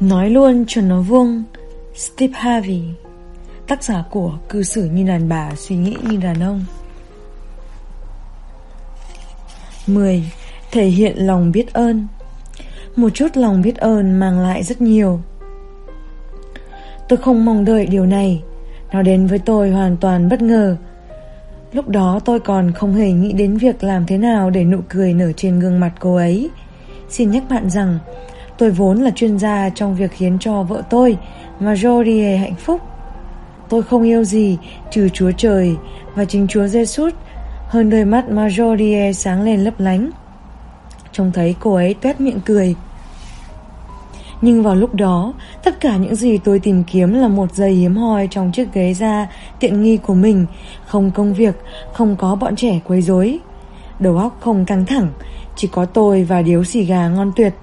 Nói luôn cho nó vuông, Steve Harvey, Tác giả của Cư xử như đàn bà Suy nghĩ như đàn ông. 10. Thể hiện lòng biết ơn. Một chút lòng biết ơn mang lại rất nhiều. Tôi không mong đợi điều này. Nó đến với tôi hoàn toàn bất ngờ. Lúc đó tôi còn không hề nghĩ đến việc làm thế nào để nụ cười nở trên gương mặt cô ấy. Xin nhắc bạn rằng Tôi vốn là chuyên gia trong việc khiến cho vợ tôi, Marjorie hạnh phúc. Tôi không yêu gì trừ Chúa Trời và chính Chúa Jesus hơn đôi mắt Marjorie sáng lên lấp lánh. Trông thấy cô ấy tuét miệng cười. Nhưng vào lúc đó, tất cả những gì tôi tìm kiếm là một giây hiếm hoi trong chiếc ghế da tiện nghi của mình, không công việc, không có bọn trẻ quấy rối. Đầu óc không căng thẳng, chỉ có tôi và điếu xì gà ngon tuyệt.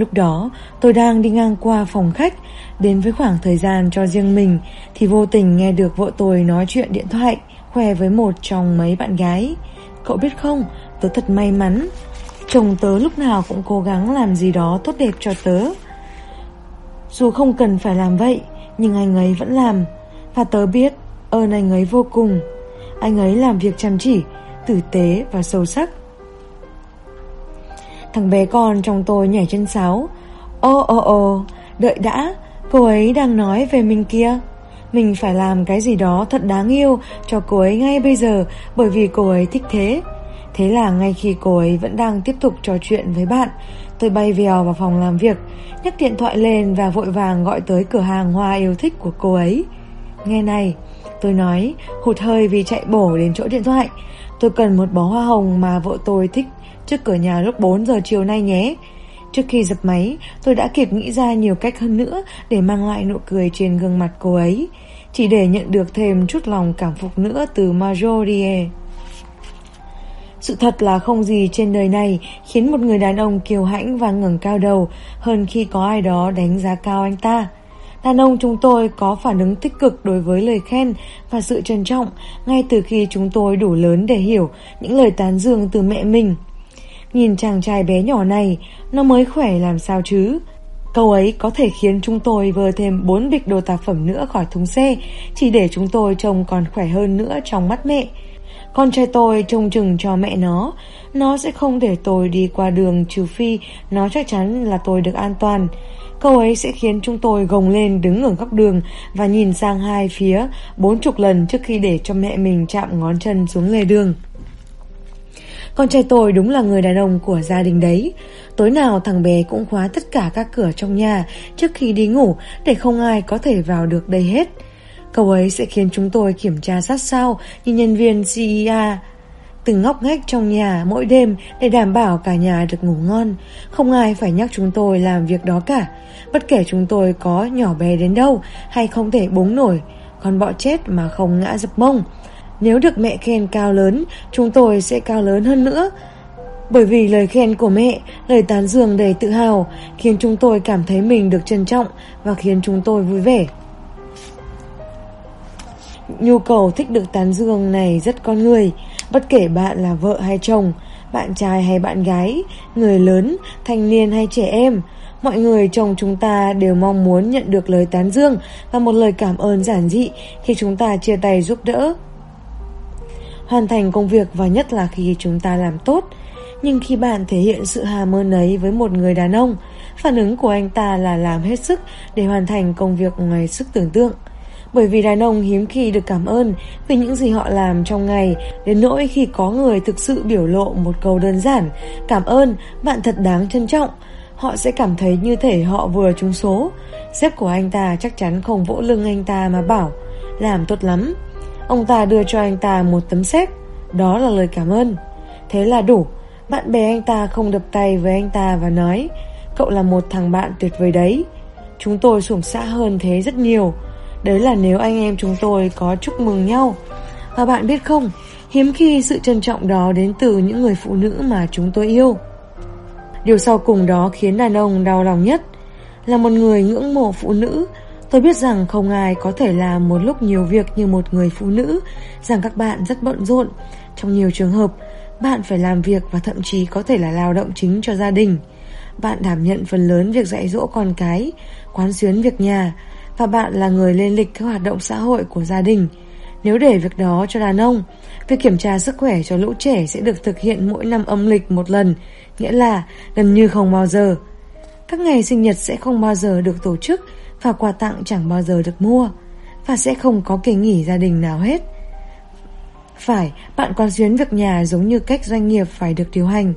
Lúc đó, tôi đang đi ngang qua phòng khách. Đến với khoảng thời gian cho riêng mình, Thì vô tình nghe được vợ tôi nói chuyện điện thoại, Khoe với một trong mấy bạn gái. Cậu biết không, Tớ thật may mắn. Chồng tớ lúc nào cũng cố gắng làm gì đó tốt đẹp cho tớ. Dù không cần phải làm vậy, Nhưng anh ấy vẫn làm. Và tớ biết ơn anh ấy vô cùng. Anh ấy làm việc chăm chỉ, Tử tế và sâu sắc. Thằng bé con trong tôi nhảy chân sáo. Ô ô ô Đợi đã, Cô ấy đang nói về mình kia. Mình phải làm cái gì đó thật đáng yêu Cho cô ấy ngay bây giờ, Bởi vì cô ấy thích thế. Thế là ngay khi cô ấy vẫn đang tiếp tục trò chuyện với bạn, Tôi bay vèo vào phòng làm việc, nhấc điện thoại lên và vội vàng gọi tới cửa hàng hoa yêu thích của cô ấy. Nghe này, Tôi nói, hụt hơi vì chạy bổ đến chỗ điện thoại. Tôi cần một bó hoa hồng mà vợ tôi thích trước cửa nhà lúc 4 giờ chiều nay nhé. Trước khi dập máy, tôi đã kịp nghĩ ra nhiều cách hơn nữa để mang lại nụ cười trên gương mặt cô ấy, chỉ để nhận được thêm chút lòng cảm phục nữa từ Marjorie. Sự thật là không gì trên đời này khiến một người đàn ông kiêu hãnh và ngẩng cao đầu hơn khi có ai đó đánh giá cao anh ta. Đàn ông chúng tôi có phản ứng tích cực đối với lời khen và sự trân trọng ngay từ khi chúng tôi đủ lớn để hiểu những lời tán dương từ mẹ mình. Nhìn chàng trai bé nhỏ này, nó mới khỏe làm sao chứ. Câu ấy có thể khiến chúng tôi vơ thêm 4 bịch đồ tạp phẩm nữa khỏi thùng xe, chỉ để chúng tôi trông còn khỏe hơn nữa trong mắt mẹ. Con trai tôi trông chừng cho mẹ nó, nó sẽ không để tôi đi qua đường trừ phi nó chắc chắn là tôi được an toàn. Câu ấy sẽ khiến chúng tôi gồng lên đứng ở góc đường và nhìn sang hai phía bốn chục lần trước khi để cho mẹ mình chạm ngón chân xuống lề đường. Con trai tôi đúng là người đàn ông của gia đình đấy. Tối nào thằng bé cũng khóa tất cả các cửa trong nhà Trước khi đi ngủ Để không ai có thể vào được đây hết. Câu ấy sẽ khiến chúng tôi kiểm tra sát sao Như nhân viên CIA Từng ngóc ngách trong nhà mỗi đêm Để đảm bảo cả nhà được ngủ ngon. Không ai phải nhắc chúng tôi làm việc đó cả. Bất kể chúng tôi có nhỏ bé đến đâu Hay không thể búng nổi, Con bọ chết mà không ngã dập mông nếu được mẹ khen cao lớn, chúng tôi sẽ cao lớn hơn nữa. Bởi vì lời khen của mẹ, lời tán dương đầy tự hào, khiến chúng tôi cảm thấy mình được trân trọng và khiến chúng tôi vui vẻ. Nhu cầu thích được tán dương này rất con người, bất kể bạn là vợ hay chồng, bạn trai hay bạn gái, người lớn, thanh niên hay trẻ em. Mọi người chồng chúng ta đều mong muốn nhận được lời tán dương và một lời cảm ơn giản dị khi chúng ta chia tay giúp đỡ hoàn thành công việc và nhất là khi chúng ta làm tốt. Nhưng khi bạn thể hiện sự hàm mơn ấy với một người đàn ông, phản ứng của anh ta là làm hết sức để hoàn thành công việc ngoài sức tưởng tượng. Bởi vì đàn ông hiếm khi được cảm ơn vì những gì họ làm trong ngày, đến nỗi khi có người thực sự biểu lộ một câu đơn giản, cảm ơn, bạn thật đáng trân trọng, họ sẽ cảm thấy như thể họ vừa trúng số. Sếp của anh ta chắc chắn không vỗ lưng anh ta mà bảo, làm tốt lắm. Ông ta đưa cho anh ta một tấm xếp Đó là lời cảm ơn. Thế là đủ. Bạn bè anh ta không đập tay với anh ta và nói, Cậu là một thằng bạn tuyệt vời đấy. Chúng tôi sủng xã hơn thế rất nhiều. Đấy là nếu anh em chúng tôi có chúc mừng nhau. Và bạn biết không, Hiếm khi sự trân trọng đó đến từ những người phụ nữ mà chúng tôi yêu. Điều sau cùng đó khiến đàn ông đau lòng nhất Là một người ngưỡng mộ phụ nữ Tôi biết rằng không ai có thể làm một lúc nhiều việc như một người phụ nữ, rằng các bạn rất bận rộn. Trong nhiều trường hợp, bạn phải làm việc và thậm chí có thể là lao động chính cho gia đình. bạn đảm nhận phần lớn việc dạy dỗ con cái, quán xuyến việc nhà và bạn là người lên lịch các hoạt động xã hội của gia đình. Nếu để việc đó cho đàn ông, việc kiểm tra sức khỏe cho lũ trẻ sẽ được thực hiện mỗi năm âm lịch một lần, nghĩa là gần như không bao giờ. Các ngày sinh nhật sẽ không bao giờ được tổ chức và quà tặng chẳng bao giờ được mua và sẽ không có kỳ nghỉ gia đình nào hết. Phải, bạn quán xuyến việc nhà giống như cách doanh nghiệp phải được điều hành.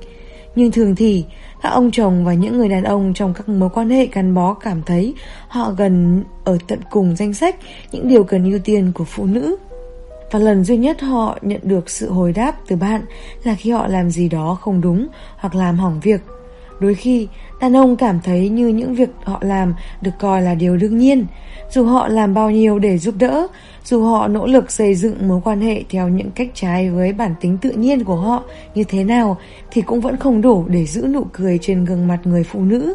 Nhưng thường thì, các ông chồng và những người đàn ông trong các mối quan hệ gắn bó cảm thấy họ gần ở tận cùng danh sách những điều cần ưu tiên của phụ nữ. Và lần duy nhất họ nhận được sự hồi đáp từ bạn là khi họ làm gì đó không đúng hoặc làm hỏng việc. Đôi khi, đàn ông cảm thấy như những việc họ làm được coi là điều đương nhiên, dù họ làm bao nhiêu để giúp đỡ, dù họ nỗ lực xây dựng mối quan hệ theo những cách trái với bản tính tự nhiên của họ như thế nào thì cũng vẫn không đủ để giữ nụ cười trên gương mặt người phụ nữ.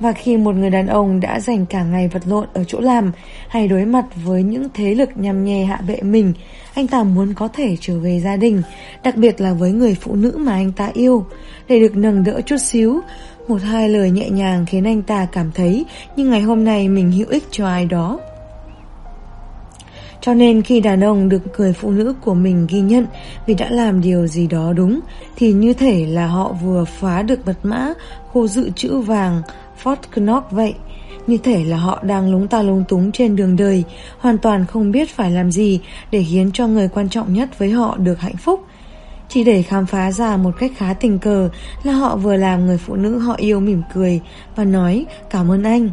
Và khi một người đàn ông đã dành cả ngày vật lộn ở chỗ làm hay đối mặt với những thế lực nhằm nhè hạ bệ mình, anh ta muốn có thể trở về gia đình, đặc biệt là với người phụ nữ mà anh ta yêu, để được nâng đỡ chút xíu. Một hai lời nhẹ nhàng khiến anh ta cảm thấy như ngày hôm nay mình hữu ích cho ai đó. Cho nên khi đàn ông được người phụ nữ của mình ghi nhận vì đã làm điều gì đó đúng, thì như thể là họ vừa phá được mật mã khu dự trữ vàng Fort Knox vậy. Như thể là họ đang lúng ta lúng túng trên đường đời, hoàn toàn không biết phải làm gì để khiến cho người quan trọng nhất với họ được hạnh phúc. Chỉ để khám phá ra một cách khá tình cờ là họ vừa làm người phụ nữ họ yêu mỉm cười và nói cảm ơn anh.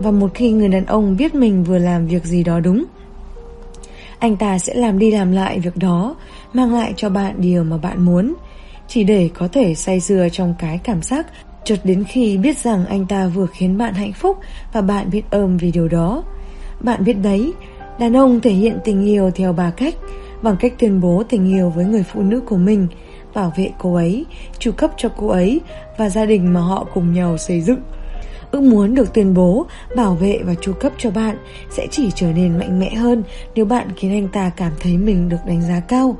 Và một khi người đàn ông biết mình vừa làm việc gì đó đúng, anh ta sẽ làm đi làm lại việc đó, mang lại cho bạn điều mà bạn muốn, chỉ để có thể say dưa trong cái cảm giác chợt đến khi biết rằng anh ta vừa khiến bạn hạnh phúc và bạn biết ơn vì điều đó. Bạn biết đấy, đàn ông thể hiện tình yêu theo ba cách, bằng cách tuyên bố tình yêu với người phụ nữ của mình, bảo vệ cô ấy, chu cấp cho cô ấy và gia đình mà họ cùng nhau xây dựng. Ước muốn được tuyên bố, bảo vệ và chu cấp cho bạn sẽ chỉ trở nên mạnh mẽ hơn nếu bạn khiến anh ta cảm thấy mình được đánh giá cao.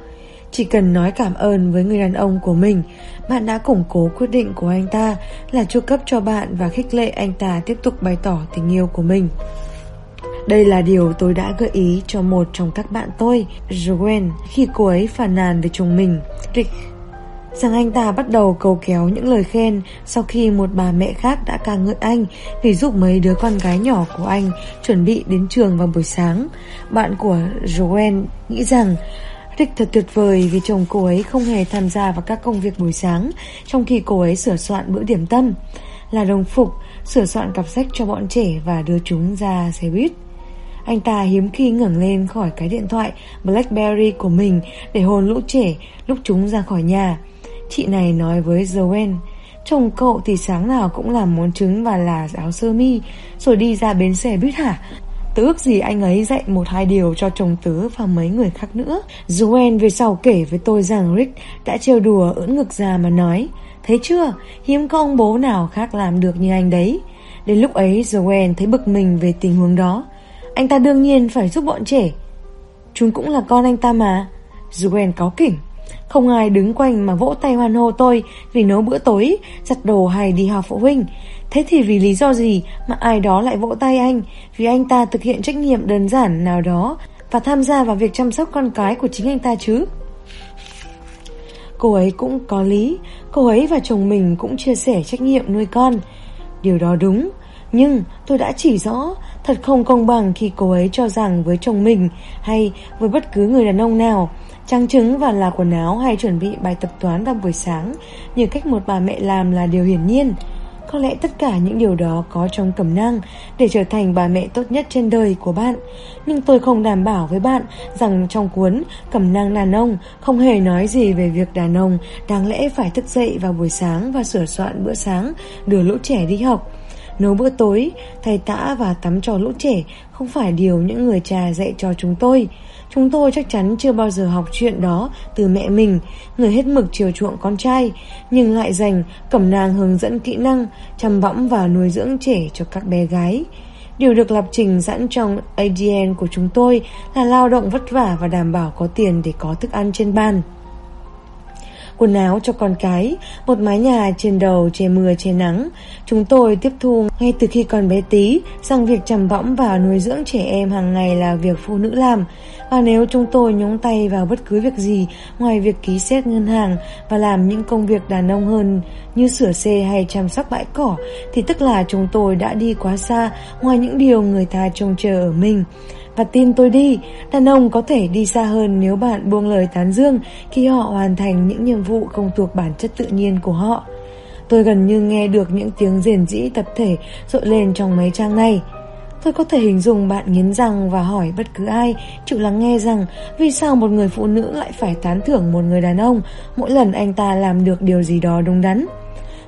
Chỉ cần nói cảm ơn với người đàn ông của mình, bạn đã củng cố quyết định của anh ta là chu cấp cho bạn và khích lệ anh ta tiếp tục bày tỏ tình yêu của mình. Đây là điều tôi đã gợi ý cho một trong các bạn tôi, Joanne, khi cô ấy phàn nàn về chồng mình, Rick rằng anh ta bắt đầu cầu kéo những lời khen sau khi một bà mẹ khác đã ca ngợi anh vì giúp mấy đứa con gái nhỏ của anh chuẩn bị đến trường vào buổi sáng. Bạn của Joanne nghĩ rằng Rick thật tuyệt vời vì chồng cô ấy không hề tham gia vào các công việc buổi sáng trong khi cô ấy sửa soạn bữa điểm tâm, là đồng phục, sửa soạn cặp sách cho bọn trẻ và đưa chúng ra xe buýt. Anh ta hiếm khi ngẩng lên khỏi cái điện thoại Blackberry của mình để hồn lũ trẻ lúc chúng ra khỏi nhà. Chị này nói với Joanne Chồng cậu thì sáng nào cũng làm món trứng và là áo sơ mi Rồi đi ra bến xe buýt hả Tớ ước gì anh ấy dạy một hai điều cho chồng tớ và mấy người khác nữa. Joanne về sau kể với tôi rằng Rick đã trêu đùa ưỡn ngực ra mà nói Thấy chưa, hiếm có ông bố nào khác làm được như anh đấy. Đến lúc ấy Joanne thấy bực mình về tình huống đó. Anh ta đương nhiên phải giúp bọn trẻ. Chúng cũng là con anh ta mà. Joanne có kỉnh. Không ai đứng quanh mà vỗ tay hoan hô tôi vì nấu bữa tối, giặt đồ hay đi học phụ huynh. Thế thì vì lý do gì mà ai đó lại vỗ tay anh vì anh ta thực hiện trách nhiệm đơn giản nào đó và tham gia vào việc chăm sóc con cái của chính anh ta chứ? Cô ấy cũng có lý, cô ấy và chồng mình cũng chia sẻ trách nhiệm nuôi con. Điều đó đúng, nhưng tôi đã chỉ rõ thật không công bằng khi cô ấy cho rằng với chồng mình hay với bất cứ người đàn ông nào trang trứng và là quần áo hay chuẩn bị bài tập toán vào buổi sáng như cách một bà mẹ làm là điều hiển nhiên. Có lẽ tất cả những điều đó có trong cẩm năng để trở thành bà mẹ tốt nhất trên đời của bạn. Nhưng tôi không đảm bảo với bạn rằng trong cuốn cẩm năng đàn ông không hề nói gì về việc đàn ông đáng lẽ phải thức dậy vào buổi sáng và sửa soạn bữa sáng, đưa lũ trẻ đi học. Nấu bữa tối, thay tã và tắm cho lũ trẻ không phải điều những người cha dạy cho chúng tôi. Chúng tôi chắc chắn chưa bao giờ học chuyện đó từ mẹ mình, người hết mực chiều chuộng con trai, nhưng lại dành cẩm nang hướng dẫn kỹ năng, chăm bẵm và nuôi dưỡng trẻ cho các bé gái. Điều được lập trình sẵn trong ADN của chúng tôi là lao động vất vả và đảm bảo có tiền để có thức ăn trên bàn. quần áo cho con cái, một mái nhà trên đầu che mưa che nắng. Chúng tôi tiếp thu ngay từ khi còn bé tí rằng việc chăm bõng và nuôi dưỡng trẻ em hàng ngày là việc phụ nữ làm. Và nếu chúng tôi nhúng tay vào bất cứ việc gì ngoài việc ký xét ngân hàng và làm những công việc đàn ông hơn như sửa xe hay chăm sóc bãi cỏ thì tức là chúng tôi đã đi quá xa ngoài những điều người ta trông chờ ở mình. Và tin tôi đi, đàn ông có thể đi xa hơn nếu bạn buông lời tán dương khi họ hoàn thành những nhiệm vụ không thuộc bản chất tự nhiên của họ. Tôi gần như nghe được những tiếng rền rĩ tập thể rội lên trong mấy trang này. Tôi có thể hình dung bạn nghiến răng và hỏi bất cứ ai chịu lắng nghe rằng vì sao một người phụ nữ lại phải tán thưởng một người đàn ông mỗi lần anh ta làm được điều gì đó đúng đắn.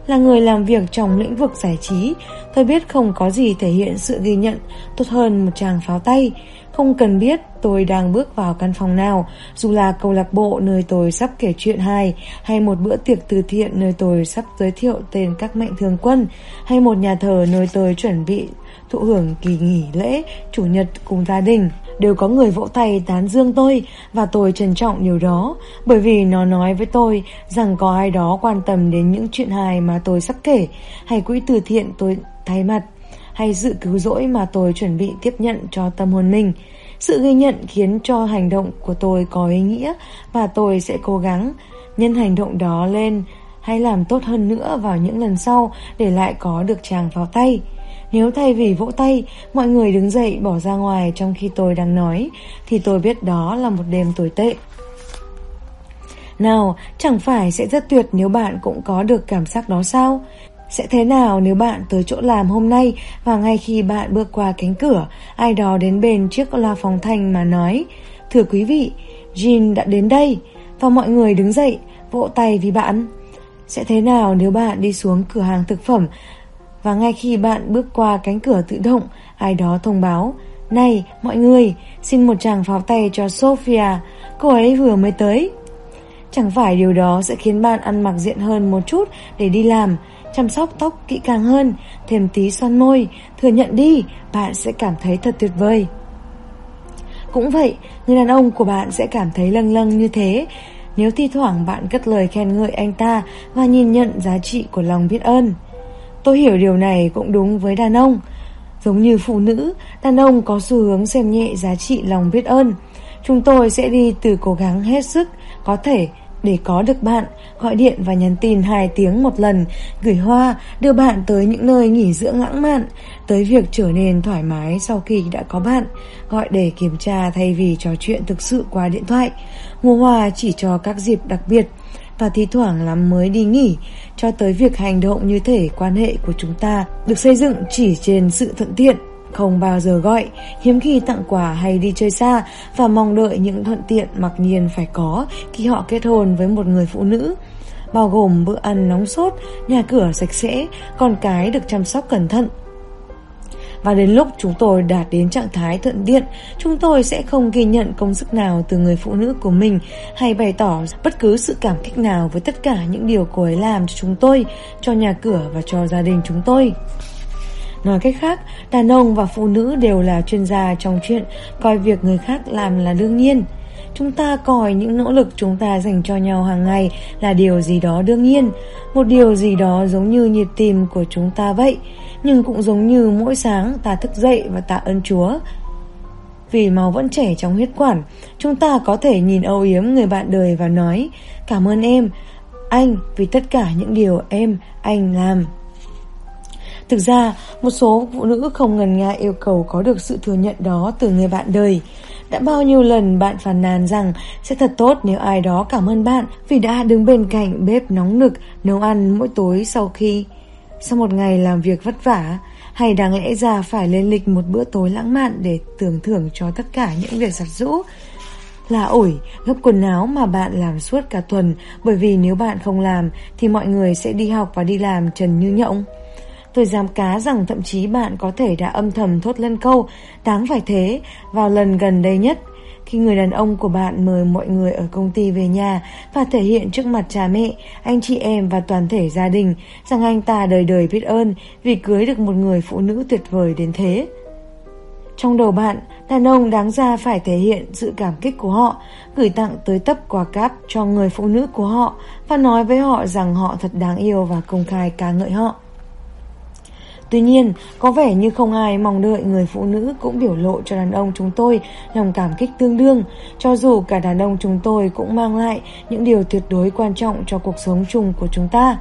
Là người làm việc trong lĩnh vực giải trí, tôi biết không có gì thể hiện sự ghi nhận tốt hơn một chàng pháo tay. Không cần biết tôi đang bước vào căn phòng nào, dù là câu lạc bộ nơi tôi sắp kể chuyện hài, hay một bữa tiệc từ thiện nơi tôi sắp giới thiệu tên các mạnh thường quân, hay một nhà thờ nơi tôi chuẩn bị thụ hưởng kỳ nghỉ lễ, chủ nhật cùng gia đình. Đều có người vỗ tay tán dương tôi và tôi trân trọng điều đó bởi vì nó nói với tôi rằng có ai đó quan tâm đến những chuyện hài mà tôi sắp kể hay quỹ từ thiện tôi thay mặt hay sự cứu rỗi mà tôi chuẩn bị tiếp nhận cho tâm hồn mình. Sự ghi nhận khiến cho hành động của tôi có ý nghĩa và tôi sẽ cố gắng nhân hành động đó lên hay làm tốt hơn nữa vào những lần sau để lại có được chàng vào tay. Nếu thay vì vỗ tay, mọi người đứng dậy bỏ ra ngoài trong khi tôi đang nói, thì tôi biết đó là một đêm tồi tệ. Nào, chẳng phải sẽ rất tuyệt nếu bạn cũng có được cảm giác đó sao? Sẽ thế nào nếu bạn tới chỗ làm hôm nay và ngay khi bạn bước qua cánh cửa, ai đó đến bên chiếc loa phóng thanh mà nói Thưa quý vị, Jean đã đến đây và mọi người đứng dậy, vỗ tay vì bạn. Sẽ thế nào nếu bạn đi xuống cửa hàng thực phẩm và ngay khi bạn bước qua cánh cửa tự động, ai đó thông báo Này mọi người, xin một tràng pháo tay cho Sophia, cô ấy vừa mới tới. Chẳng phải điều đó sẽ khiến bạn ăn mặc diện hơn một chút để đi làm, chăm sóc tóc kỹ càng hơn, thêm tí son môi, thừa nhận đi, bạn sẽ cảm thấy thật tuyệt vời. Cũng vậy, người đàn ông của bạn sẽ cảm thấy lâng lâng như thế nếu thi thoảng bạn cất lời khen ngợi anh ta và nhìn nhận giá trị của lòng biết ơn. Tôi hiểu điều này cũng đúng với đàn ông. Giống như phụ nữ, đàn ông có xu hướng xem nhẹ giá trị lòng biết ơn. Chúng tôi sẽ đi từ cố gắng hết sức có thể để có được bạn, gọi điện và nhắn tin 2 tiếng một lần, gửi hoa, đưa bạn tới những nơi nghỉ dưỡng lãng mạn, tới việc trở nên thoải mái sau khi đã có bạn, gọi để kiểm tra thay vì trò chuyện thực sự qua điện thoại, mua hoa chỉ cho các dịp đặc biệt, và thi thoảng lắm mới đi nghỉ, cho tới việc hành động như thể quan hệ của chúng ta được xây dựng chỉ trên sự thuận tiện, không bao giờ gọi, hiếm khi tặng quà hay đi chơi xa và mong đợi những thuận tiện mặc nhiên phải có khi họ kết hôn với một người phụ nữ bao gồm bữa ăn nóng sốt, nhà cửa sạch sẽ, con cái được chăm sóc cẩn thận, và đến lúc chúng tôi đạt đến trạng thái thuận tiện, chúng tôi sẽ không ghi nhận công sức nào từ người phụ nữ của mình hay bày tỏ bất cứ sự cảm kích nào với tất cả những điều cô ấy làm cho chúng tôi, cho nhà cửa và cho gia đình chúng tôi. Nói cách khác, đàn ông và phụ nữ đều là chuyên gia trong chuyện coi việc người khác làm là đương nhiên. Chúng ta coi những nỗ lực chúng ta dành cho nhau hàng ngày là điều gì đó đương nhiên, một điều gì đó giống như nhịp tim của chúng ta vậy nhưng cũng giống như mỗi sáng ta thức dậy và tạ ơn Chúa. Vì máu vẫn chảy trong huyết quản, chúng ta có thể nhìn âu yếm người bạn đời và nói Cảm ơn em, anh vì tất cả những điều em, anh làm. Thực ra, một số phụ nữ không ngần ngại yêu cầu có được sự thừa nhận đó từ người bạn đời. Đã bao nhiêu lần bạn phàn nàn rằng sẽ thật tốt nếu ai đó cảm ơn bạn vì đã đứng bên cạnh bếp nóng nực nấu ăn mỗi tối sau khi sau một ngày làm việc vất vả, hay đáng lẽ ra phải lên lịch một bữa tối lãng mạn để tưởng thưởng cho tất cả những việc giặt rũ. Là ổi, gấp quần áo mà bạn làm suốt cả tuần bởi vì nếu bạn không làm thì mọi người sẽ đi học và đi làm trần như nhộng. Tôi dám cá rằng thậm chí bạn có thể đã âm thầm thốt lên câu đáng phải thế vào lần gần đây nhất khi người đàn ông của bạn mời mọi người ở công ty về nhà và thể hiện trước mặt cha mẹ, anh chị em và toàn thể gia đình rằng anh ta đời đời biết ơn vì cưới được một người phụ nữ tuyệt vời đến thế. Trong đầu bạn, đàn ông đáng ra phải thể hiện sự cảm kích của họ, gửi tặng tới tấp quà cáp cho người phụ nữ của họ và nói với họ rằng họ thật đáng yêu và công khai ca ngợi họ. Tuy nhiên, có vẻ như không ai mong đợi người phụ nữ cũng biểu lộ cho đàn ông chúng tôi lòng cảm kích tương đương, cho dù cả đàn ông chúng tôi cũng mang lại những điều tuyệt đối quan trọng cho cuộc sống chung của chúng ta.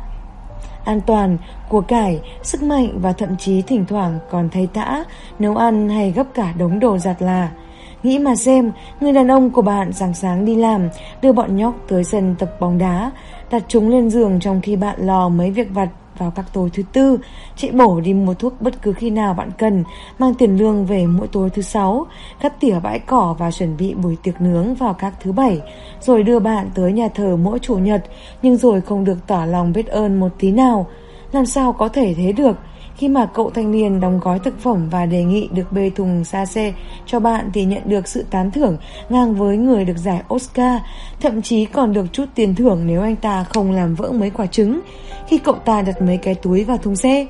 An toàn, của cải, sức mạnh và thậm chí thỉnh thoảng còn thay tã, nấu ăn hay gấp cả đống đồ giặt là. Nghĩ mà xem, người đàn ông của bạn sáng sáng đi làm, đưa bọn nhóc tới sân tập bóng đá, đặt chúng lên giường trong khi bạn lò mấy việc vặt vào các tối thứ tư, chạy bổ đi mua thuốc bất cứ khi nào bạn cần, mang tiền lương về mỗi tối thứ sáu, cắt tỉa bãi cỏ và chuẩn bị buổi tiệc nướng vào các thứ bảy, rồi đưa bạn tới nhà thờ mỗi chủ nhật, nhưng rồi không được tỏ lòng biết ơn một tí nào. Làm sao có thể thế được? Khi mà cậu thanh niên đóng gói thực phẩm và đề nghị được bê thùng xa xe cho bạn thì nhận được sự tán thưởng ngang với người được giải Oscar, thậm chí còn được chút tiền thưởng nếu anh ta không làm vỡ mấy quả trứng khi cậu ta đặt mấy cái túi vào thùng xe.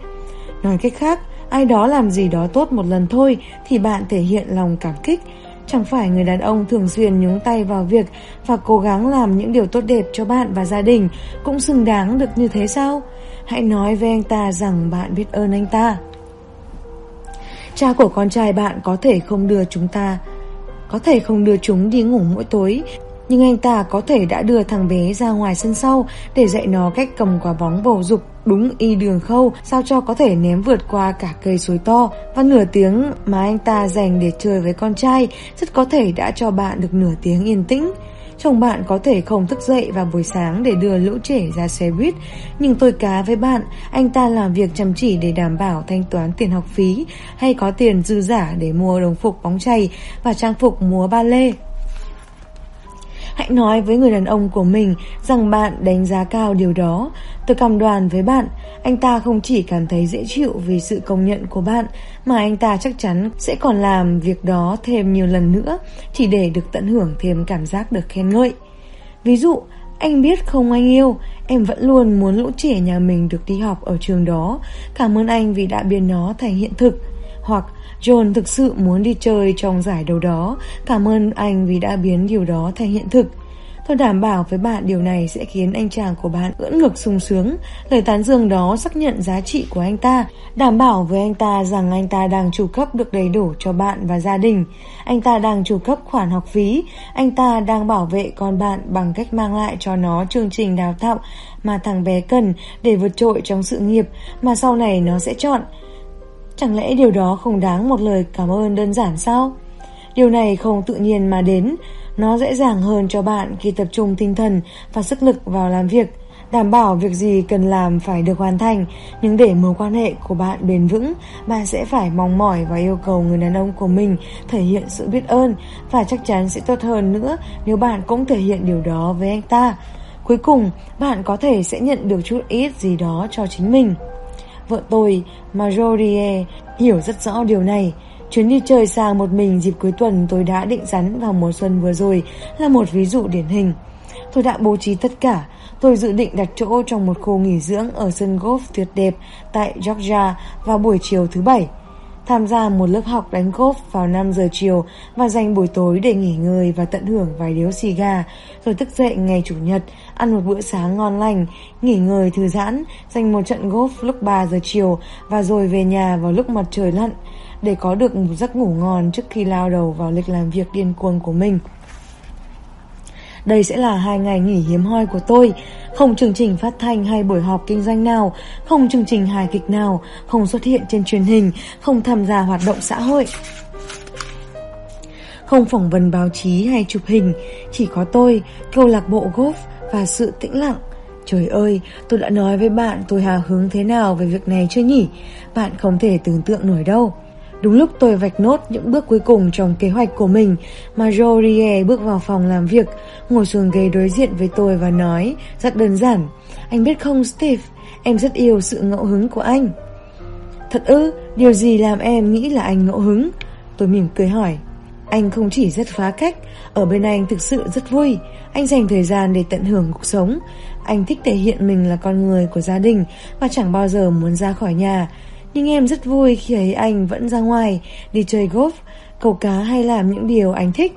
Nói cách khác, ai đó làm gì đó tốt một lần thôi thì bạn thể hiện lòng cảm kích. Chẳng phải người đàn ông thường xuyên nhúng tay vào việc và cố gắng làm những điều tốt đẹp cho bạn và gia đình cũng xứng đáng được như thế sao? Hãy nói với anh ta rằng bạn biết ơn anh ta. Cha của con trai bạn có thể không đưa chúng ta có thể không đưa chúng đi ngủ mỗi tối nhưng anh ta có thể đã đưa thằng bé ra ngoài sân sau để dạy nó cách cầm quả bóng bầu dục đúng y đường khâu sao cho có thể ném vượt qua cả cây suối to và nửa tiếng mà anh ta dành để chơi với con trai rất có thể đã cho bạn được nửa tiếng yên tĩnh. Chồng bạn có thể không thức dậy vào buổi sáng để đưa lũ trẻ ra xe buýt, nhưng tôi cá với bạn, anh ta làm việc chăm chỉ để đảm bảo thanh toán tiền học phí hay có tiền dư giả để mua đồng phục bóng chày và trang phục múa ba lê. Hãy nói với người đàn ông của mình rằng bạn đánh giá cao điều đó. Tôi cảm đoàn với bạn, anh ta không chỉ cảm thấy dễ chịu vì sự công nhận của bạn, mà anh ta chắc chắn sẽ còn làm việc đó thêm nhiều lần nữa, chỉ để được tận hưởng thêm cảm giác được khen ngợi. Ví dụ, anh biết không anh yêu, em vẫn luôn muốn lũ trẻ nhà mình được đi học ở trường đó. Cảm ơn anh vì đã biến nó thành hiện thực. Hoặc John thực sự muốn đi chơi trong giải đấu đó. Cảm ơn anh vì đã biến điều đó thành hiện thực. Tôi đảm bảo với bạn điều này sẽ khiến anh chàng của bạn ưỡn ngực sung sướng. Lời tán dương đó xác nhận giá trị của anh ta, đảm bảo với anh ta rằng anh ta đang chu cấp được đầy đủ cho bạn và gia đình. Anh ta đang chu cấp khoản học phí, anh ta đang bảo vệ con bạn bằng cách mang lại cho nó chương trình đào tạo mà thằng bé cần để vượt trội trong sự nghiệp mà sau này nó sẽ chọn. Chẳng lẽ điều đó không đáng một lời cảm ơn đơn giản sao? Điều này không tự nhiên mà đến, nó dễ dàng hơn cho bạn khi tập trung tinh thần và sức lực vào làm việc, đảm bảo việc gì cần làm phải được hoàn thành, nhưng để mối quan hệ của bạn bền vững, bạn sẽ phải mong mỏi và yêu cầu người đàn ông của mình thể hiện sự biết ơn và chắc chắn sẽ tốt hơn nữa nếu bạn cũng thể hiện điều đó với anh ta. Cuối cùng, bạn có thể sẽ nhận được chút ít gì đó cho chính mình. Vợ tôi, Marjorie, hiểu rất rõ điều này. Chuyến đi chơi xa một mình dịp cuối tuần tôi đã định rắn vào mùa xuân vừa rồi là một ví dụ điển hình. Tôi đã bố trí tất cả. Tôi dự định đặt chỗ trong một khu nghỉ dưỡng ở sân golf tuyệt đẹp tại Georgia vào buổi chiều thứ bảy. Tham gia một lớp học đánh golf vào 5 giờ chiều và dành buổi tối để nghỉ ngơi và tận hưởng vài điếu xì gà, rồi thức dậy ngày Chủ nhật, ăn một bữa sáng ngon lành, nghỉ ngơi thư giãn, dành một trận golf lúc 3 giờ chiều và rồi về nhà vào lúc mặt trời lặn để có được một giấc ngủ ngon trước khi lao đầu vào lịch làm việc điên cuồng của mình. Đây sẽ là hai ngày nghỉ hiếm hoi của tôi Không chương trình phát thanh hay buổi họp kinh doanh nào Không chương trình hài kịch nào Không xuất hiện trên truyền hình Không tham gia hoạt động xã hội Không phỏng vấn báo chí hay chụp hình Chỉ có tôi, câu lạc bộ golf và sự tĩnh lặng Trời ơi, tôi đã nói với bạn tôi hào hứng thế nào về việc này chưa nhỉ? Bạn không thể tưởng tượng nổi đâu. Đúng lúc tôi vạch nốt những bước cuối cùng trong kế hoạch của mình, Marjorie bước vào phòng làm việc, ngồi xuống ghế đối diện với tôi và nói, rất đơn giản. Anh biết không Steve, em rất yêu sự ngẫu hứng của anh. Thật ư, điều gì làm em nghĩ là anh ngẫu hứng? Tôi mỉm cười hỏi. Anh không chỉ rất phá cách, ở bên anh thực sự rất vui. Anh dành thời gian để tận hưởng cuộc sống. Anh thích thể hiện mình là con người của gia đình và chẳng bao giờ muốn ra khỏi nhà. Nhưng em rất vui khi ấy anh vẫn ra ngoài Đi chơi golf, câu cá hay làm những điều anh thích.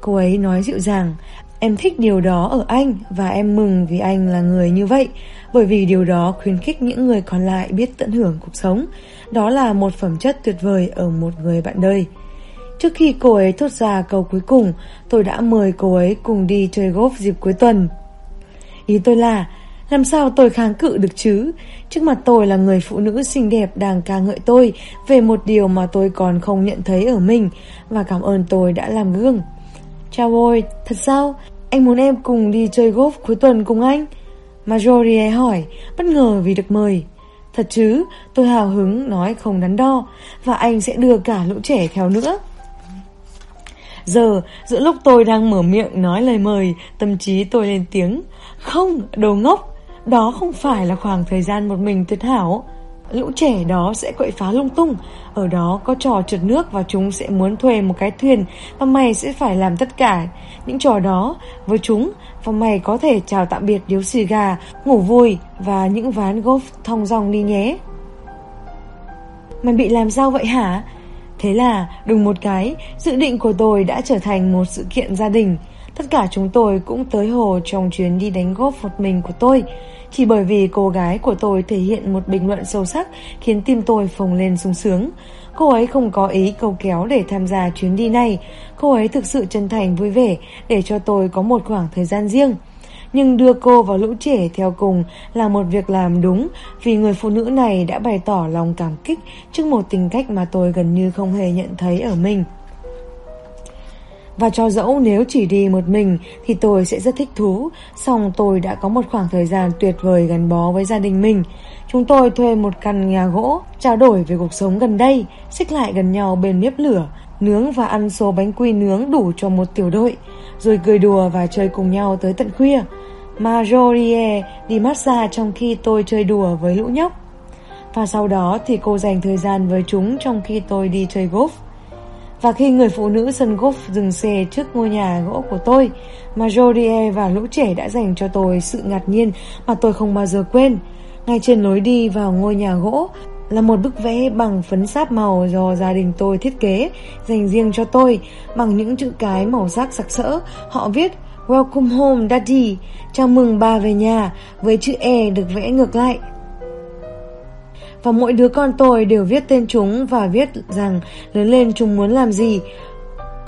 Cô ấy nói dịu dàng Em thích điều đó ở anh Và em mừng vì anh là người như vậy. Bởi vì điều đó khuyến khích những người còn lại biết tận hưởng cuộc sống. Đó là một phẩm chất tuyệt vời ở một người bạn đời. Trước khi cô ấy thốt ra câu cuối cùng Tôi đã mời cô ấy cùng đi chơi golf dịp cuối tuần. Ý tôi là làm sao tôi kháng cự được chứ? Trước mặt tôi là người phụ nữ xinh đẹp đang ca ngợi tôi Về một điều mà tôi còn không nhận thấy ở mình Và cảm ơn tôi đã làm gương. Chào ôi, thật sao? Anh muốn em cùng đi chơi golf cuối tuần cùng anh? Marjorie hỏi, bất ngờ vì được mời. Thật chứ, tôi hào hứng nói không đắn đo Và anh sẽ đưa cả lũ trẻ theo nữa. Giờ, giữa lúc tôi đang mở miệng nói lời mời Tâm trí tôi lên tiếng. Không, đồ ngốc đó không phải là khoảng thời gian một mình tuyệt hảo. Lũ trẻ đó sẽ quậy phá lung tung. Ở đó có trò trượt nước Và chúng sẽ muốn thuê một cái thuyền Và mày sẽ phải làm tất cả. Những trò đó, với chúng, Và mày có thể chào tạm biệt điếu xì gà, Ngủ vui Và những ván golf thong dong đi nhé. Mày bị làm sao vậy hả? Thế là, đùng một cái, Dự định của tôi đã trở thành một sự kiện gia đình. Tất cả chúng tôi cũng tới hồ trong chuyến đi đánh golf một mình của tôi chỉ bởi vì cô gái của tôi thể hiện một bình luận sâu sắc khiến tim tôi phồng lên sung sướng. Cô ấy không có ý câu kéo để tham gia chuyến đi này. Cô ấy thực sự chân thành vui vẻ để cho tôi có một khoảng thời gian riêng. Nhưng đưa cô vào lũ trẻ theo cùng là một việc làm đúng vì người phụ nữ này đã bày tỏ lòng cảm kích trước một tình cách mà tôi gần như không hề nhận thấy ở mình. Và cho dẫu nếu chỉ đi một mình thì tôi sẽ rất thích thú, song tôi đã có một khoảng thời gian tuyệt vời gắn bó với gia đình mình. Chúng tôi thuê một căn nhà gỗ, trao đổi về cuộc sống gần đây, xích lại gần nhau bên bếp lửa, nướng và ăn số bánh quy nướng đủ cho một tiểu đội, rồi cười đùa và chơi cùng nhau tới tận khuya. Marjorie đi massage trong khi tôi chơi đùa với lũ nhóc. Và sau đó thì cô dành thời gian với chúng trong khi tôi đi chơi golf. Và khi người phụ nữ sân golf dừng xe trước ngôi nhà gỗ của tôi, Marjorie và lũ trẻ đã dành cho tôi sự ngạc nhiên mà tôi không bao giờ quên. Ngay trên lối đi vào ngôi nhà gỗ là một bức vẽ bằng phấn sáp màu do gia đình tôi thiết kế, dành riêng cho tôi, bằng những chữ cái màu sắc sặc sỡ. Họ viết Welcome home daddy, chào mừng bà về nhà, với chữ E được vẽ ngược lại và mỗi đứa con tôi đều viết tên chúng và viết rằng lớn lên chúng muốn làm gì.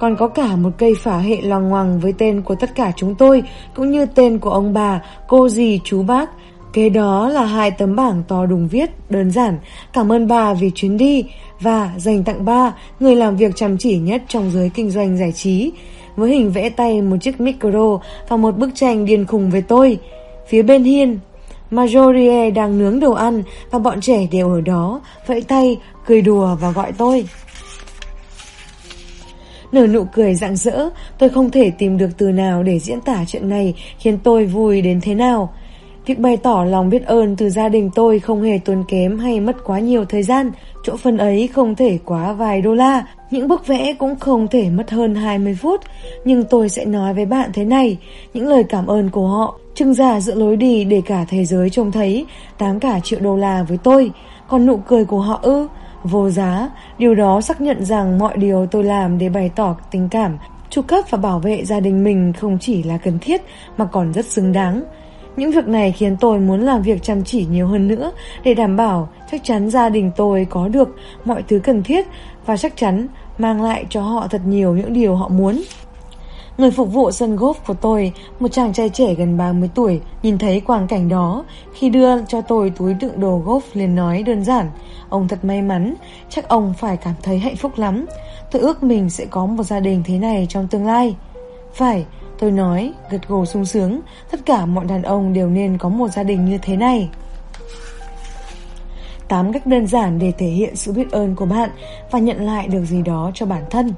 Còn có cả một cây phả hệ loằng ngoằng với tên của tất cả chúng tôi, cũng như tên của ông bà, cô dì, chú bác. Kế đó là hai tấm bảng to đùng viết, đơn giản, cảm ơn bà vì chuyến đi và dành tặng ba, người làm việc chăm chỉ nhất trong giới kinh doanh giải trí, với hình vẽ tay một chiếc micro và một bức tranh điên khùng về tôi. Phía bên hiên Majorie e đang nướng đồ ăn và bọn trẻ đều ở đó, vẫy tay, cười đùa và gọi tôi. Nở nụ cười rạng rỡ, tôi không thể tìm được từ nào để diễn tả chuyện này khiến tôi vui đến thế nào. Việc bày tỏ lòng biết ơn từ gia đình tôi không hề tốn kém hay mất quá nhiều thời gian. Chỗ phần ấy không thể quá vài đô la, những bức vẽ cũng không thể mất hơn 20 phút. Nhưng tôi sẽ nói với bạn thế này, những lời cảm ơn của họ trưng giả giữa lối đi để cả thế giới trông thấy, tám cả triệu đô la với tôi. Còn nụ cười của họ ư, vô giá, điều đó xác nhận rằng mọi điều tôi làm để bày tỏ tình cảm, tru cấp và bảo vệ gia đình mình không chỉ là cần thiết mà còn rất xứng đáng. Những việc này khiến tôi muốn làm việc chăm chỉ nhiều hơn nữa để đảm bảo chắc chắn gia đình tôi có được mọi thứ cần thiết và chắc chắn mang lại cho họ thật nhiều những điều họ muốn. Người phục vụ sân golf của tôi, một chàng trai trẻ gần 30 tuổi, nhìn thấy quang cảnh đó. Khi đưa cho tôi túi đựng đồ golf liền nói đơn giản. Ông thật may mắn, chắc ông phải cảm thấy hạnh phúc lắm. Tôi ước mình sẽ có một gia đình thế này trong tương lai. Phải, tôi nói, gật gù sung sướng, tất cả mọi đàn ông đều nên có một gia đình như thế này. 8 cách đơn giản để thể hiện sự biết ơn của bạn và nhận lại được gì đó cho bản thân.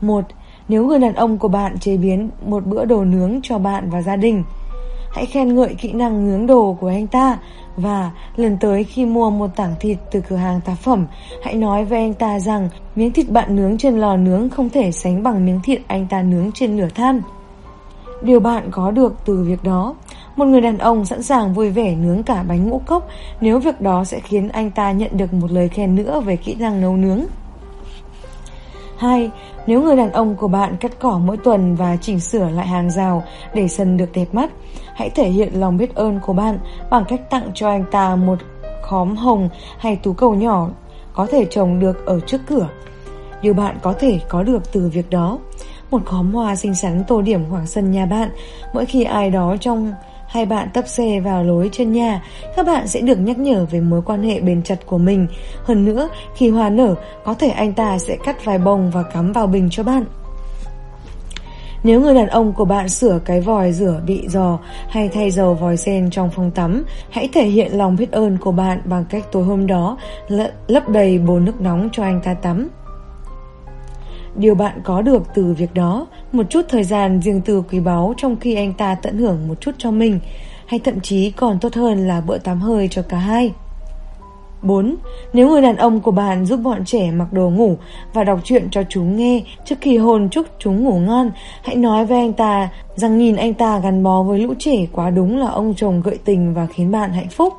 1 nếu người đàn ông của bạn chế biến một bữa đồ nướng cho bạn và gia đình. Hãy khen ngợi kỹ năng nướng đồ của anh ta và lần tới khi mua một tảng thịt từ cửa hàng tạp phẩm, hãy nói với anh ta rằng miếng thịt bạn nướng trên lò nướng không thể sánh bằng miếng thịt anh ta nướng trên lửa than. Điều bạn có được từ việc đó, Một người đàn ông sẵn sàng vui vẻ nướng cả bánh ngũ cốc nếu việc đó sẽ khiến anh ta nhận được một lời khen nữa về kỹ năng nấu nướng. 2. Nếu người đàn ông của bạn cắt cỏ mỗi tuần và chỉnh sửa lại hàng rào để sân được đẹp mắt, hãy thể hiện lòng biết ơn của bạn bằng cách tặng cho anh ta một khóm hồng hay tú cầu nhỏ có thể trồng được ở trước cửa. Điều bạn có thể có được từ việc đó một khóm hoa xinh xắn tô điểm khoảng sân nhà bạn. Mỗi khi ai đó trong hai bạn tấp xe vào lối chân nhà, các bạn sẽ được nhắc nhở về mối quan hệ bền chặt của mình. Hơn nữa, khi hoa nở, có thể anh ta sẽ cắt vài bông và cắm vào bình cho bạn. Nếu người đàn ông của bạn sửa cái vòi rửa bị giò hay thay dầu vòi sen trong phòng tắm, hãy thể hiện lòng biết ơn của bạn bằng cách tối hôm đó lấp đầy bồn nước nóng cho anh ta tắm. Điều bạn có được từ việc đó, một chút thời gian riêng tư quý báu trong khi anh ta tận hưởng một chút cho mình, hay thậm chí còn tốt hơn là bữa tắm hơi cho cả hai. 4. Nếu người đàn ông của bạn giúp bọn trẻ mặc đồ ngủ và đọc truyện cho chúng nghe trước khi hôn chúc chúng ngủ ngon, hãy nói với anh ta rằng nhìn anh ta gắn bó với lũ trẻ quá đúng là ông chồng gợi tình và khiến bạn hạnh phúc.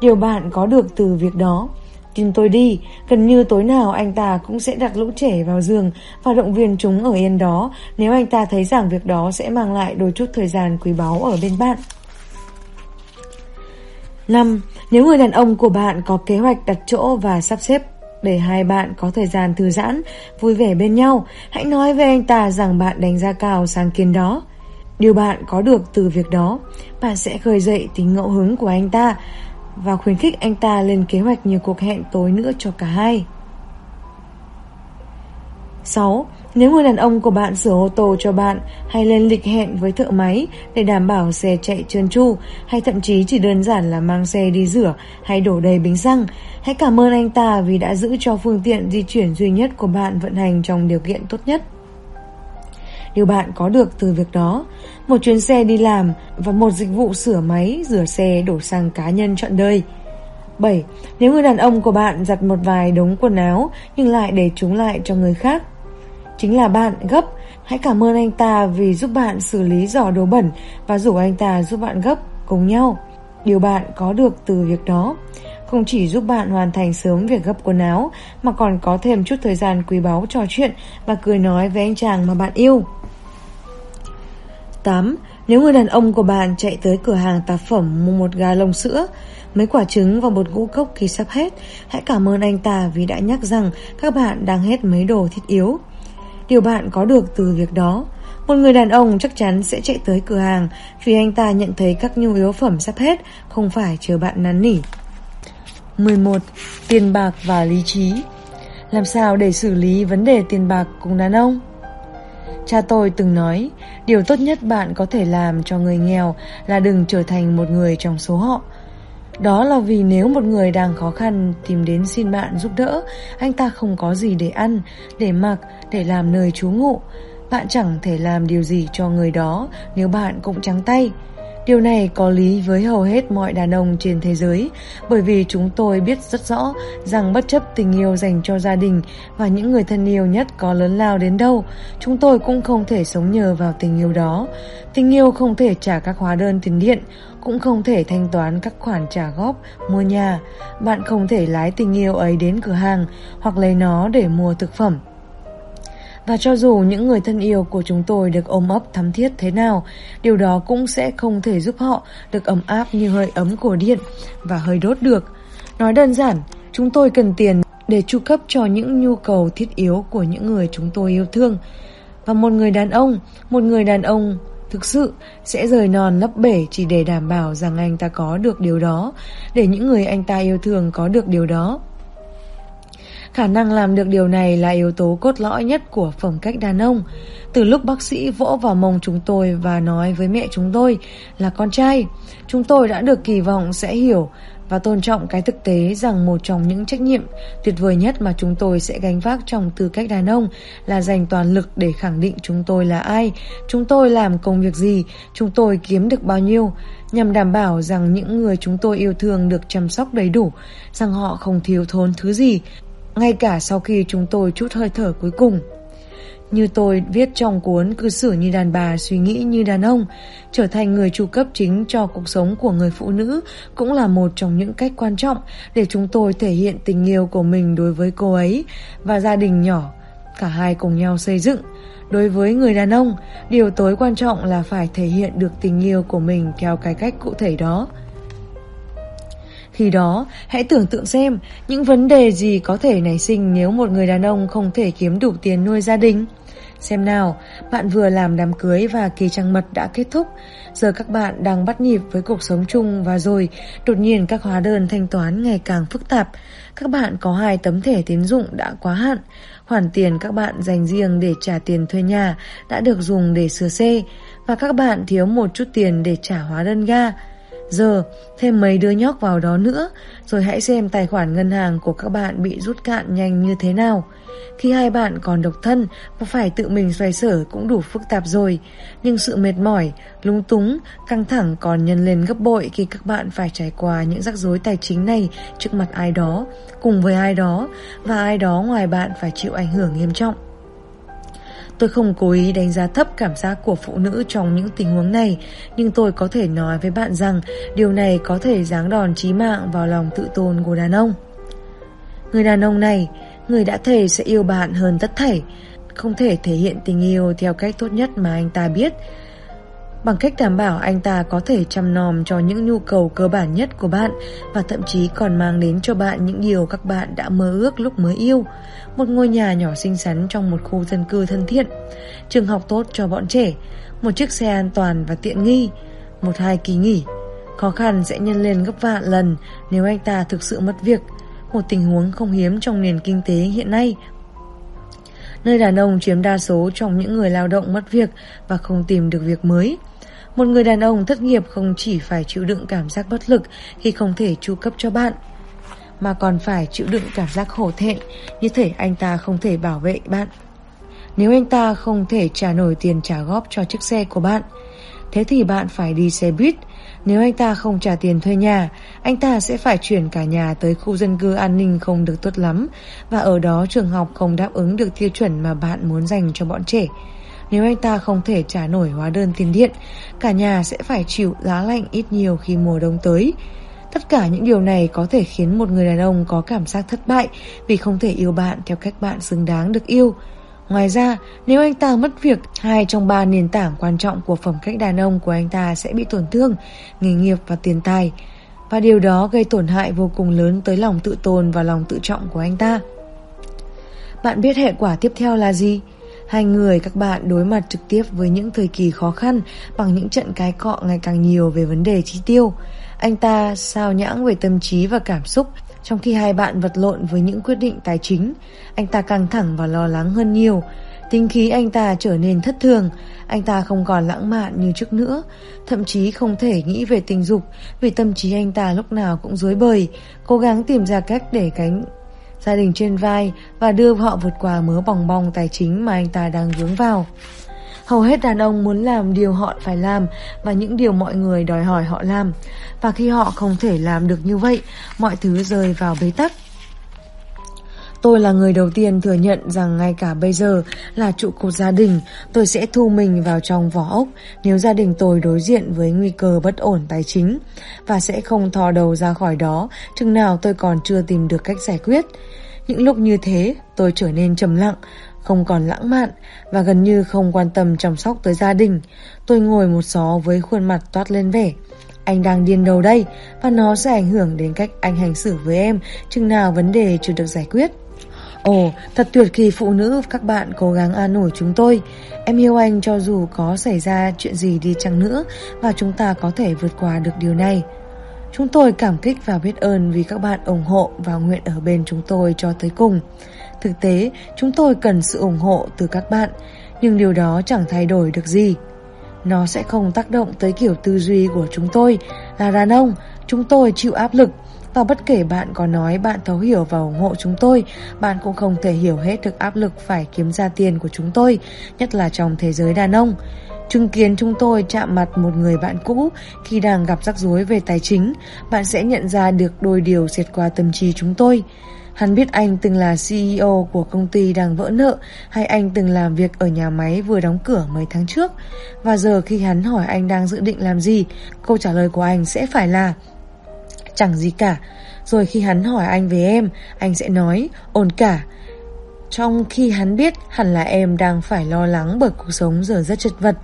Điều bạn có được từ việc đó Tin tôi đi, gần như tối nào anh ta cũng sẽ đặt lũ trẻ vào giường và động viên chúng ở yên đó nếu anh ta thấy rằng việc đó sẽ mang lại đôi chút thời gian quý báu ở bên bạn. 5. Nếu người đàn ông của bạn có kế hoạch đặt chỗ và sắp xếp để hai bạn có thời gian thư giãn, vui vẻ bên nhau, hãy nói với anh ta rằng bạn đánh giá cao sáng kiến đó. Điều bạn có được từ việc đó, bạn sẽ khơi dậy tính ngẫu hứng của anh ta và khuyến khích anh ta lên kế hoạch nhiều cuộc hẹn tối nữa cho cả hai. 6. Nếu người đàn ông của bạn sửa ô tô cho bạn hay lên lịch hẹn với thợ máy để đảm bảo xe chạy trơn tru hay thậm chí chỉ đơn giản là mang xe đi rửa hay đổ đầy bình xăng, hãy cảm ơn anh ta vì đã giữ cho phương tiện di chuyển duy nhất của bạn vận hành trong điều kiện tốt nhất điều bạn có được từ việc đó. Một chuyến xe đi làm và một dịch vụ sửa máy, rửa xe đổ xăng cá nhân trọn đời. 7. Nếu người đàn ông của bạn giặt một vài đống quần áo nhưng lại để chúng lại cho người khác. Chính là bạn gấp, hãy cảm ơn anh ta vì giúp bạn xử lý giỏ đồ bẩn và rủ anh ta giúp bạn gấp cùng nhau. Điều bạn có được từ việc đó không chỉ giúp bạn hoàn thành sớm việc gấp quần áo mà còn có thêm chút thời gian quý báu trò chuyện và cười nói với anh chàng mà bạn yêu. 8. Nếu người đàn ông của bạn chạy tới cửa hàng tạp phẩm mua một gà lông sữa, mấy quả trứng và một ngũ cốc khi sắp hết, hãy cảm ơn anh ta vì đã nhắc rằng các bạn đang hết mấy đồ thiết yếu. Điều bạn có được từ việc đó, một người đàn ông chắc chắn sẽ chạy tới cửa hàng vì anh ta nhận thấy các nhu yếu phẩm sắp hết, không phải chờ bạn năn nỉ. 11. Tiền bạc và lý trí Làm sao để xử lý vấn đề tiền bạc cùng đàn ông? Cha tôi từng nói, điều tốt nhất bạn có thể làm cho người nghèo là đừng trở thành một người trong số họ. Đó là vì nếu một người đang khó khăn tìm đến xin bạn giúp đỡ, anh ta không có gì để ăn, để mặc, để làm nơi trú ngụ. Bạn chẳng thể làm điều gì cho người đó nếu bạn cũng trắng tay. Điều này có lý với hầu hết mọi đàn ông trên thế giới bởi vì chúng tôi biết rất rõ rằng bất chấp tình yêu dành cho gia đình và những người thân yêu nhất có lớn lao đến đâu, chúng tôi cũng không thể sống nhờ vào tình yêu đó. Tình yêu không thể trả các hóa đơn tiền điện, cũng không thể thanh toán các khoản trả góp, mua nhà. Bạn không thể lái tình yêu ấy đến cửa hàng hoặc lấy nó để mua thực phẩm. Và cho dù những người thân yêu của chúng tôi được ôm ấp thắm thiết thế nào, điều đó cũng sẽ không thể giúp họ được ấm áp như hơi ấm của điện và hơi đốt được. Nói đơn giản, chúng tôi cần tiền để chu cấp cho những nhu cầu thiết yếu của những người chúng tôi yêu thương. Và một người đàn ông, một người đàn ông thực sự sẽ rời non lấp bể chỉ để đảm bảo rằng anh ta có được điều đó, để những người anh ta yêu thương có được điều đó. Khả năng làm được điều này là yếu tố cốt lõi nhất của phẩm cách đàn ông. Từ lúc bác sĩ vỗ vào mông chúng tôi và nói với mẹ chúng tôi là con trai, chúng tôi đã được kỳ vọng sẽ hiểu và tôn trọng cái thực tế rằng một trong những trách nhiệm tuyệt vời nhất mà chúng tôi sẽ gánh vác trong tư cách đàn ông là dành toàn lực để khẳng định chúng tôi là ai, chúng tôi làm công việc gì, chúng tôi kiếm được bao nhiêu, nhằm đảm bảo rằng những người chúng tôi yêu thương được chăm sóc đầy đủ, rằng họ không thiếu thốn thứ gì ngay cả sau khi chúng tôi chút hơi thở cuối cùng. Như tôi viết trong cuốn cư xử như đàn bà suy nghĩ như đàn ông, trở thành người chu cấp chính cho cuộc sống của người phụ nữ cũng là một trong những cách quan trọng để chúng tôi thể hiện tình yêu của mình đối với cô ấy và gia đình nhỏ, cả hai cùng nhau xây dựng. Đối với người đàn ông, điều tối quan trọng là phải thể hiện được tình yêu của mình theo cái cách cụ thể đó. Khi đó, hãy tưởng tượng xem những vấn đề gì có thể nảy sinh nếu một người đàn ông không thể kiếm đủ tiền nuôi gia đình. Xem nào, bạn vừa làm đám cưới và kỳ trăng mật đã kết thúc. Giờ các bạn đang bắt nhịp với cuộc sống chung và rồi đột nhiên các hóa đơn thanh toán ngày càng phức tạp. Các bạn có hai tấm thẻ tín dụng đã quá hạn. Khoản tiền các bạn dành riêng để trả tiền thuê nhà đã được dùng để sửa xe và các bạn thiếu một chút tiền để trả hóa đơn ga. Giờ, thêm mấy đứa nhóc vào đó nữa, rồi hãy xem tài khoản ngân hàng của các bạn bị rút cạn nhanh như thế nào. Khi hai bạn còn độc thân và phải tự mình xoay sở cũng đủ phức tạp rồi, nhưng sự mệt mỏi, lúng túng, căng thẳng còn nhân lên gấp bội khi các bạn phải trải qua những rắc rối tài chính này trước mặt ai đó, cùng với ai đó, và ai đó ngoài bạn phải chịu ảnh hưởng nghiêm trọng. Tôi không cố ý đánh giá thấp cảm giác của phụ nữ trong những tình huống này, nhưng tôi có thể nói với bạn rằng điều này có thể giáng đòn chí mạng vào lòng tự tôn của đàn ông. Người đàn ông này, người đã thề sẽ yêu bạn hơn tất thảy, không thể thể hiện tình yêu theo cách tốt nhất mà anh ta biết, bằng cách đảm bảo anh ta có thể chăm nom cho những nhu cầu cơ bản nhất của bạn và thậm chí còn mang đến cho bạn những điều các bạn đã mơ ước lúc mới yêu. Một ngôi nhà nhỏ xinh xắn trong một khu dân cư thân thiện, trường học tốt cho bọn trẻ, một chiếc xe an toàn và tiện nghi, một hai kỳ nghỉ. Khó khăn sẽ nhân lên gấp vạn lần nếu anh ta thực sự mất việc, một tình huống không hiếm trong nền kinh tế hiện nay nơi đàn ông chiếm đa số trong những người lao động mất việc và không tìm được việc mới. Một người đàn ông thất nghiệp không chỉ phải chịu đựng cảm giác bất lực khi không thể chu cấp cho bạn, mà còn phải chịu đựng cảm giác hổ thẹn như thể anh ta không thể bảo vệ bạn. Nếu anh ta không thể trả nổi tiền trả góp cho chiếc xe của bạn, thế thì bạn phải đi xe buýt. Nếu anh ta không trả tiền thuê nhà, anh ta sẽ phải chuyển cả nhà tới khu dân cư an ninh không được tốt lắm và ở đó trường học không đáp ứng được tiêu chuẩn mà bạn muốn dành cho bọn trẻ. Nếu anh ta không thể trả nổi hóa đơn tiền điện, cả nhà sẽ phải chịu giá lạnh ít nhiều khi mùa đông tới. Tất cả những điều này có thể khiến một người đàn ông có cảm giác thất bại vì không thể yêu bạn theo cách bạn xứng đáng được yêu. Ngoài ra, nếu anh ta mất việc, hai trong ba nền tảng quan trọng của phẩm cách đàn ông của anh ta sẽ bị tổn thương, nghề nghiệp và tiền tài. Và điều đó gây tổn hại vô cùng lớn tới lòng tự tôn và lòng tự trọng của anh ta. Bạn biết hệ quả tiếp theo là gì? Hai người các bạn đối mặt trực tiếp với những thời kỳ khó khăn bằng những trận cái cọ ngày càng nhiều về vấn đề chi tiêu. Anh ta sao nhãng về tâm trí và cảm xúc trong khi hai bạn vật lộn với những quyết định tài chính. Anh ta căng thẳng và lo lắng hơn nhiều. Tính khí anh ta trở nên thất thường, anh ta không còn lãng mạn như trước nữa, thậm chí không thể nghĩ về tình dục vì tâm trí anh ta lúc nào cũng dối bời, cố gắng tìm ra cách để cánh gia đình trên vai và đưa họ vượt qua mớ bòng bong tài chính mà anh ta đang vướng vào. Hầu hết đàn ông muốn làm điều họ phải làm và những điều mọi người đòi hỏi họ làm. Và khi họ không thể làm được như vậy, mọi thứ rơi vào bế tắc. Tôi là người đầu tiên thừa nhận rằng ngay cả bây giờ là trụ cột gia đình, tôi sẽ thu mình vào trong vỏ ốc nếu gia đình tôi đối diện với nguy cơ bất ổn tài chính và sẽ không thò đầu ra khỏi đó chừng nào tôi còn chưa tìm được cách giải quyết. Những lúc như thế, tôi trở nên trầm lặng, không còn lãng mạn và gần như không quan tâm chăm sóc tới gia đình. Tôi ngồi một xó với khuôn mặt toát lên vẻ. Anh đang điên đầu đây và nó sẽ ảnh hưởng đến cách anh hành xử với em chừng nào vấn đề chưa được giải quyết. Ồ, thật tuyệt kỳ phụ nữ các bạn cố gắng an ủi chúng tôi. Em yêu anh cho dù có xảy ra chuyện gì đi chăng nữa và chúng ta có thể vượt qua được điều này. Chúng tôi cảm kích và biết ơn vì các bạn ủng hộ và nguyện ở bên chúng tôi cho tới cùng. Thực tế, chúng tôi cần sự ủng hộ từ các bạn, nhưng điều đó chẳng thay đổi được gì. Nó sẽ không tác động tới kiểu tư duy của chúng tôi. Là đàn ông, chúng tôi chịu áp lực và bất kể bạn có nói bạn thấu hiểu và ủng hộ chúng tôi, bạn cũng không thể hiểu hết được áp lực phải kiếm ra tiền của chúng tôi, nhất là trong thế giới đàn ông. Chứng kiến chúng tôi chạm mặt một người bạn cũ khi đang gặp rắc rối về tài chính, bạn sẽ nhận ra được đôi điều xẹt qua tâm trí chúng tôi. Hắn biết anh từng là CEO của công ty đang vỡ nợ hay anh từng làm việc ở nhà máy vừa đóng cửa mấy tháng trước. Và giờ khi hắn hỏi anh đang dự định làm gì, câu trả lời của anh sẽ phải là Chẳng gì cả. Rồi khi hắn hỏi anh về em, anh sẽ nói ổn cả. Trong khi hắn biết hẳn là em đang phải lo lắng bởi cuộc sống giờ rất chật vật.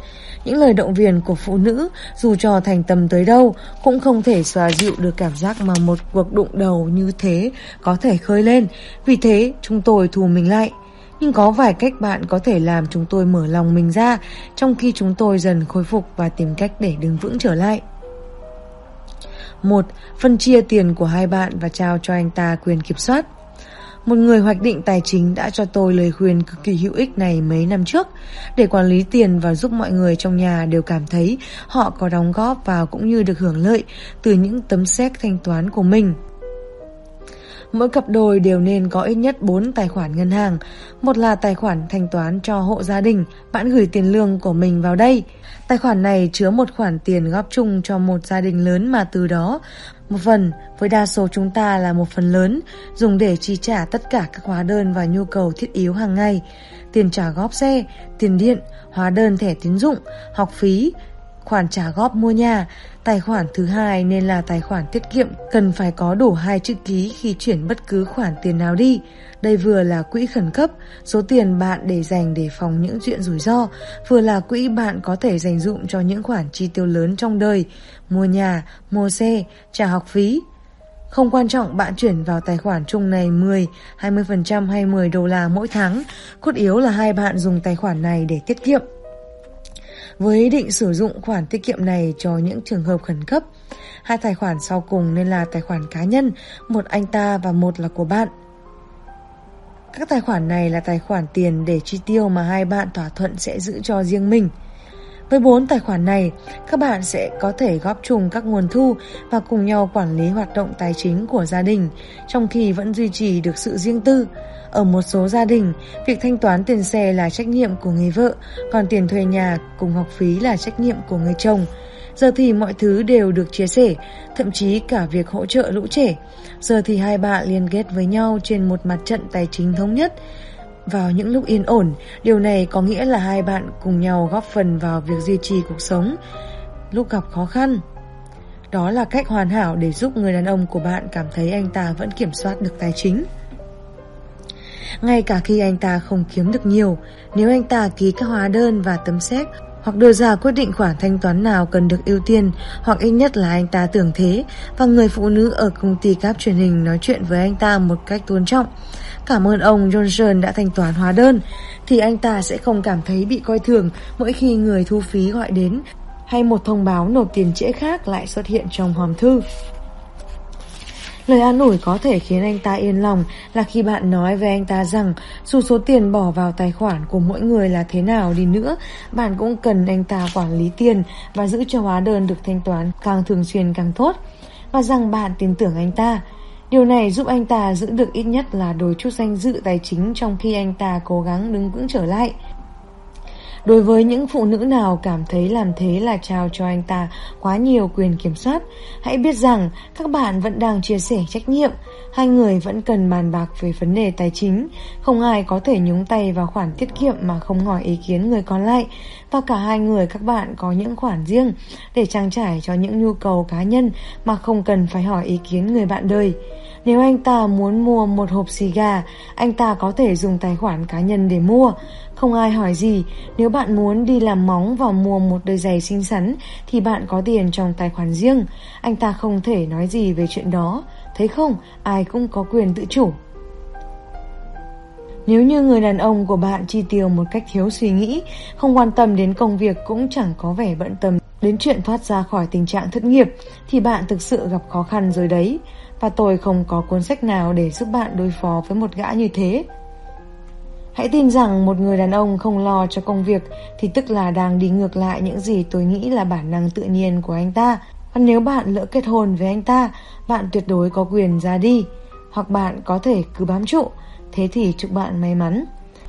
Những lời động viên của phụ nữ dù cho thành tâm tới đâu cũng không thể xóa dịu được cảm giác mà một cuộc đụng đầu như thế có thể khơi lên. Vì thế chúng tôi thù mình lại. Nhưng có vài cách bạn có thể làm chúng tôi mở lòng mình ra trong khi chúng tôi dần khôi phục và tìm cách để đứng vững trở lại một, Phân chia tiền của hai bạn và trao cho anh ta quyền kiểm soát. Một người hoạch định tài chính đã cho tôi lời khuyên cực kỳ hữu ích này mấy năm trước để quản lý tiền và giúp mọi người trong nhà đều cảm thấy họ có đóng góp vào cũng như được hưởng lợi từ những tấm séc thanh toán của mình. Mỗi cặp đôi đều nên có ít nhất 4 tài khoản ngân hàng. Một là tài khoản thanh toán cho hộ gia đình, bạn gửi tiền lương của mình vào đây. Tài khoản này chứa một khoản tiền góp chung cho một gia đình lớn mà từ đó một phần, với đa số chúng ta là một phần lớn, dùng để chi trả tất cả các hóa đơn và nhu cầu thiết yếu hàng ngày. Tiền trả góp xe, tiền điện, hóa đơn thẻ tín dụng, học phí, khoản trả góp mua nhà. Tài khoản thứ hai nên là tài khoản tiết kiệm cần phải có đủ hai chữ ký khi chuyển bất cứ khoản tiền nào đi. Đây vừa là quỹ khẩn cấp, số tiền bạn để dành để phòng những chuyện rủi ro, vừa là quỹ bạn có thể dành dụng cho những khoản chi tiêu lớn trong đời, mua nhà, mua xe, trả học phí. Không quan trọng bạn chuyển vào tài khoản chung này 10, 20% hay 10 đô la mỗi tháng, cốt yếu là hai bạn dùng tài khoản này để tiết kiệm với ý định sử dụng khoản tiết kiệm này cho những trường hợp khẩn cấp. Hai tài khoản sau cùng nên là tài khoản cá nhân, một anh ta và một là của bạn. Các tài khoản này là tài khoản tiền để chi tiêu mà hai bạn thỏa thuận sẽ giữ cho riêng mình. Với bốn tài khoản này, các bạn sẽ có thể góp chung các nguồn thu và cùng nhau quản lý hoạt động tài chính của gia đình, trong khi vẫn duy trì được sự riêng tư. Ở một số gia đình, việc thanh toán tiền xe là trách nhiệm của người vợ, còn tiền thuê nhà cùng học phí là trách nhiệm của người chồng. Giờ thì mọi thứ đều được chia sẻ, thậm chí cả việc hỗ trợ lũ trẻ. Giờ thì hai bạn liên kết với nhau trên một mặt trận tài chính thống nhất. Vào những lúc yên ổn, điều này có nghĩa là hai bạn cùng nhau góp phần vào việc duy trì cuộc sống lúc gặp khó khăn. Đó là cách hoàn hảo để giúp người đàn ông của bạn cảm thấy anh ta vẫn kiểm soát được tài chính. Ngay cả khi anh ta không kiếm được nhiều, nếu anh ta ký các hóa đơn và tấm séc hoặc đưa ra quyết định khoản thanh toán nào cần được ưu tiên, hoặc ít nhất là anh ta tưởng thế, và người phụ nữ ở công ty cáp truyền hình nói chuyện với anh ta một cách tôn trọng. Cảm ơn ông Johnson đã thanh toán hóa đơn, thì anh ta sẽ không cảm thấy bị coi thường mỗi khi người thu phí gọi đến hay một thông báo nộp tiền trễ khác lại xuất hiện trong hòm thư. Lời an ủi có thể khiến anh ta yên lòng là khi bạn nói với anh ta rằng dù số tiền bỏ vào tài khoản của mỗi người là thế nào đi nữa, bạn cũng cần anh ta quản lý tiền và giữ cho hóa đơn được thanh toán càng thường xuyên càng tốt. Và rằng bạn tin tưởng anh ta. Điều này giúp anh ta giữ được ít nhất là đôi chút danh dự tài chính trong khi anh ta cố gắng đứng vững trở lại. Đối với những phụ nữ nào cảm thấy làm thế là trao cho anh ta quá nhiều quyền kiểm soát, hãy biết rằng các bạn vẫn đang chia sẻ trách nhiệm, hai người vẫn cần bàn bạc về vấn đề tài chính, không ai có thể nhúng tay vào khoản tiết kiệm mà không hỏi ý kiến người còn lại, và cả hai người các bạn có những khoản riêng để trang trải cho những nhu cầu cá nhân mà không cần phải hỏi ý kiến người bạn đời. Nếu anh ta muốn mua một hộp xì gà, anh ta có thể dùng tài khoản cá nhân để mua. Không ai hỏi gì, nếu bạn muốn đi làm móng và mua một đôi giày xinh xắn thì bạn có tiền trong tài khoản riêng. Anh ta không thể nói gì về chuyện đó. Thấy không, ai cũng có quyền tự chủ. Nếu như người đàn ông của bạn chi tiêu một cách thiếu suy nghĩ, không quan tâm đến công việc cũng chẳng có vẻ bận tâm đến chuyện thoát ra khỏi tình trạng thất nghiệp, thì bạn thực sự gặp khó khăn rồi đấy. Và tôi không có cuốn sách nào để giúp bạn đối phó với một gã như thế. Hãy tin rằng một người đàn ông không lo cho công việc thì tức là đang đi ngược lại những gì tôi nghĩ là bản năng tự nhiên của anh ta. Và nếu bạn lỡ kết hôn với anh ta, bạn tuyệt đối có quyền ra đi. Hoặc bạn có thể cứ bám trụ, thế thì chúc bạn may mắn.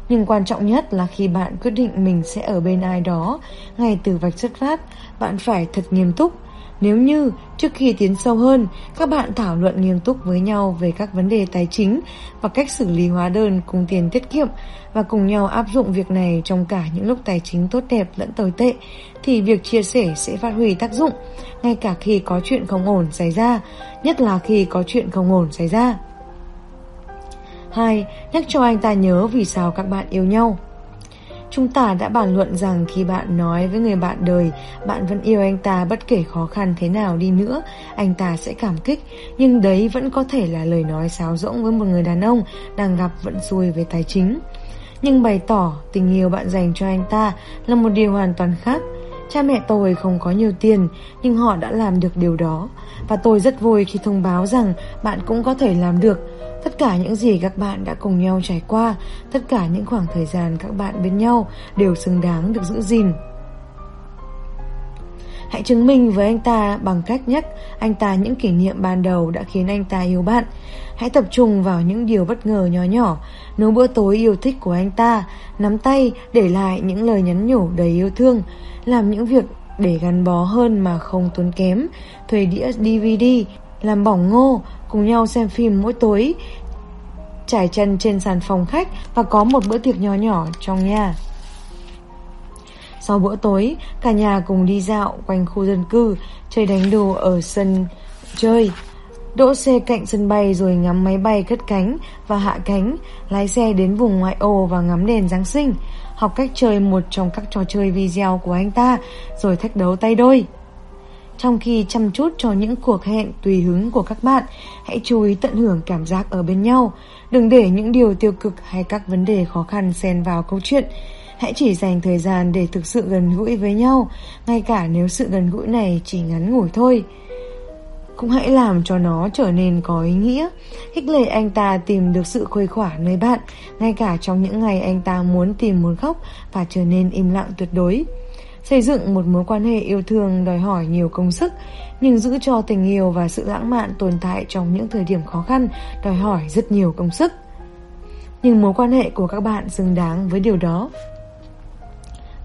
Nhưng quan trọng nhất là khi bạn quyết định mình sẽ ở bên ai đó, ngay từ vạch xuất phát, bạn phải thật nghiêm túc. Nếu như trước khi tiến sâu hơn, các bạn thảo luận nghiêm túc với nhau về các vấn đề tài chính và cách xử lý hóa đơn cùng tiền tiết kiệm và cùng nhau áp dụng việc này trong cả những lúc tài chính tốt đẹp lẫn tồi tệ, thì việc chia sẻ sẽ phát huy tác dụng, ngay cả khi có chuyện không ổn xảy ra, nhất là khi có chuyện không ổn xảy ra. 2. Nhắc cho anh ta nhớ vì sao các bạn yêu nhau. Chúng ta đã bàn luận rằng khi bạn nói với người bạn đời bạn vẫn yêu anh ta bất kể khó khăn thế nào đi nữa, anh ta sẽ cảm kích, nhưng đấy vẫn có thể là lời nói sáo rỗng với một người đàn ông đang gặp vận xui về tài chính. Nhưng bày tỏ tình yêu bạn dành cho anh ta là một điều hoàn toàn khác. Cha mẹ tôi không có nhiều tiền, nhưng họ đã làm được điều đó. Và tôi rất vui khi thông báo rằng bạn cũng có thể làm được Tất cả những gì các bạn đã cùng nhau trải qua, tất cả những khoảng thời gian các bạn bên nhau đều xứng đáng được giữ gìn. Hãy chứng minh với anh ta bằng cách nhắc anh ta những kỷ niệm ban đầu đã khiến anh ta yêu bạn. Hãy tập trung vào những điều bất ngờ nhỏ nhỏ, nấu bữa tối yêu thích của anh ta, nắm tay để lại những lời nhắn nhủ đầy yêu thương, làm những việc để gắn bó hơn mà không tốn kém, thuê đĩa DVD, làm bỏng ngô, cùng nhau xem phim mỗi tối, trải chân trên sàn phòng khách và có một bữa tiệc nhỏ nhỏ trong nhà. Sau bữa tối, cả nhà cùng đi dạo quanh khu dân cư, chơi đánh đồ ở sân chơi. Đỗ xe cạnh sân bay rồi ngắm máy bay cất cánh và hạ cánh, lái xe đến vùng ngoại ô và ngắm đèn Giáng sinh, học cách chơi một trong các trò chơi video của anh ta, rồi thách đấu tay đôi. Trong khi chăm chút cho những cuộc hẹn tùy hứng của các bạn, hãy chú ý tận hưởng cảm giác ở bên nhau. Đừng để những điều tiêu cực hay các vấn đề khó khăn xen vào câu chuyện. Hãy chỉ dành thời gian để thực sự gần gũi với nhau, ngay cả nếu sự gần gũi này chỉ ngắn ngủi thôi. Cũng hãy làm cho nó trở nên có ý nghĩa. Khích lệ anh ta tìm được sự khuây khỏa nơi bạn, ngay cả trong những ngày anh ta muốn tìm muốn khóc và trở nên im lặng tuyệt đối. Xây dựng một mối quan hệ yêu thương đòi hỏi nhiều công sức, nhưng giữ cho tình yêu và sự lãng mạn tồn tại trong những thời điểm khó khăn đòi hỏi rất nhiều công sức. Nhưng mối quan hệ của các bạn xứng đáng với điều đó.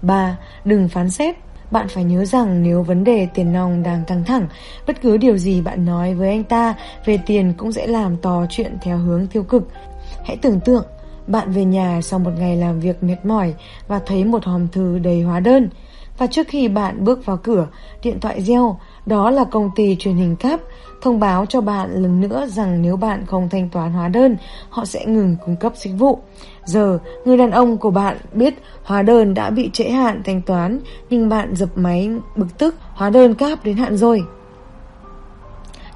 3. Đừng phán xét. Bạn phải nhớ rằng nếu vấn đề tiền nong đang căng thẳng, bất cứ điều gì bạn nói với anh ta về tiền cũng sẽ làm to chuyện theo hướng tiêu cực. Hãy tưởng tượng, bạn về nhà sau một ngày làm việc mệt mỏi và thấy một hòm thư đầy hóa đơn. Và trước khi bạn bước vào cửa, điện thoại reo, đó là công ty truyền hình cáp, thông báo cho bạn lần nữa rằng nếu bạn không thanh toán hóa đơn, họ sẽ ngừng cung cấp dịch vụ. Giờ, người đàn ông của bạn biết hóa đơn đã bị trễ hạn thanh toán, nhưng bạn dập máy bực tức, hóa đơn cáp đến hạn rồi.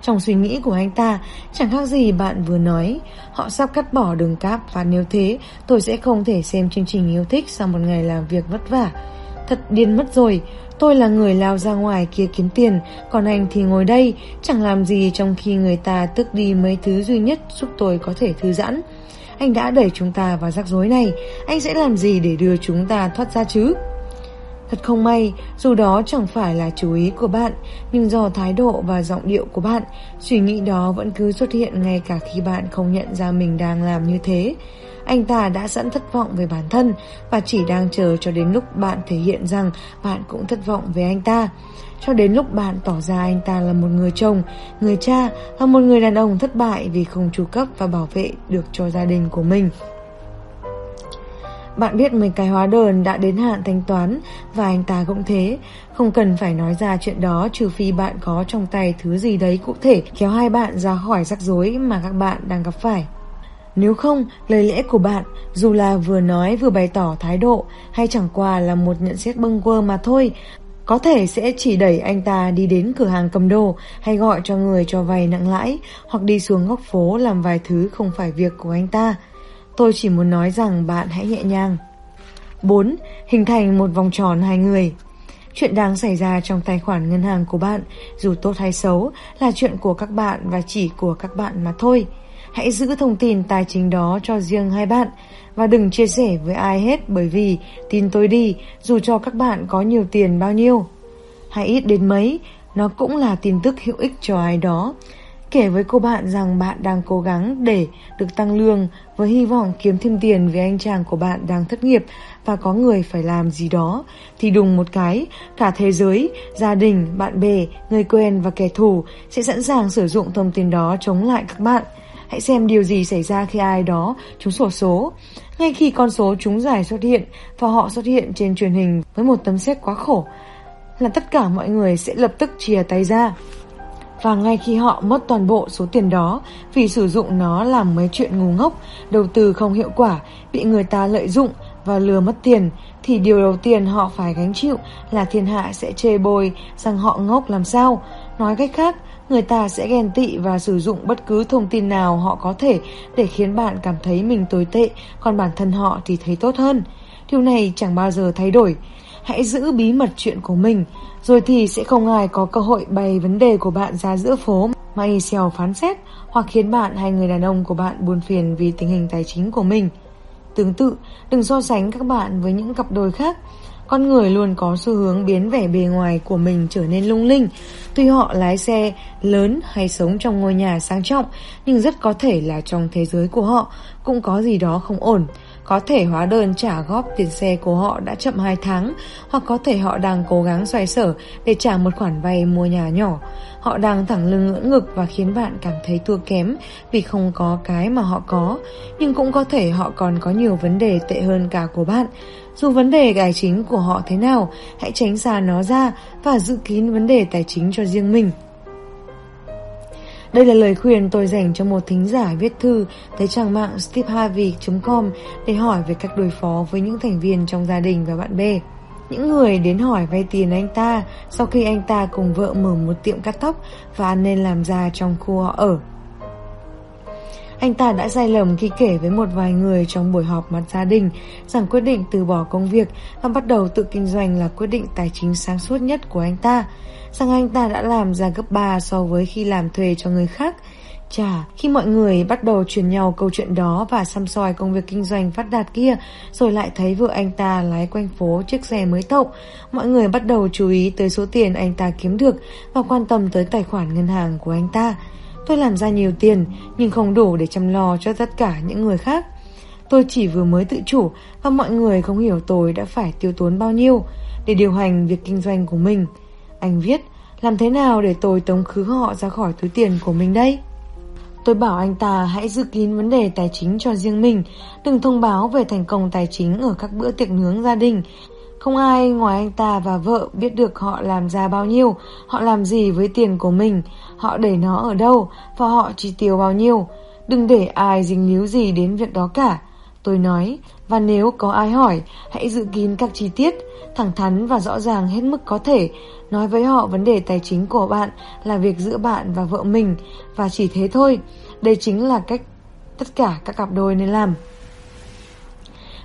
Trong suy nghĩ của anh ta, chẳng khác gì bạn vừa nói, họ sắp cắt bỏ đường cáp và nếu thế, tôi sẽ không thể xem chương trình yêu thích sau một ngày làm việc vất vả. Thật điên mất rồi. Tôi là người lao ra ngoài kia kiếm tiền Còn anh thì ngồi đây Chẳng làm gì trong khi người ta tước đi mấy thứ duy nhất Giúp tôi có thể thư giãn. Anh đã đẩy chúng ta vào rắc rối này Anh sẽ làm gì để đưa chúng ta thoát ra chứ? Thật không may, dù đó chẳng phải là chú ý của bạn, nhưng do thái độ và giọng điệu của bạn, suy nghĩ đó vẫn cứ xuất hiện ngay cả khi bạn không nhận ra mình đang làm như thế. Anh ta đã sẵn thất vọng về bản thân và chỉ đang chờ cho đến lúc bạn thể hiện rằng bạn cũng thất vọng về anh ta. Cho đến lúc bạn tỏ ra anh ta là một người chồng, người cha và một người đàn ông thất bại vì không chu cấp và bảo vệ được cho gia đình của mình. Bạn biết mấy cái hóa đơn đã đến hạn thanh toán và anh ta cũng thế. Không cần phải nói ra chuyện đó trừ phi bạn có trong tay thứ gì đấy cụ thể kéo hai bạn ra khỏi rắc rối mà các bạn đang gặp phải. Nếu không, lời lẽ của bạn, dù là vừa nói vừa bày tỏ thái độ hay chẳng qua là một nhận xét bâng quơ mà thôi, có thể sẽ chỉ đẩy anh ta đi đến cửa hàng cầm đồ hay gọi cho người cho vay nặng lãi hoặc đi xuống góc phố làm vài thứ không phải việc của anh ta. Tôi chỉ muốn nói rằng bạn hãy nhẹ nhàng. 4. Hình thành một vòng tròn hai người Chuyện đang xảy ra trong tài khoản ngân hàng của bạn, dù tốt hay xấu, là chuyện của các bạn và chỉ của các bạn mà thôi. Hãy giữ thông tin tài chính đó cho riêng hai bạn và đừng chia sẻ với ai hết bởi vì tin tôi đi, dù cho các bạn có nhiều tiền bao nhiêu hay ít đến mấy, nó cũng là tin tức hữu ích cho ai đó. Kể với cô bạn rằng bạn đang cố gắng để được tăng lương với hy vọng kiếm thêm tiền vì anh chàng của bạn đang thất nghiệp và có người phải làm gì đó thì đùng một cái cả thế giới, gia đình, bạn bè, người quen và kẻ thù sẽ sẵn sàng sử dụng thông tin đó chống lại các bạn. Hãy xem điều gì xảy ra khi ai đó trúng sổ số. Ngay khi con số trúng giải xuất hiện và họ xuất hiện trên truyền hình với một tấm xét quá khổ là tất cả mọi người sẽ lập tức chia tay ra. Và ngay khi họ mất toàn bộ số tiền đó vì sử dụng nó làm mấy chuyện ngu ngốc, đầu tư không hiệu quả, bị người ta lợi dụng và lừa mất tiền, thì điều đầu tiên họ phải gánh chịu là thiên hạ sẽ chê bôi rằng họ ngốc làm sao. Nói cách khác, người ta sẽ ghen tị và sử dụng bất cứ thông tin nào họ có thể để khiến bạn cảm thấy mình tồi tệ, còn bản thân họ thì thấy tốt hơn. Điều này chẳng bao giờ thay đổi. Hãy giữ bí mật chuyện của mình, rồi thì sẽ không ai có cơ hội bày vấn đề của bạn ra giữa phố mà y xèo phán xét hoặc khiến bạn hay người đàn ông của bạn buồn phiền vì tình hình tài chính của mình. Tương tự, đừng so sánh các bạn với những cặp đôi khác. Con người luôn có xu hướng biến vẻ bề ngoài của mình trở nên lung linh. Tuy họ lái xe lớn hay sống trong ngôi nhà sang trọng, nhưng rất có thể là trong thế giới của họ cũng có gì đó không ổn. Có thể hóa đơn trả góp tiền xe của họ đã chậm 2 tháng, hoặc có thể họ đang cố gắng xoay sở để trả một khoản vay mua nhà nhỏ. Họ đang thẳng lưng ngưỡng ngực và khiến bạn cảm thấy thua kém vì không có cái mà họ có. Nhưng cũng có thể họ còn có nhiều vấn đề tệ hơn cả của bạn. Dù vấn đề tài chính của họ thế nào, hãy tránh xa nó ra và giữ kín vấn đề tài chính cho riêng mình. Đây là lời khuyên tôi dành cho một thính giả viết thư tới trang mạng steveharvey.com để hỏi về cách đối phó với những thành viên trong gia đình và bạn bè. Những người đến hỏi vay tiền anh ta sau khi anh ta cùng vợ mở một tiệm cắt tóc và nên làm ra trong khu họ ở. Anh ta đã sai lầm khi kể với một vài người trong buổi họp mặt gia đình rằng quyết định từ bỏ công việc và bắt đầu tự kinh doanh là quyết định tài chính sáng suốt nhất của anh ta. Rằng anh ta đã làm ra gấp 3 so với khi làm thuê cho người khác. Chà, khi mọi người bắt đầu truyền nhau câu chuyện đó và xăm soi công việc kinh doanh phát đạt kia, rồi lại thấy vợ anh ta lái quanh phố chiếc xe mới tậu, mọi người bắt đầu chú ý tới số tiền anh ta kiếm được và quan tâm tới tài khoản ngân hàng của anh ta. Tôi làm ra nhiều tiền nhưng không đủ để chăm lo cho tất cả những người khác. Tôi chỉ vừa mới tự chủ và mọi người không hiểu tôi đã phải tiêu tốn bao nhiêu để điều hành việc kinh doanh của mình. Anh viết, làm thế nào để tôi tống khứ họ ra khỏi túi tiền của mình đây? Tôi bảo anh ta hãy giữ kín vấn đề tài chính cho riêng mình, đừng thông báo về thành công tài chính ở các bữa tiệc nướng gia đình. Không ai ngoài anh ta và vợ biết được họ làm ra bao nhiêu, họ làm gì với tiền của mình, họ để nó ở đâu và họ chi tiêu bao nhiêu. Đừng để ai dính líu gì đến việc đó cả. Tôi nói, và nếu có ai hỏi, hãy giữ kín các chi tiết, thẳng thắn và rõ ràng hết mức có thể. Nói với họ vấn đề tài chính của bạn là việc giữa bạn và vợ mình, và chỉ thế thôi. Đây chính là cách tất cả các cặp đôi nên làm.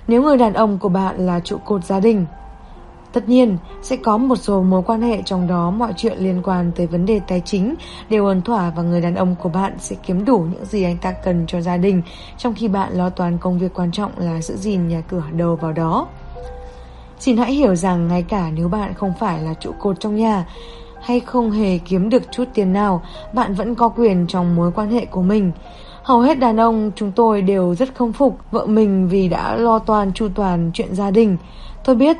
Nếu người đàn ông của bạn là trụ cột gia đình, Tất nhiên, sẽ có một số mối quan hệ trong đó mọi chuyện liên quan tới vấn đề tài chính đều ổn thỏa và người đàn ông của bạn sẽ kiếm đủ những gì anh ta cần cho gia đình, trong khi bạn lo toàn công việc quan trọng là giữ gìn nhà cửa đầu vào đó. Xin hãy hiểu rằng ngay cả nếu bạn không phải là trụ cột trong nhà hay không hề kiếm được chút tiền nào, bạn vẫn có quyền trong mối quan hệ của mình. Hầu hết đàn ông chúng tôi đều rất không phục vợ mình vì đã lo toàn chu toàn chuyện gia đình. Tôi biết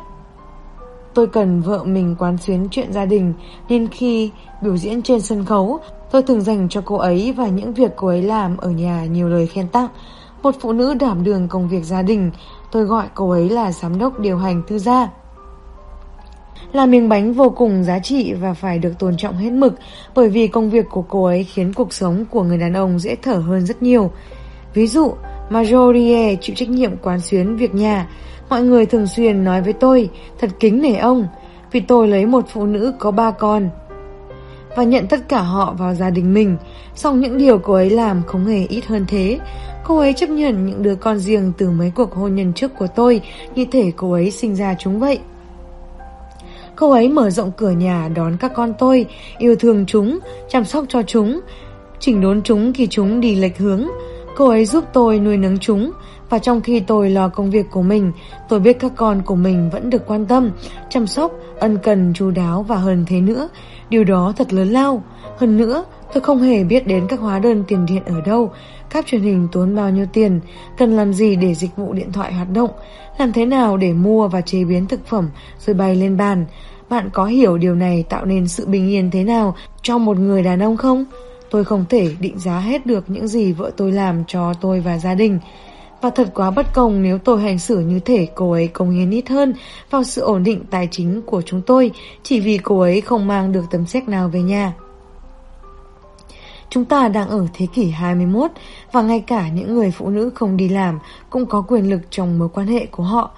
Tôi cần vợ mình quán xuyến chuyện gia đình Nên khi biểu diễn trên sân khấu Tôi thường dành cho cô ấy và những việc cô ấy làm ở nhà nhiều lời khen tặng. Một phụ nữ đảm đường công việc gia đình Tôi gọi cô ấy là giám đốc điều hành tư gia. Là miếng bánh vô cùng giá trị và phải được tôn trọng hết mực bởi vì công việc của cô ấy khiến cuộc sống của người đàn ông dễ thở hơn rất nhiều. Ví dụ, Majorie chịu trách nhiệm quán xuyến việc nhà, Mọi người thường xuyên nói với tôi Thật kính nể ông Vì tôi lấy một phụ nữ có ba con. Và nhận tất cả họ vào gia đình mình song những điều cô ấy làm không hề ít hơn thế. Cô ấy chấp nhận những đứa con riêng từ mấy cuộc hôn nhân trước của tôi Như thể cô ấy sinh ra chúng vậy. Cô ấy mở rộng cửa nhà đón các con tôi Yêu thương chúng, chăm sóc cho chúng Chỉnh đốn chúng khi chúng đi lệch hướng. Cô ấy giúp tôi nuôi nấng chúng và trong khi tôi lo công việc của mình, tôi biết các con của mình vẫn được quan tâm, chăm sóc, ân cần, chu đáo và hơn thế nữa. Điều đó thật lớn lao. Hơn nữa, tôi không hề biết đến các hóa đơn tiền điện ở đâu, các truyền hình tốn bao nhiêu tiền, cần làm gì để dịch vụ điện thoại hoạt động, làm thế nào để mua và chế biến thực phẩm rồi bày lên bàn. Bạn có hiểu điều này tạo nên sự bình yên thế nào cho một người đàn ông không? Tôi không thể định giá hết được những gì vợ tôi làm cho tôi và gia đình. Và thật quá bất công nếu tôi hành xử như thể cô ấy công hiến ít hơn vào sự ổn định tài chính của chúng tôi, chỉ vì cô ấy không mang được tấm séc nào về nhà. Chúng ta đang ở thế kỷ 21 và ngay cả những người phụ nữ không đi làm cũng có quyền lực trong mối quan hệ của họ.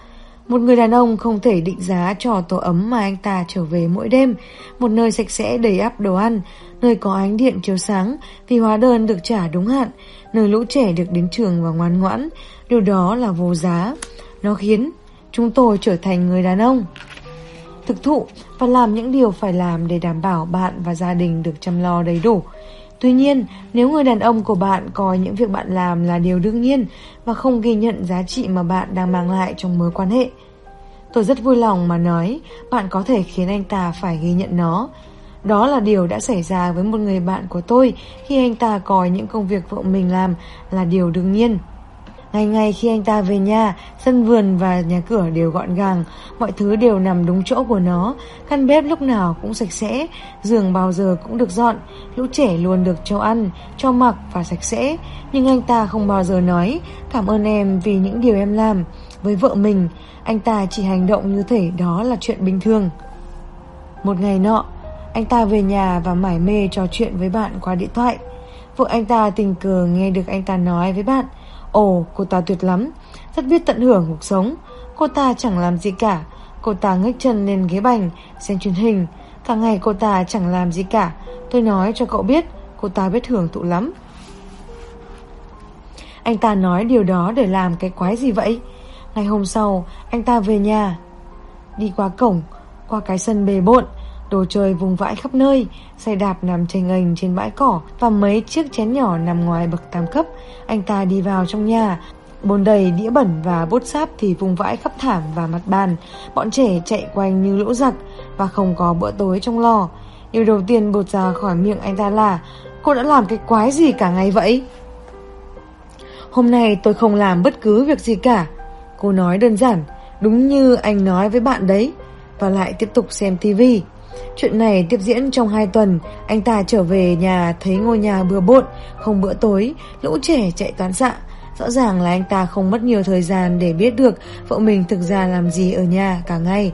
Một người đàn ông không thể định giá cho tổ ấm mà anh ta trở về mỗi đêm, một nơi sạch sẽ đầy ắp đồ ăn, nơi có ánh điện chiếu sáng vì hóa đơn được trả đúng hạn, nơi lũ trẻ được đến trường và ngoan ngoãn. Điều đó là vô giá. Nó khiến chúng tôi trở thành người đàn ông. Thực thụ và làm những điều phải làm để đảm bảo bạn và gia đình được chăm lo đầy đủ. Tuy nhiên, nếu người đàn ông của bạn coi những việc bạn làm là điều đương nhiên và không ghi nhận giá trị mà bạn đang mang lại trong mối quan hệ, tôi rất vui lòng mà nói bạn có thể khiến anh ta phải ghi nhận nó. Đó là điều đã xảy ra với một người bạn của tôi khi anh ta coi những công việc vợ mình làm là điều đương nhiên. Ngày ngày khi anh ta về nhà, sân vườn và nhà cửa đều gọn gàng, mọi thứ đều nằm đúng chỗ của nó, căn bếp lúc nào cũng sạch sẽ, giường bao giờ cũng được dọn, lũ trẻ luôn được cho ăn, cho mặc và sạch sẽ. Nhưng anh ta không bao giờ nói cảm ơn em vì những điều em làm. Với vợ mình, anh ta chỉ hành động như thể đó là chuyện bình thường. Một ngày nọ, anh ta về nhà và mải mê trò chuyện với bạn qua điện thoại. Vợ anh ta tình cờ nghe được anh ta nói với bạn Ồ, cô ta tuyệt lắm, rất biết tận hưởng cuộc sống. Cô ta chẳng làm gì cả. Cô ta ngách chân lên ghế bành, xem truyền hình. Cả ngày cô ta chẳng làm gì cả. Tôi nói cho cậu biết, cô ta biết hưởng thụ lắm. Anh ta nói điều đó để làm cái quái gì vậy? Ngày hôm sau, anh ta về nhà. Đi qua cổng, qua cái sân bề bộn, đồ chơi vùng vãi khắp nơi, xe đạp nằm chênh ảnh trên bãi cỏ và mấy chiếc chén nhỏ nằm ngoài bậc tam cấp. Anh ta đi vào trong nhà, bồn đầy đĩa bẩn và bút sáp thì vùng vãi khắp thảm và mặt bàn. Bọn trẻ chạy quanh như lỗ giặc và không có bữa tối trong lò. Điều đầu tiên bột ra khỏi miệng anh ta là Cô đã làm cái quái gì cả ngày vậy? Hôm nay tôi không làm bất cứ việc gì cả. Cô nói đơn giản, đúng như anh nói với bạn đấy. Và lại tiếp tục xem tivi. Chuyện này tiếp diễn trong 2 tuần, anh ta trở về nhà thấy ngôi nhà bừa bộn, không bữa tối, lũ trẻ chạy toán xạ. Rõ ràng là anh ta không mất nhiều thời gian để biết được vợ mình thực ra làm gì ở nhà cả ngày.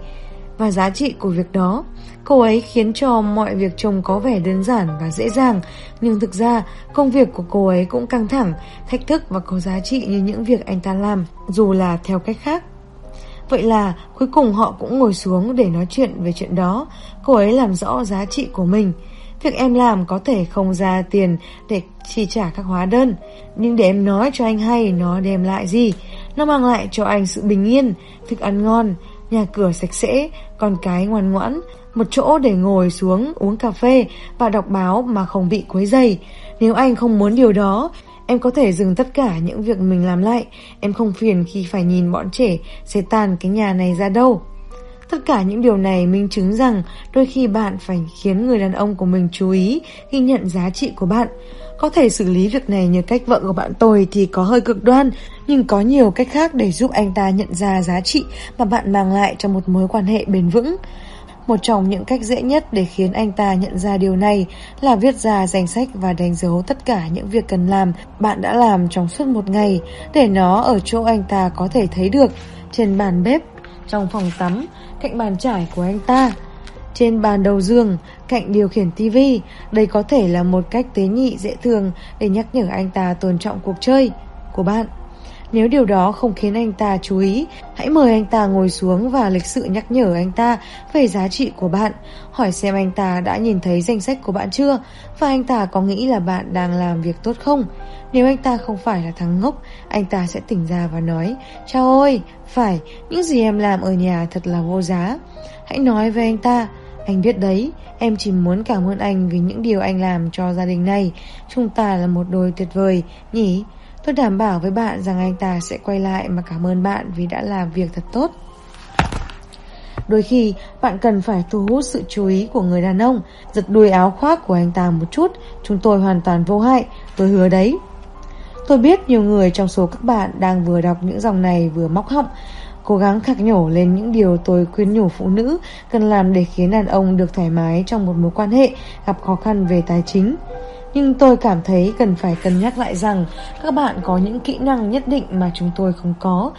Và giá trị của việc đó, cô ấy khiến cho mọi việc trông có vẻ đơn giản và dễ dàng, nhưng thực ra công việc của cô ấy cũng căng thẳng, thách thức và có giá trị như những việc anh ta làm, dù là theo cách khác. Vậy là cuối cùng họ cũng ngồi xuống để nói chuyện về chuyện đó. Cô ấy làm rõ giá trị của mình. Việc em làm có thể không ra tiền để chi trả các hóa đơn. Nhưng để em nói cho anh hay nó đem lại gì. Nó mang lại cho anh sự bình yên, thức ăn ngon, nhà cửa sạch sẽ, con cái ngoan ngoãn, một chỗ để ngồi xuống uống cà phê và đọc báo mà không bị quấy dày. Nếu anh không muốn điều đó, Em có thể dừng tất cả những việc mình làm lại Em không phiền khi phải nhìn bọn trẻ Sẽ tàn cái nhà này ra đâu Tất cả những điều này minh chứng rằng đôi khi bạn phải khiến người đàn ông của mình chú ý, ghi nhận giá trị của bạn. Có thể xử lý việc này như cách vợ của bạn tôi thì có hơi cực đoan, nhưng có nhiều cách khác để giúp anh ta nhận ra giá trị mà bạn mang lại cho một mối quan hệ bền vững. Một trong những cách dễ nhất để khiến anh ta nhận ra điều này là viết ra danh sách và đánh dấu tất cả những việc cần làm bạn đã làm trong suốt một ngày để nó ở chỗ anh ta có thể thấy được trên bàn bếp, trong phòng tắm, cạnh bàn trải của anh ta. Trên bàn đầu giường, cạnh điều khiển tivi, đây có thể là một cách tế nhị dễ thương để nhắc nhở anh ta tôn trọng cuộc chơi của bạn. Nếu điều đó không khiến anh ta chú ý, hãy mời anh ta ngồi xuống và lịch sự nhắc nhở anh ta về giá trị của bạn. Hỏi xem anh ta đã nhìn thấy danh sách của bạn chưa và anh ta có nghĩ là bạn đang làm việc tốt không. Nếu anh ta không phải là thằng ngốc, anh ta sẽ tỉnh ra và nói Chào ơi, phải, những gì em làm ở nhà thật là vô giá. Hãy nói với anh ta anh biết đấy, em chỉ muốn cảm ơn anh vì những điều anh làm cho gia đình này. Chúng ta là một đôi tuyệt vời, nhỉ? Tôi đảm bảo với bạn rằng anh ta sẽ quay lại mà cảm ơn bạn vì đã làm việc thật tốt. Đôi khi, bạn cần phải thu hút sự chú ý của người đàn ông, Giật đuôi áo khoác của anh ta một chút. Chúng tôi hoàn toàn vô hại. Tôi hứa đấy. Tôi biết nhiều người trong số các bạn đang vừa đọc những dòng này vừa móc họng, Cố gắng khạc nhổ lên những điều tôi khuyên nhủ phụ nữ Cần làm để khiến đàn ông được thoải mái trong một mối quan hệ, Gặp khó khăn về tài chính nhưng tôi cảm thấy cần phải cân nhắc lại rằng các bạn có những kỹ năng nhất định mà chúng tôi không có.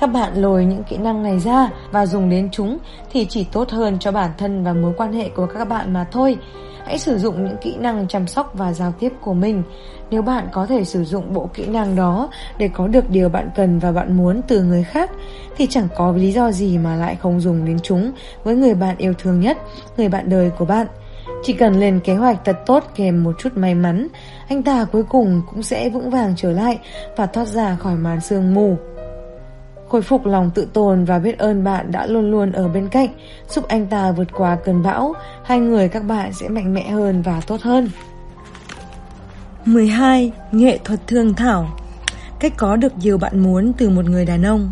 Các bạn lồi những kỹ năng này ra và dùng đến chúng thì chỉ tốt hơn cho bản thân và mối quan hệ của các bạn mà thôi. Hãy sử dụng những kỹ năng chăm sóc và giao tiếp của mình. Nếu bạn có thể sử dụng bộ kỹ năng đó để có được điều bạn cần và bạn muốn từ người khác thì chẳng có lý do gì mà lại không dùng đến chúng với người bạn yêu thương nhất, người bạn đời của bạn. Chỉ cần lên kế hoạch thật tốt kèm một chút may mắn, anh ta cuối cùng cũng sẽ vững vàng trở lại và thoát ra khỏi màn sương mù. Khôi phục lòng tự tồn và biết ơn bạn đã luôn luôn ở bên cạnh, giúp anh ta vượt qua cơn bão, hai người các bạn sẽ mạnh mẽ hơn và tốt hơn. 12. Nghệ thuật thương thảo Cách có được điều bạn muốn từ một người đàn ông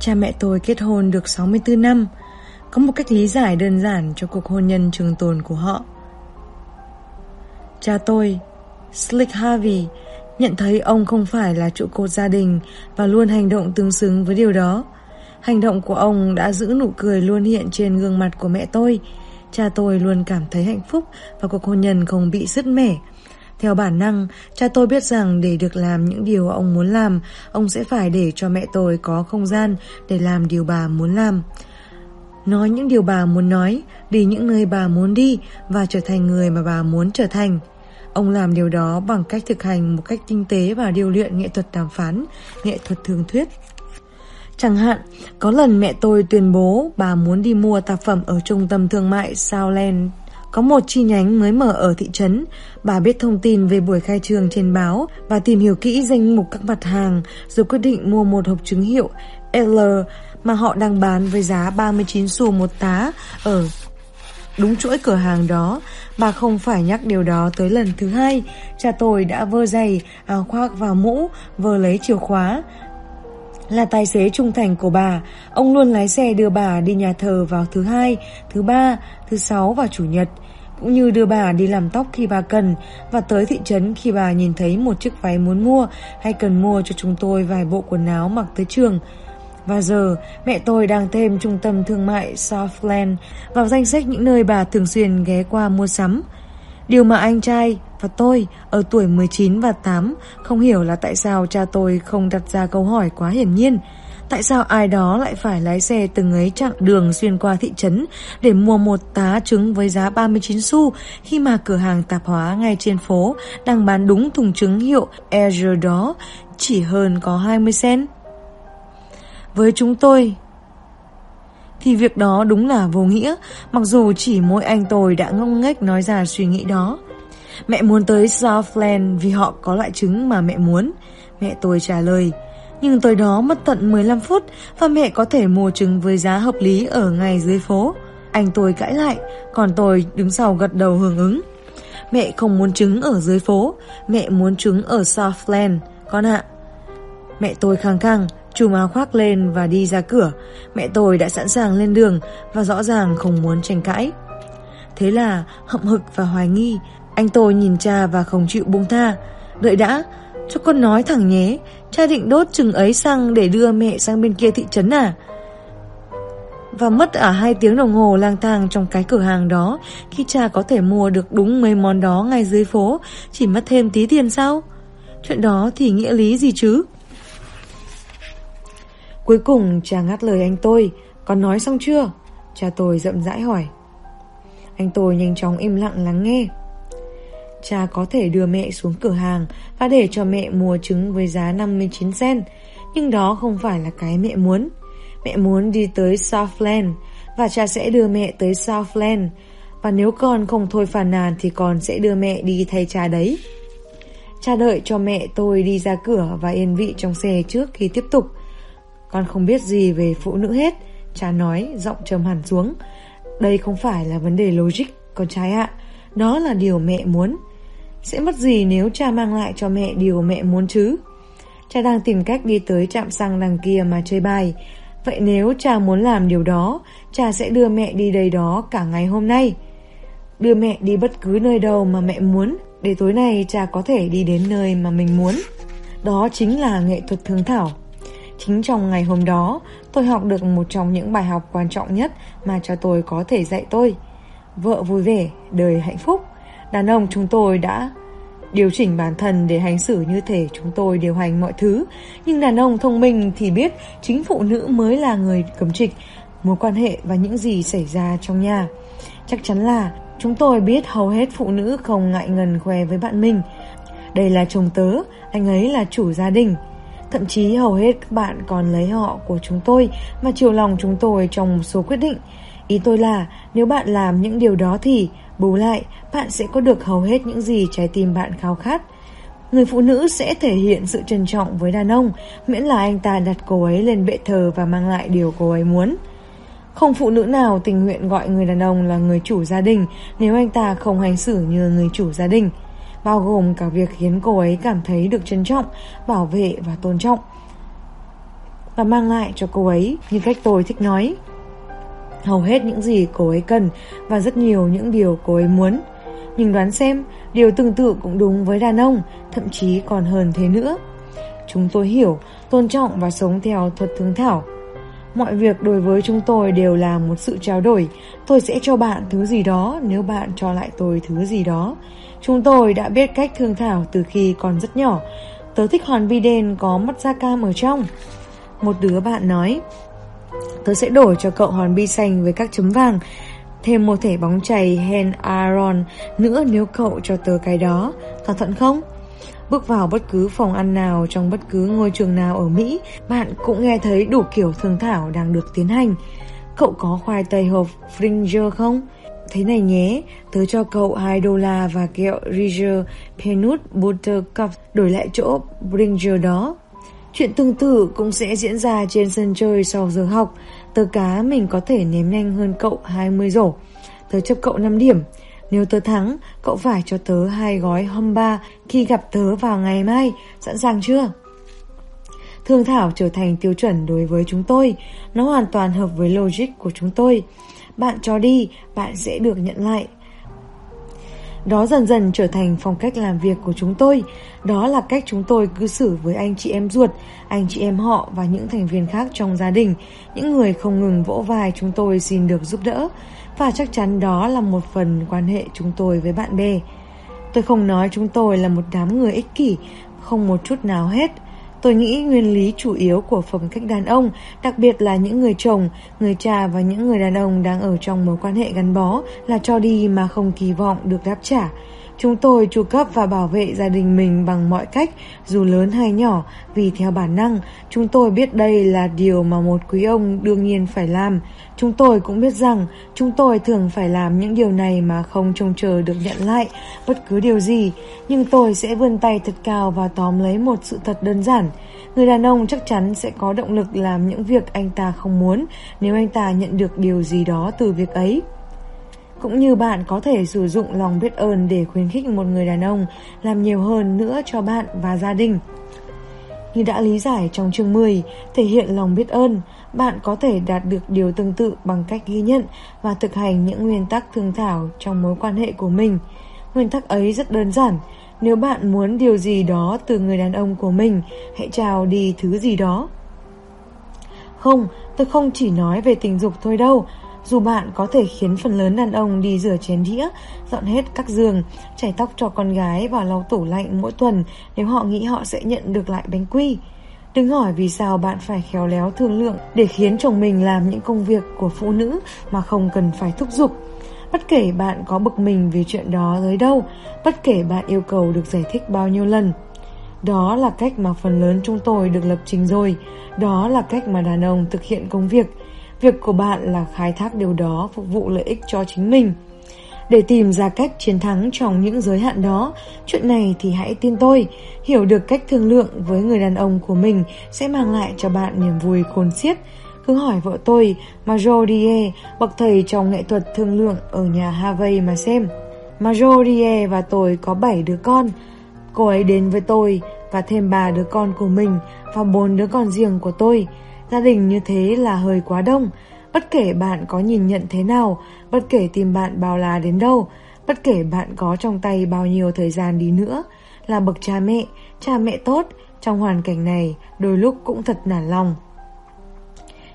Cha mẹ tôi kết hôn được 64 năm có một cách lý giải đơn giản cho cuộc hôn nhân trường tồn của họ. Cha tôi, Slick Harvey, nhận thấy ông không phải là trụ cột gia đình và luôn hành động tương xứng với điều đó. Hành động của ông đã giữ nụ cười luôn hiện trên gương mặt của mẹ tôi. Cha tôi luôn cảm thấy hạnh phúc và cuộc hôn nhân không bị sứt mẻ. Theo bản năng, cha tôi biết rằng để được làm những điều ông muốn làm, ông sẽ phải để cho mẹ tôi có không gian để làm điều bà muốn làm nói những điều bà muốn nói, đi những nơi bà muốn đi và trở thành người mà bà muốn trở thành. Ông làm điều đó bằng cách thực hành một cách tinh tế và điều luyện nghệ thuật đàm phán, nghệ thuật thường thuyết. Chẳng hạn, có lần mẹ tôi tuyên bố bà muốn đi mua tạp phẩm ở trung tâm thương mại Southland. Có một chi nhánh mới mở ở thị trấn. Bà biết thông tin về buổi khai trương trên báo và tìm hiểu kỹ danh mục các mặt hàng rồi quyết định mua một hộp chứng hiệu L mà họ đang bán với giá 39 xu một tá ở đúng chuỗi cửa hàng đó. Bà không phải nhắc điều đó tới lần thứ hai. Cha tôi đã vơ giày, áo khoác và mũ, vơ lấy chìa khóa. Là tài xế trung thành của bà, ông luôn lái xe đưa bà đi nhà thờ vào thứ hai, thứ ba, thứ sáu và chủ nhật cũng như đưa bà đi làm tóc khi bà cần và tới thị trấn khi bà nhìn thấy một chiếc váy muốn mua hay cần mua cho chúng tôi vài bộ quần áo mặc tới trường. Và giờ, mẹ tôi đang thêm trung tâm thương mại Southland vào danh sách những nơi bà thường xuyên ghé qua mua sắm. Điều mà anh trai và tôi ở tuổi 19 và 8 không hiểu là tại sao cha tôi không đặt ra câu hỏi quá hiển nhiên. Tại sao ai đó lại phải lái xe từng ấy chặng đường xuyên qua thị trấn để mua một tá trứng với giá 39 xu khi mà cửa hàng tạp hóa ngay trên phố đang bán đúng thùng trứng hiệu Azure đó chỉ hơn có 20 cent? Với chúng tôi thì việc đó đúng là vô nghĩa, mặc dù chỉ mỗi anh tôi đã ngông nghếch nói ra suy nghĩ đó. Mẹ muốn tới Southland vì họ có loại trứng mà mẹ muốn. Mẹ tôi trả lời, nhưng tới đó mất tận 15 phút và mẹ có thể mua trứng với giá hợp lý ở ngay dưới phố. Anh tôi cãi lại, còn tôi đứng sau gật đầu hưởng ứng. Mẹ không muốn trứng ở dưới phố, mẹ muốn trứng ở Southland, con ạ. Mẹ tôi khăng khăng, Chùm áo khoác lên và đi ra cửa Mẹ tôi đã sẵn sàng lên đường Và rõ ràng không muốn tranh cãi Thế là hậm hực và hoài nghi Anh tôi nhìn cha và không chịu buông tha Đợi đã Cho con nói thẳng nhé Cha định đốt chừng ấy xăng để đưa mẹ sang bên kia thị trấn à và mất ở hai tiếng đồng hồ lang thang trong cái cửa hàng đó khi cha có thể mua được đúng mấy món đó ngay dưới phố, chỉ mất thêm tí tiền sao? Chuyện đó thì nghĩa lý gì chứ? Cuối cùng cha ngắt lời anh tôi, Con nói xong chưa? Cha tôi rậm rãi hỏi. Anh tôi nhanh chóng im lặng lắng nghe. Cha có thể đưa mẹ xuống cửa hàng Và để cho mẹ mua trứng với giá 59 sen Nhưng đó không phải là cái mẹ muốn. Mẹ muốn đi tới Southland Và cha sẽ đưa mẹ tới Southland. Và nếu con không thôi phàn nàn Thì con sẽ đưa mẹ đi thay cha đấy. Cha đợi cho mẹ tôi đi ra cửa Và yên vị trong xe trước khi tiếp tục con không biết gì về phụ nữ hết Cha nói giọng trầm hẳn xuống Đây không phải là vấn đề logic Con trai ạ Đó là điều mẹ muốn Sẽ mất gì nếu cha mang lại cho mẹ điều mẹ muốn chứ cha đang tìm cách đi tới trạm xăng đằng kia mà chơi bài. Vậy nếu cha muốn làm điều đó, cha sẽ đưa mẹ đi đây đó cả ngày hôm nay. Đưa mẹ đi bất cứ nơi đâu mà mẹ muốn, để tối nay cha có thể đi đến nơi mà mình muốn. Đó chính là nghệ thuật thương thảo. Chính trong ngày hôm đó, tôi học được một trong những bài học quan trọng nhất mà cha tôi có thể dạy tôi. Vợ vui vẻ, đời hạnh phúc. Đàn ông chúng tôi đã điều chỉnh bản thân để hành xử như thể chúng tôi điều hành mọi thứ. Nhưng đàn ông thông minh thì biết chính phụ nữ mới là người cấm trịch mối quan hệ và những gì xảy ra trong nhà. Chắc chắn là chúng tôi biết hầu hết phụ nữ không ngại ngần khoe với bạn mình. Đây là chồng tớ, anh ấy là chủ gia đình. Thậm chí hầu hết các bạn còn lấy họ của chúng tôi mà chiều lòng chúng tôi trong một số quyết định. Ý tôi là, nếu bạn làm những điều đó thì, bù lại, bạn sẽ có được hầu hết những gì trái tim bạn khao khát. Người phụ nữ sẽ thể hiện sự trân trọng với đàn ông, miễn là anh ta đặt cô ấy lên bệ thờ và mang lại điều cô ấy muốn. Không phụ nữ nào tình nguyện gọi người đàn ông là người chủ gia đình nếu anh ta không hành xử như người chủ gia đình bao gồm cả việc khiến cô ấy cảm thấy được trân trọng, bảo vệ và tôn trọng. Và mang lại cho cô ấy như cách tôi thích nói. Hầu hết những gì cô ấy cần và rất nhiều những điều cô ấy muốn. Nhưng đoán xem, điều tương tự cũng đúng với đàn ông, thậm chí còn hơn thế nữa. Chúng tôi hiểu, tôn trọng và sống theo thuật thương thảo. Mọi việc đối với chúng tôi đều là một sự trao đổi. Tôi sẽ cho bạn thứ gì đó nếu bạn cho lại tôi thứ gì đó. Chúng tôi đã biết cách thương thảo từ khi còn rất nhỏ. Tớ thích hòn bi đen có mắt da cam ở trong. Một đứa bạn nói, tớ sẽ đổi cho cậu hòn bi xanh với các chấm vàng. Thêm một thẻ bóng chày Hen Aaron nữa nếu cậu cho tớ cái đó. Thỏa thuận không? Bước vào bất cứ phòng ăn nào trong bất cứ ngôi trường nào ở Mỹ, bạn cũng nghe thấy đủ kiểu thương thảo đang được tiến hành. Cậu có khoai tây hộp Fringer không? Thế này nhé, tớ cho cậu 2 đô la và kẹo Riger Peanut Butter Cup đổi lại chỗ Bringer đó. Chuyện tương tự cũng sẽ diễn ra trên sân chơi sau giờ học. Tớ cá mình có thể ném nhanh hơn cậu 20 rổ. Tớ chấp cậu 5 điểm. Nếu tớ thắng, cậu phải cho tớ hai gói homba khi gặp tớ vào ngày mai. Sẵn sàng chưa? Thương thảo trở thành tiêu chuẩn đối với chúng tôi. Nó hoàn toàn hợp với logic của chúng tôi. Bạn cho đi, bạn sẽ được nhận lại. Đó dần dần trở thành phong cách làm việc của chúng tôi. Đó là cách chúng tôi cư xử với anh chị em ruột, anh chị em họ và những thành viên khác trong gia đình. Những người không ngừng vỗ vai chúng tôi xin được giúp đỡ. Và chắc chắn đó là một phần quan hệ chúng tôi với bạn bè. Tôi không nói chúng tôi là một đám người ích kỷ, không một chút nào hết. Tôi nghĩ nguyên lý chủ yếu của phong cách đàn ông, đặc biệt là những người chồng, người cha và những người đàn ông đang ở trong mối quan hệ gắn bó là cho đi mà không kỳ vọng được đáp trả. Chúng tôi chu cấp và bảo vệ gia đình mình bằng mọi cách, dù lớn hay nhỏ, vì theo bản năng, chúng tôi biết đây là điều mà một quý ông đương nhiên phải làm. Chúng tôi cũng biết rằng chúng tôi thường phải làm những điều này mà không trông chờ được nhận lại bất cứ điều gì, nhưng tôi sẽ vươn tay thật cao và tóm lấy một sự thật đơn giản. Người đàn ông chắc chắn sẽ có động lực làm những việc anh ta không muốn nếu anh ta nhận được điều gì đó từ việc ấy. Cũng như bạn có thể sử dụng lòng biết ơn để khuyến khích một người đàn ông làm nhiều hơn nữa cho bạn và gia đình. Như đã lý giải trong chương 10, thể hiện lòng biết ơn, bạn có thể đạt được điều tương tự bằng cách ghi nhận và thực hành những nguyên tắc thương thảo trong mối quan hệ của mình. Nguyên tắc ấy rất đơn giản. Nếu bạn muốn điều gì đó từ người đàn ông của mình, hãy chào đi thứ gì đó. Không, tôi không chỉ nói về tình dục thôi đâu. Dù bạn có thể khiến phần lớn đàn ông đi rửa chén đĩa, dọn hết các giường, chải tóc cho con gái và lau tủ lạnh mỗi tuần nếu họ nghĩ họ sẽ nhận được lại bánh quy. Đừng hỏi vì sao bạn phải khéo léo thương lượng để khiến chồng mình làm những công việc của phụ nữ mà không cần phải thúc giục. Bất kể bạn có bực mình vì chuyện đó tới đâu, bất kể bạn yêu cầu được giải thích bao nhiêu lần. Đó là cách mà phần lớn chúng tôi được lập trình rồi. Đó là cách mà đàn ông thực hiện công việc. Việc của bạn là khai thác điều đó phục vụ lợi ích cho chính mình. Để tìm ra cách chiến thắng trong những giới hạn đó, chuyện này thì hãy tin tôi, hiểu được cách thương lượng với người đàn ông của mình sẽ mang lại cho bạn niềm vui khôn xiết. Cứ hỏi vợ tôi, Majorie, bậc thầy trong nghệ thuật thương lượng ở nhà Harvey mà xem. Majorie và tôi có 7 đứa con. Cô ấy đến với tôi và thêm bà đứa con của mình và bốn đứa con riêng của tôi. Gia đình như thế là hơi quá đông. Bất kể bạn có nhìn nhận thế nào, bất kể tìm bạn bao la đến đâu, bất kể bạn có trong tay bao nhiêu thời gian đi nữa, là bậc cha mẹ, cha mẹ tốt, trong hoàn cảnh này đôi lúc cũng thật nản lòng.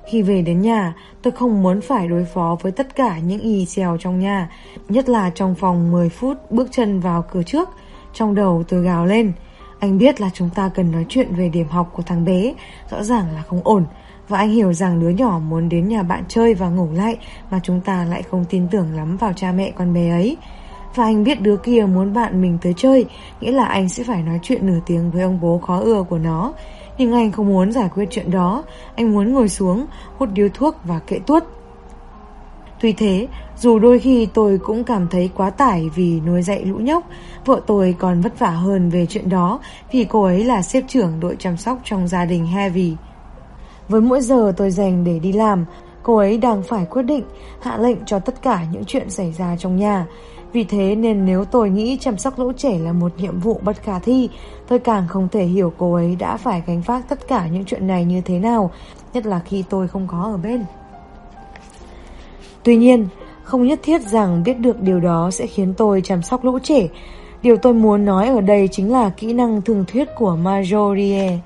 Khi về đến nhà, tôi không muốn phải đối phó với tất cả những y xèo trong nhà, nhất là trong phòng 10 phút bước chân vào cửa trước. Trong đầu tôi gào lên, anh biết là chúng ta cần nói chuyện về điểm học của thằng bé, rõ ràng là không ổn. Và anh hiểu rằng đứa nhỏ muốn đến nhà bạn chơi và ngủ lại mà chúng ta lại không tin tưởng lắm vào cha mẹ con bé ấy. Và anh biết đứa kia muốn bạn mình tới chơi, nghĩa là anh sẽ phải nói chuyện nửa tiếng với ông bố khó ưa của nó. Nhưng anh không muốn giải quyết chuyện đó, anh muốn ngồi xuống, hút điếu thuốc và kệ tuốt. Tuy thế, dù đôi khi tôi cũng cảm thấy quá tải vì nuôi dạy lũ nhóc, vợ tôi còn vất vả hơn về chuyện đó vì cô ấy là xếp trưởng đội chăm sóc trong gia đình Heavy. Với mỗi giờ tôi dành để đi làm, cô ấy đang phải quyết định hạ lệnh cho tất cả những chuyện xảy ra trong nhà. Vì thế nên nếu tôi nghĩ chăm sóc lũ trẻ là một nhiệm vụ bất khả thi, tôi càng không thể hiểu cô ấy đã phải gánh vác tất cả những chuyện này như thế nào, nhất là khi tôi không có ở bên. Tuy nhiên, không nhất thiết rằng biết được điều đó sẽ khiến tôi chăm sóc lũ trẻ. Điều tôi muốn nói ở đây chính là kỹ năng thường thuyết của Marjorie.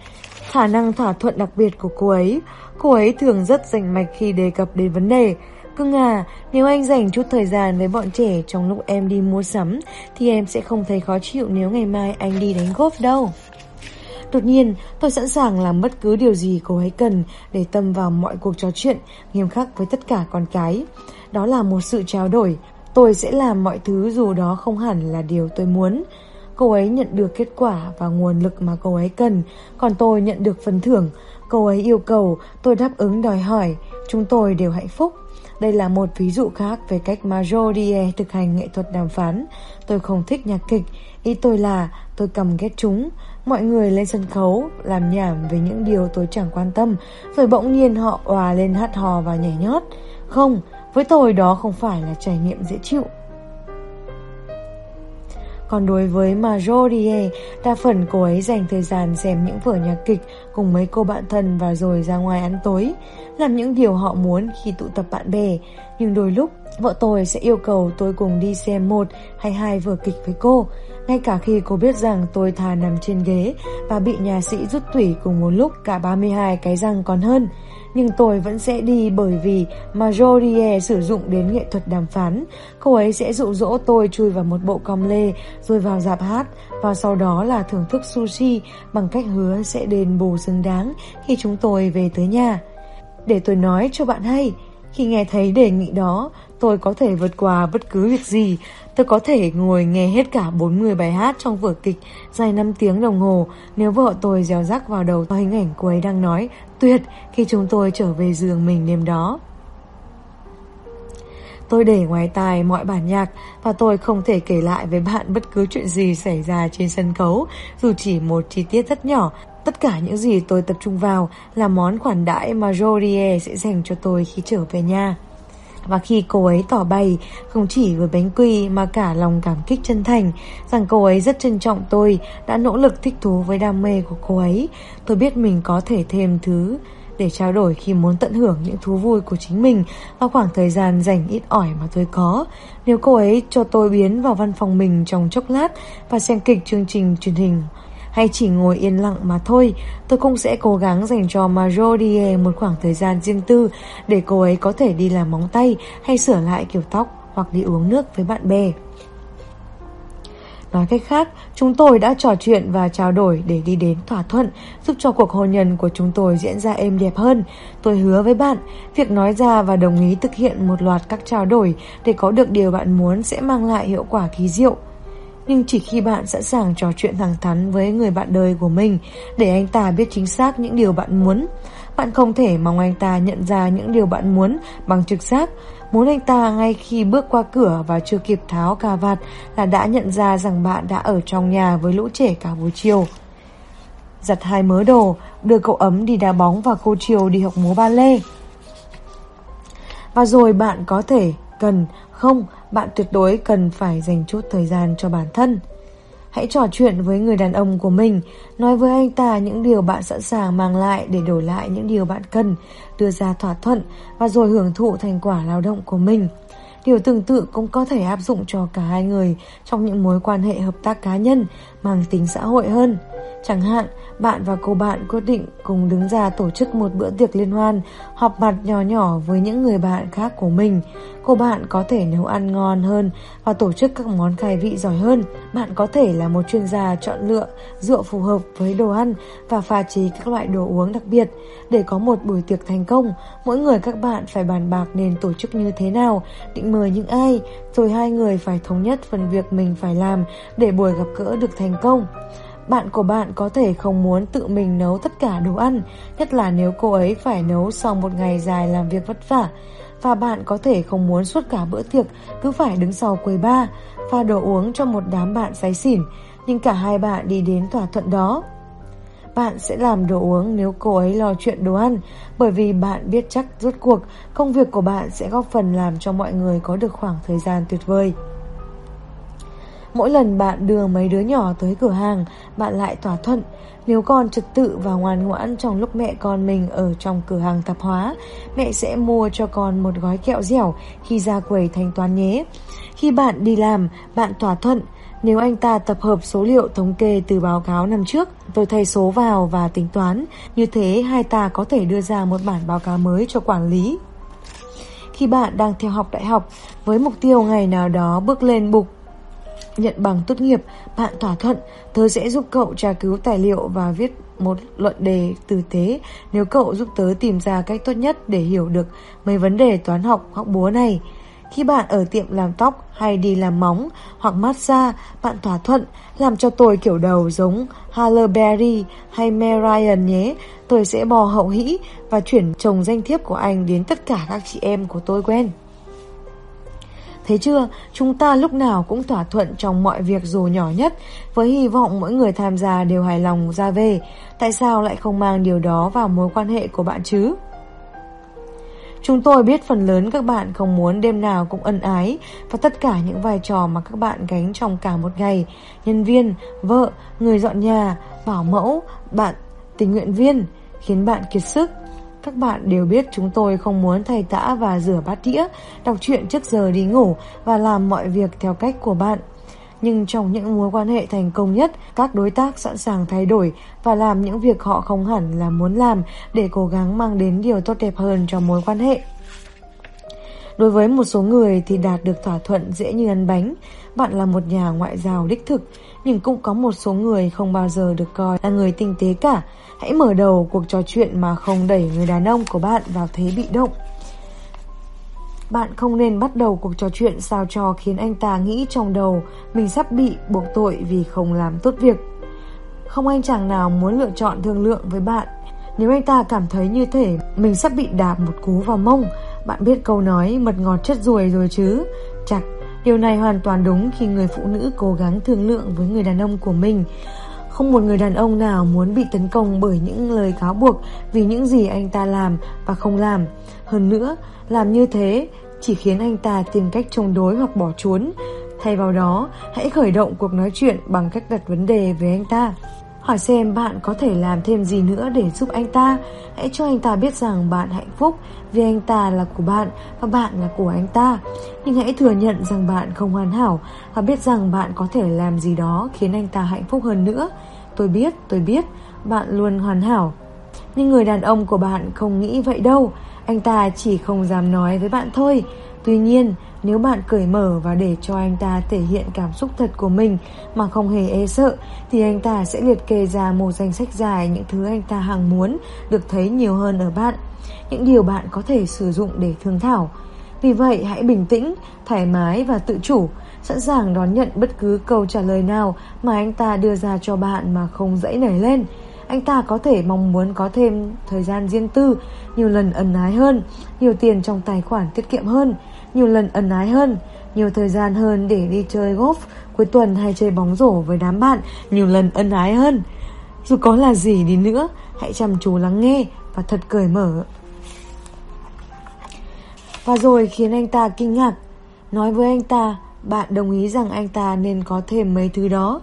Khả năng thỏa thuận đặc biệt của cô ấy. Cô ấy thường rất rành mạch khi đề cập đến vấn đề. Cưng à, nếu anh dành chút thời gian với bọn trẻ trong lúc em đi mua sắm thì em sẽ không thấy khó chịu nếu ngày mai anh đi đánh golf đâu. Đột nhiên, tôi sẵn sàng làm bất cứ điều gì cô ấy cần để tâm vào mọi cuộc trò chuyện, nghiêm khắc với tất cả con cái. Đó là một sự trao đổi. Tôi sẽ làm mọi thứ dù đó không hẳn là điều tôi muốn. Cô ấy nhận được kết quả và nguồn lực mà cô ấy cần, còn tôi nhận được phần thưởng. Cô ấy yêu cầu, tôi đáp ứng đòi hỏi. Chúng tôi đều hạnh phúc. Đây là một ví dụ khác về cách mà Jodie thực hành nghệ thuật đàm phán. Tôi không thích nhạc kịch, ý tôi là tôi cầm ghét chúng. Mọi người lên sân khấu làm nhảm về những điều tôi chẳng quan tâm, rồi bỗng nhiên họ hòa lên hát hò và nhảy nhót. Không, với tôi đó không phải là trải nghiệm dễ chịu. Còn đối với Marjorie, đa phần cô ấy dành thời gian xem những vở nhạc kịch cùng mấy cô bạn thân và rồi ra ngoài ăn tối, làm những điều họ muốn khi tụ tập bạn bè. Nhưng đôi lúc, vợ tôi sẽ yêu cầu tôi cùng đi xem một hay hai vở kịch với cô, ngay cả khi cô biết rằng tôi thà nằm trên ghế và bị nhà sĩ rút tủy cùng một lúc cả 32 cái răng còn hơn nhưng tôi vẫn sẽ đi bởi vì Marjorie sử dụng đến nghệ thuật đàm phán. Cô ấy sẽ dụ dỗ tôi chui vào một bộ com lê rồi vào dạp hát và sau đó là thưởng thức sushi bằng cách hứa sẽ đền bù xứng đáng khi chúng tôi về tới nhà. Để tôi nói cho bạn hay, khi nghe thấy đề nghị đó, tôi có thể vượt qua bất cứ việc gì. Tôi có thể ngồi nghe hết cả 40 bài hát trong vở kịch dài 5 tiếng đồng hồ nếu vợ tôi dèo rắc vào đầu hình ảnh cô ấy đang nói tuyệt khi chúng tôi trở về giường mình đêm đó. Tôi để ngoài tai mọi bản nhạc và tôi không thể kể lại với bạn bất cứ chuyện gì xảy ra trên sân khấu, dù chỉ một chi tiết rất nhỏ. Tất cả những gì tôi tập trung vào là món khoản đãi mà Jorie sẽ dành cho tôi khi trở về nhà. Và khi cô ấy tỏ bày không chỉ với bánh quy mà cả lòng cảm kích chân thành rằng cô ấy rất trân trọng tôi đã nỗ lực thích thú với đam mê của cô ấy, tôi biết mình có thể thêm thứ để trao đổi khi muốn tận hưởng những thú vui của chính mình vào khoảng thời gian dành ít ỏi mà tôi có. Nếu cô ấy cho tôi biến vào văn phòng mình trong chốc lát và xem kịch chương trình truyền hình hay chỉ ngồi yên lặng mà thôi, tôi cũng sẽ cố gắng dành cho Marjorie một khoảng thời gian riêng tư để cô ấy có thể đi làm móng tay hay sửa lại kiểu tóc hoặc đi uống nước với bạn bè. Nói cách khác, chúng tôi đã trò chuyện và trao đổi để đi đến thỏa thuận, giúp cho cuộc hôn nhân của chúng tôi diễn ra êm đẹp hơn. Tôi hứa với bạn, việc nói ra và đồng ý thực hiện một loạt các trao đổi để có được điều bạn muốn sẽ mang lại hiệu quả kỳ diệu. Nhưng chỉ khi bạn sẵn sàng trò chuyện thẳng thắn với người bạn đời của mình để anh ta biết chính xác những điều bạn muốn, bạn không thể mong anh ta nhận ra những điều bạn muốn bằng trực giác. Muốn anh ta ngay khi bước qua cửa và chưa kịp tháo cà vạt là đã nhận ra rằng bạn đã ở trong nhà với lũ trẻ cả buổi chiều. Giặt hai mớ đồ, đưa cậu ấm đi đá bóng và cô chiều đi học múa ba lê. Và rồi bạn có thể, cần, không, bạn tuyệt đối cần phải dành chút thời gian cho bản thân. Hãy trò chuyện với người đàn ông của mình, nói với anh ta những điều bạn sẵn sàng mang lại để đổi lại những điều bạn cần, đưa ra thỏa thuận và rồi hưởng thụ thành quả lao động của mình. Điều tương tự cũng có thể áp dụng cho cả hai người trong những mối quan hệ hợp tác cá nhân mang tính xã hội hơn. Chẳng hạn, bạn và cô bạn quyết định cùng đứng ra tổ chức một bữa tiệc liên hoan, họp mặt nhỏ nhỏ với những người bạn khác của mình. Cô bạn có thể nấu ăn ngon hơn và tổ chức các món khai vị giỏi hơn. Bạn có thể là một chuyên gia chọn lựa rượu phù hợp với đồ ăn và pha chế các loại đồ uống đặc biệt. Để có một buổi tiệc thành công, mỗi người các bạn phải bàn bạc nên tổ chức như thế nào, định mời những ai, rồi hai người phải thống nhất phần việc mình phải làm để buổi gặp gỡ được thành công. Bạn của bạn có thể không muốn tự mình nấu tất cả đồ ăn, nhất là nếu cô ấy phải nấu sau một ngày dài làm việc vất vả. Và bạn có thể không muốn suốt cả bữa tiệc cứ phải đứng sau quầy ba, pha đồ uống cho một đám bạn say xỉn, nhưng cả hai bạn đi đến thỏa thuận đó. Bạn sẽ làm đồ uống nếu cô ấy lo chuyện đồ ăn, bởi vì bạn biết chắc rốt cuộc công việc của bạn sẽ góp phần làm cho mọi người có được khoảng thời gian tuyệt vời. Mỗi lần bạn đưa mấy đứa nhỏ tới cửa hàng, bạn lại thỏa thuận. Nếu con trật tự và ngoan ngoãn trong lúc mẹ con mình ở trong cửa hàng tạp hóa, mẹ sẽ mua cho con một gói kẹo dẻo khi ra quầy thanh toán nhé. Khi bạn đi làm, bạn thỏa thuận. Nếu anh ta tập hợp số liệu thống kê từ báo cáo năm trước, tôi thay số vào và tính toán. Như thế hai ta có thể đưa ra một bản báo cáo mới cho quản lý. Khi bạn đang theo học đại học, với mục tiêu ngày nào đó bước lên bục Nhận bằng tốt nghiệp, bạn thỏa thuận, tớ sẽ giúp cậu tra cứu tài liệu và viết một luận đề tử tế nếu cậu giúp tớ tìm ra cách tốt nhất để hiểu được mấy vấn đề toán học học búa này. Khi bạn ở tiệm làm tóc hay đi làm móng hoặc massage, bạn thỏa thuận làm cho tôi kiểu đầu giống Halle Berry hay Marion Ryan nhé. Tôi sẽ bò hậu hĩ và chuyển chồng danh thiếp của anh đến tất cả các chị em của tôi quen. Thấy chưa, chúng ta lúc nào cũng thỏa thuận trong mọi việc dù nhỏ nhất, với hy vọng mỗi người tham gia đều hài lòng ra về. Tại sao lại không mang điều đó vào mối quan hệ của bạn chứ? Chúng tôi biết phần lớn các bạn không muốn đêm nào cũng ân ái và tất cả những vai trò mà các bạn gánh trong cả một ngày. Nhân viên, vợ, người dọn nhà, bảo mẫu, bạn, tình nguyện viên khiến bạn kiệt sức. Các bạn đều biết chúng tôi không muốn thay tã và rửa bát đĩa, đọc truyện trước giờ đi ngủ và làm mọi việc theo cách của bạn. Nhưng trong những mối quan hệ thành công nhất, các đối tác sẵn sàng thay đổi và làm những việc họ không hẳn là muốn làm để cố gắng mang đến điều tốt đẹp hơn cho mối quan hệ. Đối với một số người thì đạt được thỏa thuận dễ như ăn bánh. Bạn là một nhà ngoại giao đích thực, nhưng cũng có một số người không bao giờ được coi là người tinh tế cả. Hãy mở đầu cuộc trò chuyện mà không đẩy người đàn ông của bạn vào thế bị động. Bạn không nên bắt đầu cuộc trò chuyện sao cho khiến anh ta nghĩ trong đầu mình sắp bị buộc tội vì không làm tốt việc. Không anh chàng nào muốn lựa chọn thương lượng với bạn. Nếu anh ta cảm thấy như thể mình sắp bị đạp một cú vào mông, bạn biết câu nói mật ngọt chất ruồi rồi chứ? Chặt, điều này hoàn toàn đúng khi người phụ nữ cố gắng thương lượng với người đàn ông của mình. Không một người đàn ông nào muốn bị tấn công bởi những lời cáo buộc vì những gì anh ta làm và không làm. Hơn nữa, làm như thế chỉ khiến anh ta tìm cách chống đối hoặc bỏ trốn. Thay vào đó, hãy khởi động cuộc nói chuyện bằng cách đặt vấn đề với anh ta. Hỏi xem bạn có thể làm thêm gì nữa để giúp anh ta. Hãy cho anh ta biết rằng bạn hạnh phúc Vì anh ta là của bạn và bạn là của anh ta. Nhưng hãy thừa nhận rằng bạn không hoàn hảo Và biết rằng bạn có thể làm gì đó khiến anh ta hạnh phúc hơn nữa. Tôi biết, tôi biết, bạn luôn hoàn hảo. Nhưng người đàn ông của bạn không nghĩ vậy đâu. Anh ta chỉ không dám nói với bạn thôi. Tuy nhiên, nếu bạn cởi mở và để cho anh ta thể hiện cảm xúc thật của mình mà không hề e sợ, thì anh ta sẽ liệt kê ra một danh sách dài những thứ anh ta hàng muốn được thấy nhiều hơn ở bạn, những điều bạn có thể sử dụng để thương thảo. Vì vậy, hãy bình tĩnh, thoải mái và tự chủ, sẵn sàng đón nhận bất cứ câu trả lời nào mà anh ta đưa ra cho bạn mà không dãy nảy lên. Anh ta có thể mong muốn có thêm thời gian riêng tư, nhiều lần ân ái hơn, nhiều tiền trong tài khoản tiết kiệm hơn, nhiều lần ân ái hơn, nhiều thời gian hơn để đi chơi golf cuối tuần hay chơi bóng rổ với đám bạn, nhiều lần ân ái hơn. Dù có là gì đi nữa, hãy chăm chú lắng nghe và thật cởi mở. Và rồi khiến anh ta kinh ngạc, nói với anh ta, bạn đồng ý rằng anh ta nên có thêm mấy thứ đó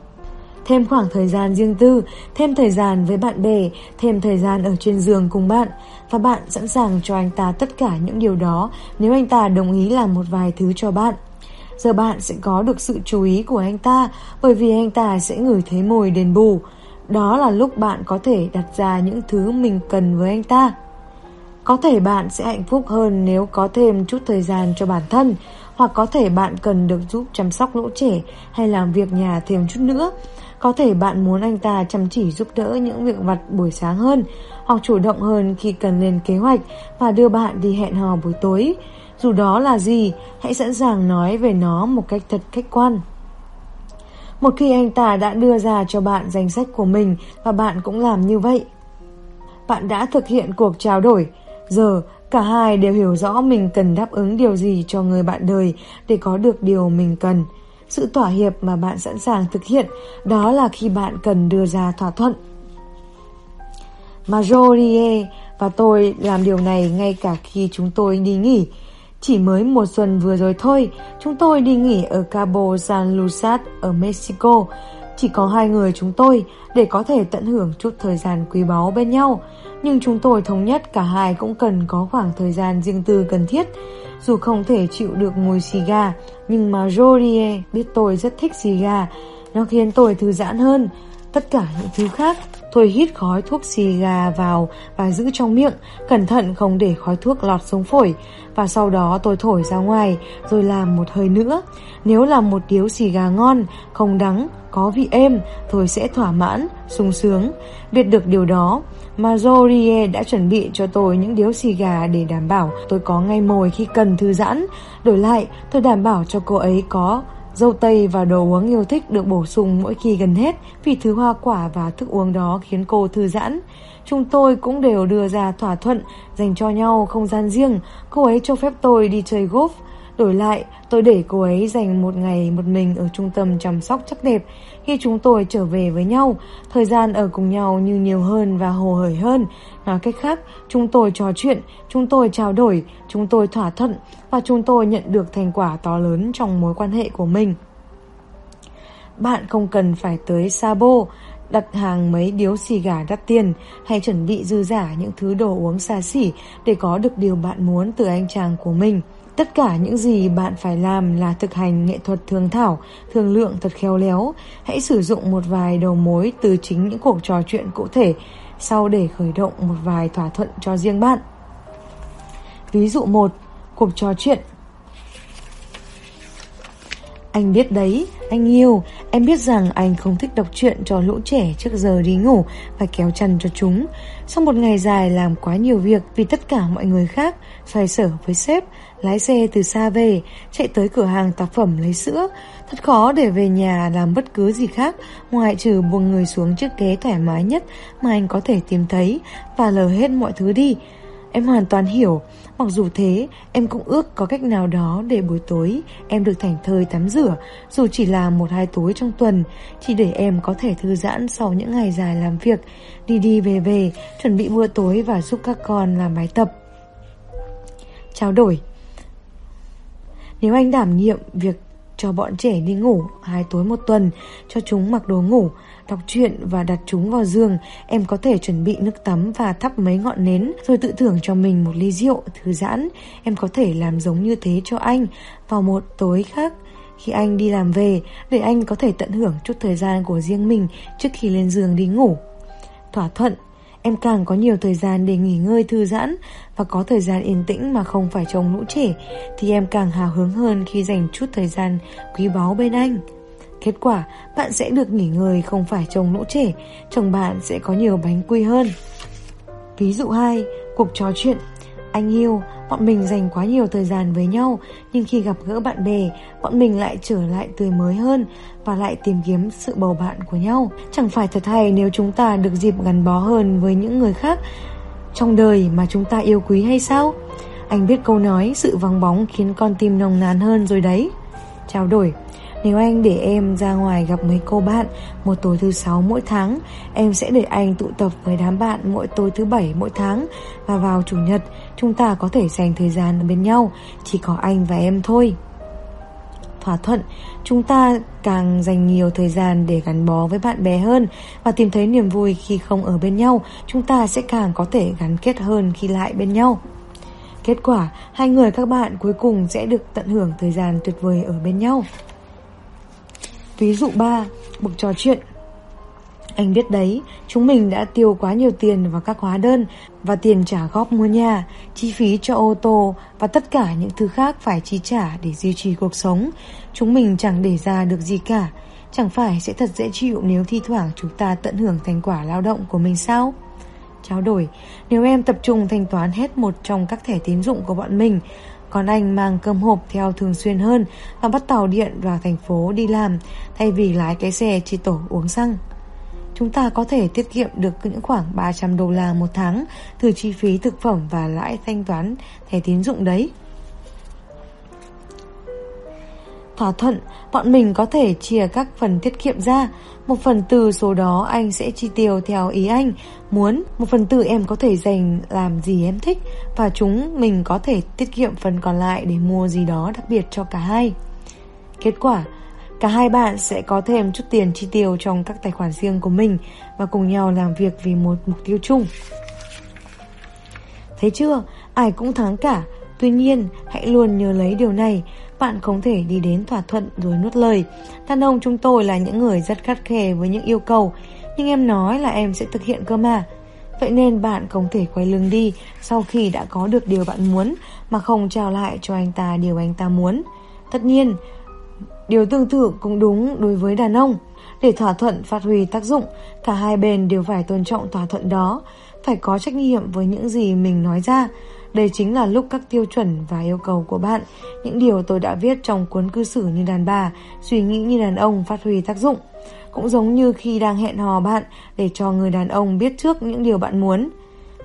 thêm khoảng thời gian riêng tư, thêm thời gian với bạn bè, thêm thời gian ở trên giường cùng bạn. Và bạn sẵn sàng cho anh ta tất cả những điều đó nếu anh ta đồng ý làm một vài thứ cho bạn. Giờ bạn sẽ có được sự chú ý của anh ta bởi vì anh ta sẽ ngửi thấy mùi đền bù. Đó là lúc bạn có thể đặt ra những thứ mình cần với anh ta. Có thể bạn sẽ hạnh phúc hơn nếu có thêm chút thời gian cho bản thân, hoặc có thể bạn cần được giúp chăm sóc lũ trẻ hay làm việc nhà thêm chút nữa. Có thể bạn muốn anh ta chăm chỉ giúp đỡ những việc vặt buổi sáng hơn, hoặc chủ động hơn khi cần lên kế hoạch và đưa bạn đi hẹn hò buổi tối. Dù đó là gì, hãy sẵn sàng nói về nó một cách thật khách quan. Một khi anh ta đã đưa ra cho bạn danh sách của mình và bạn cũng làm như vậy. Bạn đã thực hiện cuộc trao đổi. Giờ, cả hai đều hiểu rõ mình cần đáp ứng điều gì cho người bạn đời để có được điều mình cần. Sự thỏa hiệp mà bạn sẵn sàng thực hiện đó là khi bạn cần đưa ra thỏa thuận. Majorie và tôi làm điều này ngay cả khi chúng tôi đi nghỉ. Chỉ mới một tuần vừa rồi thôi, chúng tôi đi nghỉ ở Cabo San Lucas ở Mexico. Chỉ có hai người chúng tôi để có thể tận hưởng chút thời gian quý báu bên nhau. Nhưng chúng tôi thống nhất cả hai cũng cần có khoảng thời gian riêng tư cần thiết. Dù không thể chịu được mùi xì gà, nhưng mà Jolie biết tôi rất thích xì gà. Nó khiến tôi thư giãn hơn. Tất cả những thứ khác Thôi hít khói thuốc xì gà vào và giữ trong miệng, cẩn thận không để khói thuốc lọt xuống phổi. Và sau đó tôi thổi ra ngoài, rồi làm một hơi nữa. Nếu là một điếu xì gà ngon, không đắng, có vị êm, tôi sẽ thỏa mãn, sung sướng. Biết được điều đó, Majorie đã chuẩn bị cho tôi những điếu xì gà để đảm bảo tôi có ngay mồi khi cần thư giãn. Đổi lại, tôi đảm bảo cho cô ấy có Dâu tây và đồ uống yêu thích được bổ sung mỗi khi gần hết vì thứ hoa quả và thức uống đó khiến cô thư giãn. Chúng tôi cũng đều đưa ra thỏa thuận dành cho nhau không gian riêng. Cô ấy cho phép tôi đi chơi golf. Đổi lại, tôi để cô ấy dành một ngày một mình ở trung tâm chăm sóc chắc đẹp. Khi chúng tôi trở về với nhau, thời gian ở cùng nhau như nhiều hơn và hồ hởi hơn. Nói cách khác, chúng tôi trò chuyện, chúng tôi trao đổi, chúng tôi thỏa thuận và chúng tôi nhận được thành quả to lớn trong mối quan hệ của mình. Bạn không cần phải tới Sabo, đặt hàng mấy điếu xì gà đắt tiền hay chuẩn bị dư giả những thứ đồ uống xa xỉ để có được điều bạn muốn từ anh chàng của mình. Tất cả những gì bạn phải làm là thực hành nghệ thuật thương thảo, thương lượng thật khéo léo. Hãy sử dụng một vài đầu mối từ chính những cuộc trò chuyện cụ thể sau để khởi động một vài thỏa thuận cho riêng bạn. Ví dụ 1. Cuộc trò chuyện anh biết đấy, anh yêu, em biết rằng anh không thích đọc truyện cho lũ trẻ trước giờ đi ngủ và kéo chăn cho chúng. Sau một ngày dài làm quá nhiều việc vì tất cả mọi người khác, xoay sở với sếp, lái xe từ xa về, chạy tới cửa hàng tạp phẩm lấy sữa. Thật khó để về nhà làm bất cứ gì khác ngoài trừ buông người xuống chiếc ghế thoải mái nhất mà anh có thể tìm thấy và lờ hết mọi thứ đi. Em hoàn toàn hiểu, mặc dù thế, em cũng ước có cách nào đó để buổi tối em được thảnh thơi tắm rửa, dù chỉ là một hai tối trong tuần, chỉ để em có thể thư giãn sau những ngày dài làm việc, đi đi về về, chuẩn bị bữa tối và giúp các con làm bài tập. Trao đổi Nếu anh đảm nhiệm việc cho bọn trẻ đi ngủ hai tối một tuần, cho chúng mặc đồ ngủ, đọc truyện và đặt chúng vào giường, em có thể chuẩn bị nước tắm và thắp mấy ngọn nến rồi tự thưởng cho mình một ly rượu, thư giãn. Em có thể làm giống như thế cho anh vào một tối khác khi anh đi làm về để anh có thể tận hưởng chút thời gian của riêng mình trước khi lên giường đi ngủ. Thỏa thuận Em càng có nhiều thời gian để nghỉ ngơi thư giãn và có thời gian yên tĩnh mà không phải trông lũ trẻ thì em càng hào hứng hơn khi dành chút thời gian quý báu bên anh. Kết quả, bạn sẽ được nghỉ ngơi không phải trông lỗ trẻ, chồng bạn sẽ có nhiều bánh quy hơn. Ví dụ 2, cuộc trò chuyện. Anh yêu, bọn mình dành quá nhiều thời gian với nhau, nhưng khi gặp gỡ bạn bè, bọn mình lại trở lại tươi mới hơn và lại tìm kiếm sự bầu bạn của nhau. Chẳng phải thật hay nếu chúng ta được dịp gắn bó hơn với những người khác trong đời mà chúng ta yêu quý hay sao? Anh biết câu nói sự vắng bóng khiến con tim nồng nàn hơn rồi đấy. Trao đổi nếu anh để em ra ngoài gặp mấy cô bạn một tối thứ sáu mỗi tháng, em sẽ để anh tụ tập với đám bạn mỗi tối thứ bảy mỗi tháng và vào chủ nhật chúng ta có thể dành thời gian bên nhau, chỉ có anh và em thôi. thỏa thuận, chúng ta càng dành nhiều thời gian để gắn bó với bạn bè hơn và tìm thấy niềm vui khi không ở bên nhau, chúng ta sẽ càng có thể gắn kết hơn khi lại bên nhau. Kết quả, hai người các bạn cuối cùng sẽ được tận hưởng thời gian tuyệt vời ở bên nhau. Ví dụ 3, bục trò chuyện anh biết đấy, chúng mình đã tiêu quá nhiều tiền vào các hóa đơn và tiền trả góp mua nhà, chi phí cho ô tô và tất cả những thứ khác phải chi trả để duy trì cuộc sống. Chúng mình chẳng để ra được gì cả. Chẳng phải sẽ thật dễ chịu nếu thi thoảng chúng ta tận hưởng thành quả lao động của mình sao? Trao đổi, nếu em tập trung thanh toán hết một trong các thẻ tín dụng của bọn mình, còn anh mang cơm hộp theo thường xuyên hơn và bắt tàu điện vào thành phố đi làm, thay vì lái cái xe chỉ tổ uống xăng chúng ta có thể tiết kiệm được những khoảng 300 đô la một tháng từ chi phí thực phẩm và lãi thanh toán thẻ tín dụng đấy. Thỏa thuận, bọn mình có thể chia các phần tiết kiệm ra. Một phần từ số đó anh sẽ chi tiêu theo ý anh muốn. Một phần từ em có thể dành làm gì em thích. Và chúng mình có thể tiết kiệm phần còn lại để mua gì đó đặc biệt cho cả hai. Kết quả, Cả hai bạn sẽ có thêm chút tiền chi tiêu trong các tài khoản riêng của mình và cùng nhau làm việc vì một mục tiêu chung. Thấy chưa? Ai cũng thắng cả. Tuy nhiên, hãy luôn nhớ lấy điều này. Bạn không thể đi đến thỏa thuận rồi nuốt lời. Đàn ông chúng tôi là những người rất khắt khe với những yêu cầu. Nhưng em nói là em sẽ thực hiện cơ mà. Vậy nên bạn không thể quay lưng đi sau khi đã có được điều bạn muốn mà không trao lại cho anh ta điều anh ta muốn. Tất nhiên, Điều tương tự cũng đúng đối với đàn ông. Để thỏa thuận phát huy tác dụng, cả hai bên đều phải tôn trọng thỏa thuận đó, phải có trách nhiệm với những gì mình nói ra. Đây chính là lúc các tiêu chuẩn và yêu cầu của bạn, những điều tôi đã viết trong cuốn cư xử như đàn bà, suy nghĩ như đàn ông phát huy tác dụng. Cũng giống như khi đang hẹn hò bạn để cho người đàn ông biết trước những điều bạn muốn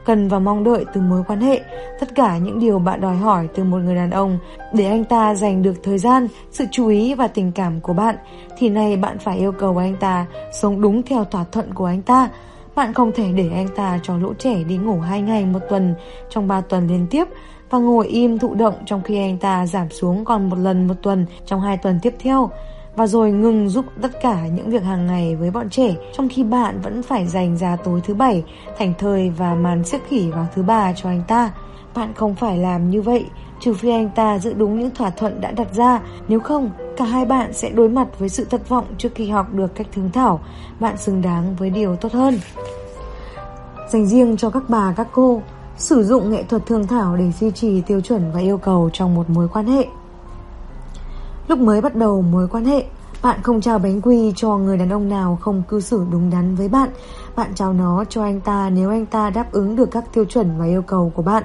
cần và mong đợi từ mối quan hệ, tất cả những điều bạn đòi hỏi từ một người đàn ông để anh ta dành được thời gian, sự chú ý và tình cảm của bạn, thì này bạn phải yêu cầu anh ta sống đúng theo thỏa thuận của anh ta. Bạn không thể để anh ta cho lũ trẻ đi ngủ hai ngày một tuần trong ba tuần liên tiếp và ngồi im thụ động trong khi anh ta giảm xuống còn một lần một tuần trong hai tuần tiếp theo và rồi ngừng giúp tất cả những việc hàng ngày với bọn trẻ trong khi bạn vẫn phải dành ra tối thứ bảy, thành thời và màn siếc khỉ vào thứ ba cho anh ta. Bạn không phải làm như vậy trừ phi anh ta giữ đúng những thỏa thuận đã đặt ra nếu không cả hai bạn sẽ đối mặt với sự thất vọng trước khi học được cách thương thảo bạn xứng đáng với điều tốt hơn dành riêng cho các bà các cô sử dụng nghệ thuật thương thảo để duy trì tiêu chuẩn và yêu cầu trong một mối quan hệ Lúc mới bắt đầu mối quan hệ, bạn không trao bánh quy cho người đàn ông nào không cư xử đúng đắn với bạn. Bạn trao nó cho anh ta nếu anh ta đáp ứng được các tiêu chuẩn và yêu cầu của bạn.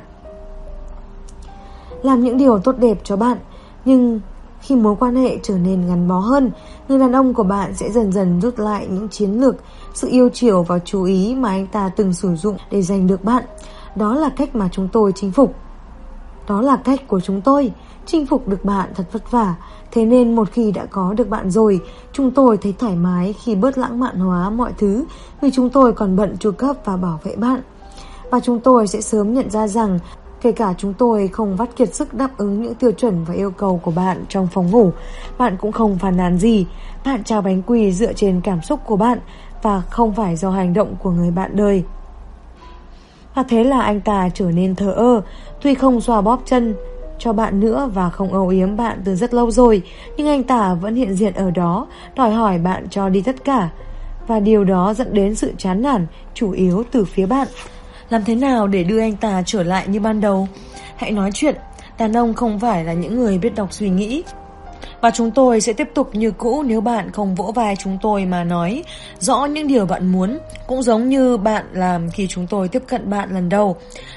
Làm những điều tốt đẹp cho bạn, nhưng khi mối quan hệ trở nên gắn bó hơn, người đàn ông của bạn sẽ dần dần rút lại những chiến lược, sự yêu chiều và chú ý mà anh ta từng sử dụng để giành được bạn. Đó là cách mà chúng tôi chinh phục. Đó là cách của chúng tôi. Chinh phục được bạn thật vất vả Thế nên một khi đã có được bạn rồi Chúng tôi thấy thoải mái khi bớt lãng mạn hóa mọi thứ Vì chúng tôi còn bận chu cấp và bảo vệ bạn Và chúng tôi sẽ sớm nhận ra rằng Kể cả chúng tôi không vắt kiệt sức đáp ứng những tiêu chuẩn và yêu cầu của bạn trong phòng ngủ Bạn cũng không phàn nàn gì Bạn trao bánh quỳ dựa trên cảm xúc của bạn Và không phải do hành động của người bạn đời Và thế là anh ta trở nên thờ ơ Tuy không xoa bóp chân cho bạn nữa và không âu yếm bạn từ rất lâu rồi, nhưng anh ta vẫn hiện diện ở đó, đòi hỏi bạn cho đi tất cả. Và điều đó dẫn đến sự chán nản, chủ yếu từ phía bạn. Làm thế nào để đưa anh ta trở lại như ban đầu? Hãy nói chuyện, đàn ông không phải là những người biết đọc suy nghĩ. Và chúng tôi sẽ tiếp tục như cũ nếu bạn không vỗ vai chúng tôi mà nói rõ những điều bạn muốn, cũng giống như bạn làm khi chúng tôi tiếp cận bạn lần đầu.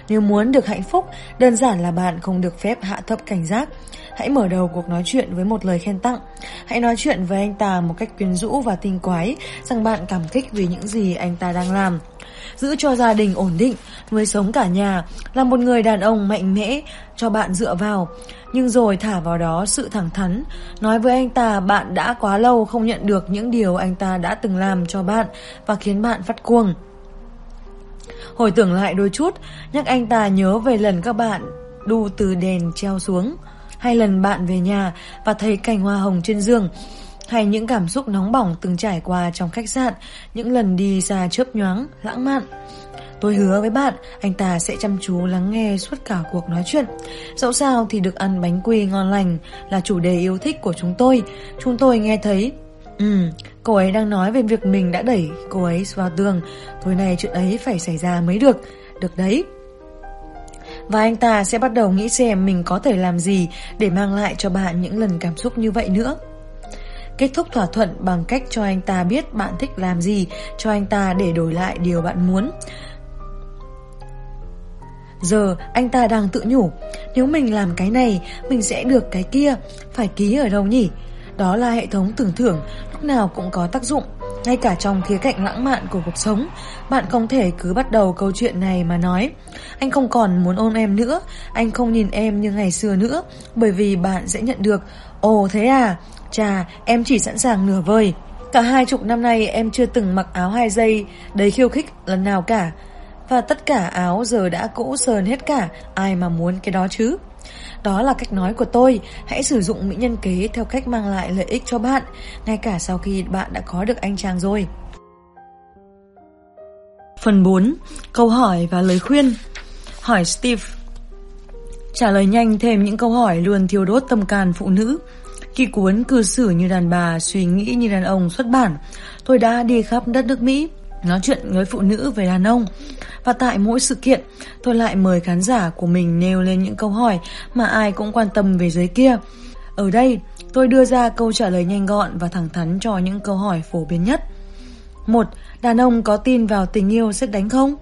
Nếu muốn được hạnh phúc, đơn giản là bạn không được phép hạ thấp cảnh giác. Hãy mở đầu cuộc nói chuyện với một lời khen tặng. Hãy nói chuyện với anh ta một cách quyến rũ và tinh quái rằng bạn cảm kích vì những gì anh ta đang làm giữ cho gia đình ổn định, nuôi sống cả nhà, là một người đàn ông mạnh mẽ cho bạn dựa vào. Nhưng rồi thả vào đó sự thẳng thắn, nói với anh ta bạn đã quá lâu không nhận được những điều anh ta đã từng làm cho bạn và khiến bạn phát cuồng. Hồi tưởng lại đôi chút, nhắc anh ta nhớ về lần các bạn đu từ đèn treo xuống. hay lần bạn về nhà và thấy cành hoa hồng trên giường hay những cảm xúc nóng bỏng từng trải qua trong khách sạn, những lần đi ra chớp nhoáng, lãng mạn. Tôi hứa với bạn, anh ta sẽ chăm chú lắng nghe suốt cả cuộc nói chuyện. Dẫu sao thì được ăn bánh quy ngon lành là chủ đề yêu thích của chúng tôi. Chúng tôi nghe thấy Ừ, cô ấy đang nói về việc mình đã đẩy cô ấy vào tường. Tối nay chuyện ấy phải xảy ra mới được. Được đấy. Và anh ta sẽ bắt đầu nghĩ xem mình có thể làm gì để mang lại cho bạn những lần cảm xúc như vậy nữa. Kết thúc thỏa thuận bằng cách cho anh ta biết bạn thích làm gì, cho anh ta để đổi lại điều bạn muốn. Giờ anh ta đang tự nhủ Nếu mình làm cái này Mình sẽ được cái kia Phải ký ở đâu nhỉ? Đó là hệ thống tưởng thưởng Lúc nào cũng có tác dụng Ngay cả trong khía cạnh lãng mạn của cuộc sống Bạn không thể cứ bắt đầu câu chuyện này mà nói. Anh không còn muốn ôm em nữa Anh không nhìn em như ngày xưa nữa Bởi vì bạn sẽ nhận được Ồ thế à? Cha, em chỉ sẵn sàng nửa vời. Cả hai chục năm nay em chưa từng mặc áo hai giây Đầy khiêu khích lần nào cả. Và tất cả áo giờ đã cũ sờn hết cả Ai mà muốn cái đó chứ? Đó là cách nói của tôi Hãy sử dụng mỹ nhân kế theo cách mang lại lợi ích cho bạn Ngay cả sau khi bạn đã có được anh chàng rồi. Phần 4 Câu hỏi và lời khuyên. Hỏi Steve. Trả lời nhanh thêm những câu hỏi luôn thiêu đốt tâm can phụ nữ. Khi cuốn cư xử như đàn bà, suy nghĩ như đàn ông xuất bản Tôi đã đi khắp đất nước Mỹ Nói chuyện với phụ nữ về đàn ông và tại mỗi sự kiện, tôi lại mời khán giả của mình nêu lên những câu hỏi mà ai cũng quan tâm về giới kia. Ở đây, tôi đưa ra câu trả lời nhanh gọn và thẳng thắn cho những câu hỏi phổ biến nhất. một Đàn ông có tin vào tình yêu sẽ đánh không?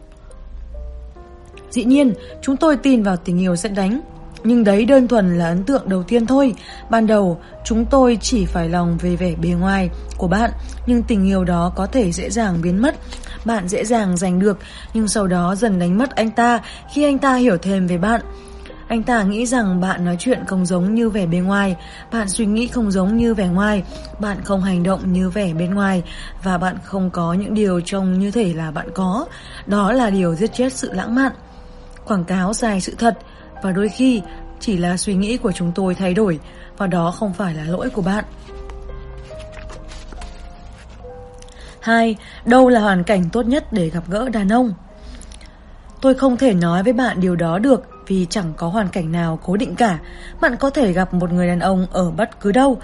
Dĩ nhiên, chúng tôi tin vào tình yêu sẽ đánh. Nhưng đấy đơn thuần là ấn tượng đầu tiên thôi Ban đầu chúng tôi chỉ phải lòng về vẻ bề ngoài của bạn Nhưng tình yêu đó có thể dễ dàng biến mất Bạn dễ dàng giành được Nhưng sau đó dần đánh mất anh ta Khi anh ta hiểu thêm về bạn anh ta nghĩ rằng bạn nói chuyện không giống như vẻ bên ngoài, bạn suy nghĩ không giống như vẻ ngoài, bạn không hành động như vẻ bên ngoài và bạn không có những điều trông như thể là bạn có. Đó là điều giết chết sự lãng mạn. Quảng cáo dài sự thật, và đôi khi, chỉ là suy nghĩ của chúng tôi thay đổi, và đó không phải là lỗi của bạn. 2. Đâu là hoàn cảnh tốt nhất để gặp gỡ đàn ông? Tôi không thể nói với bạn điều đó được, vì chẳng có hoàn cảnh nào cố định cả. Bạn có thể gặp một người đàn ông ở bất cứ đâu.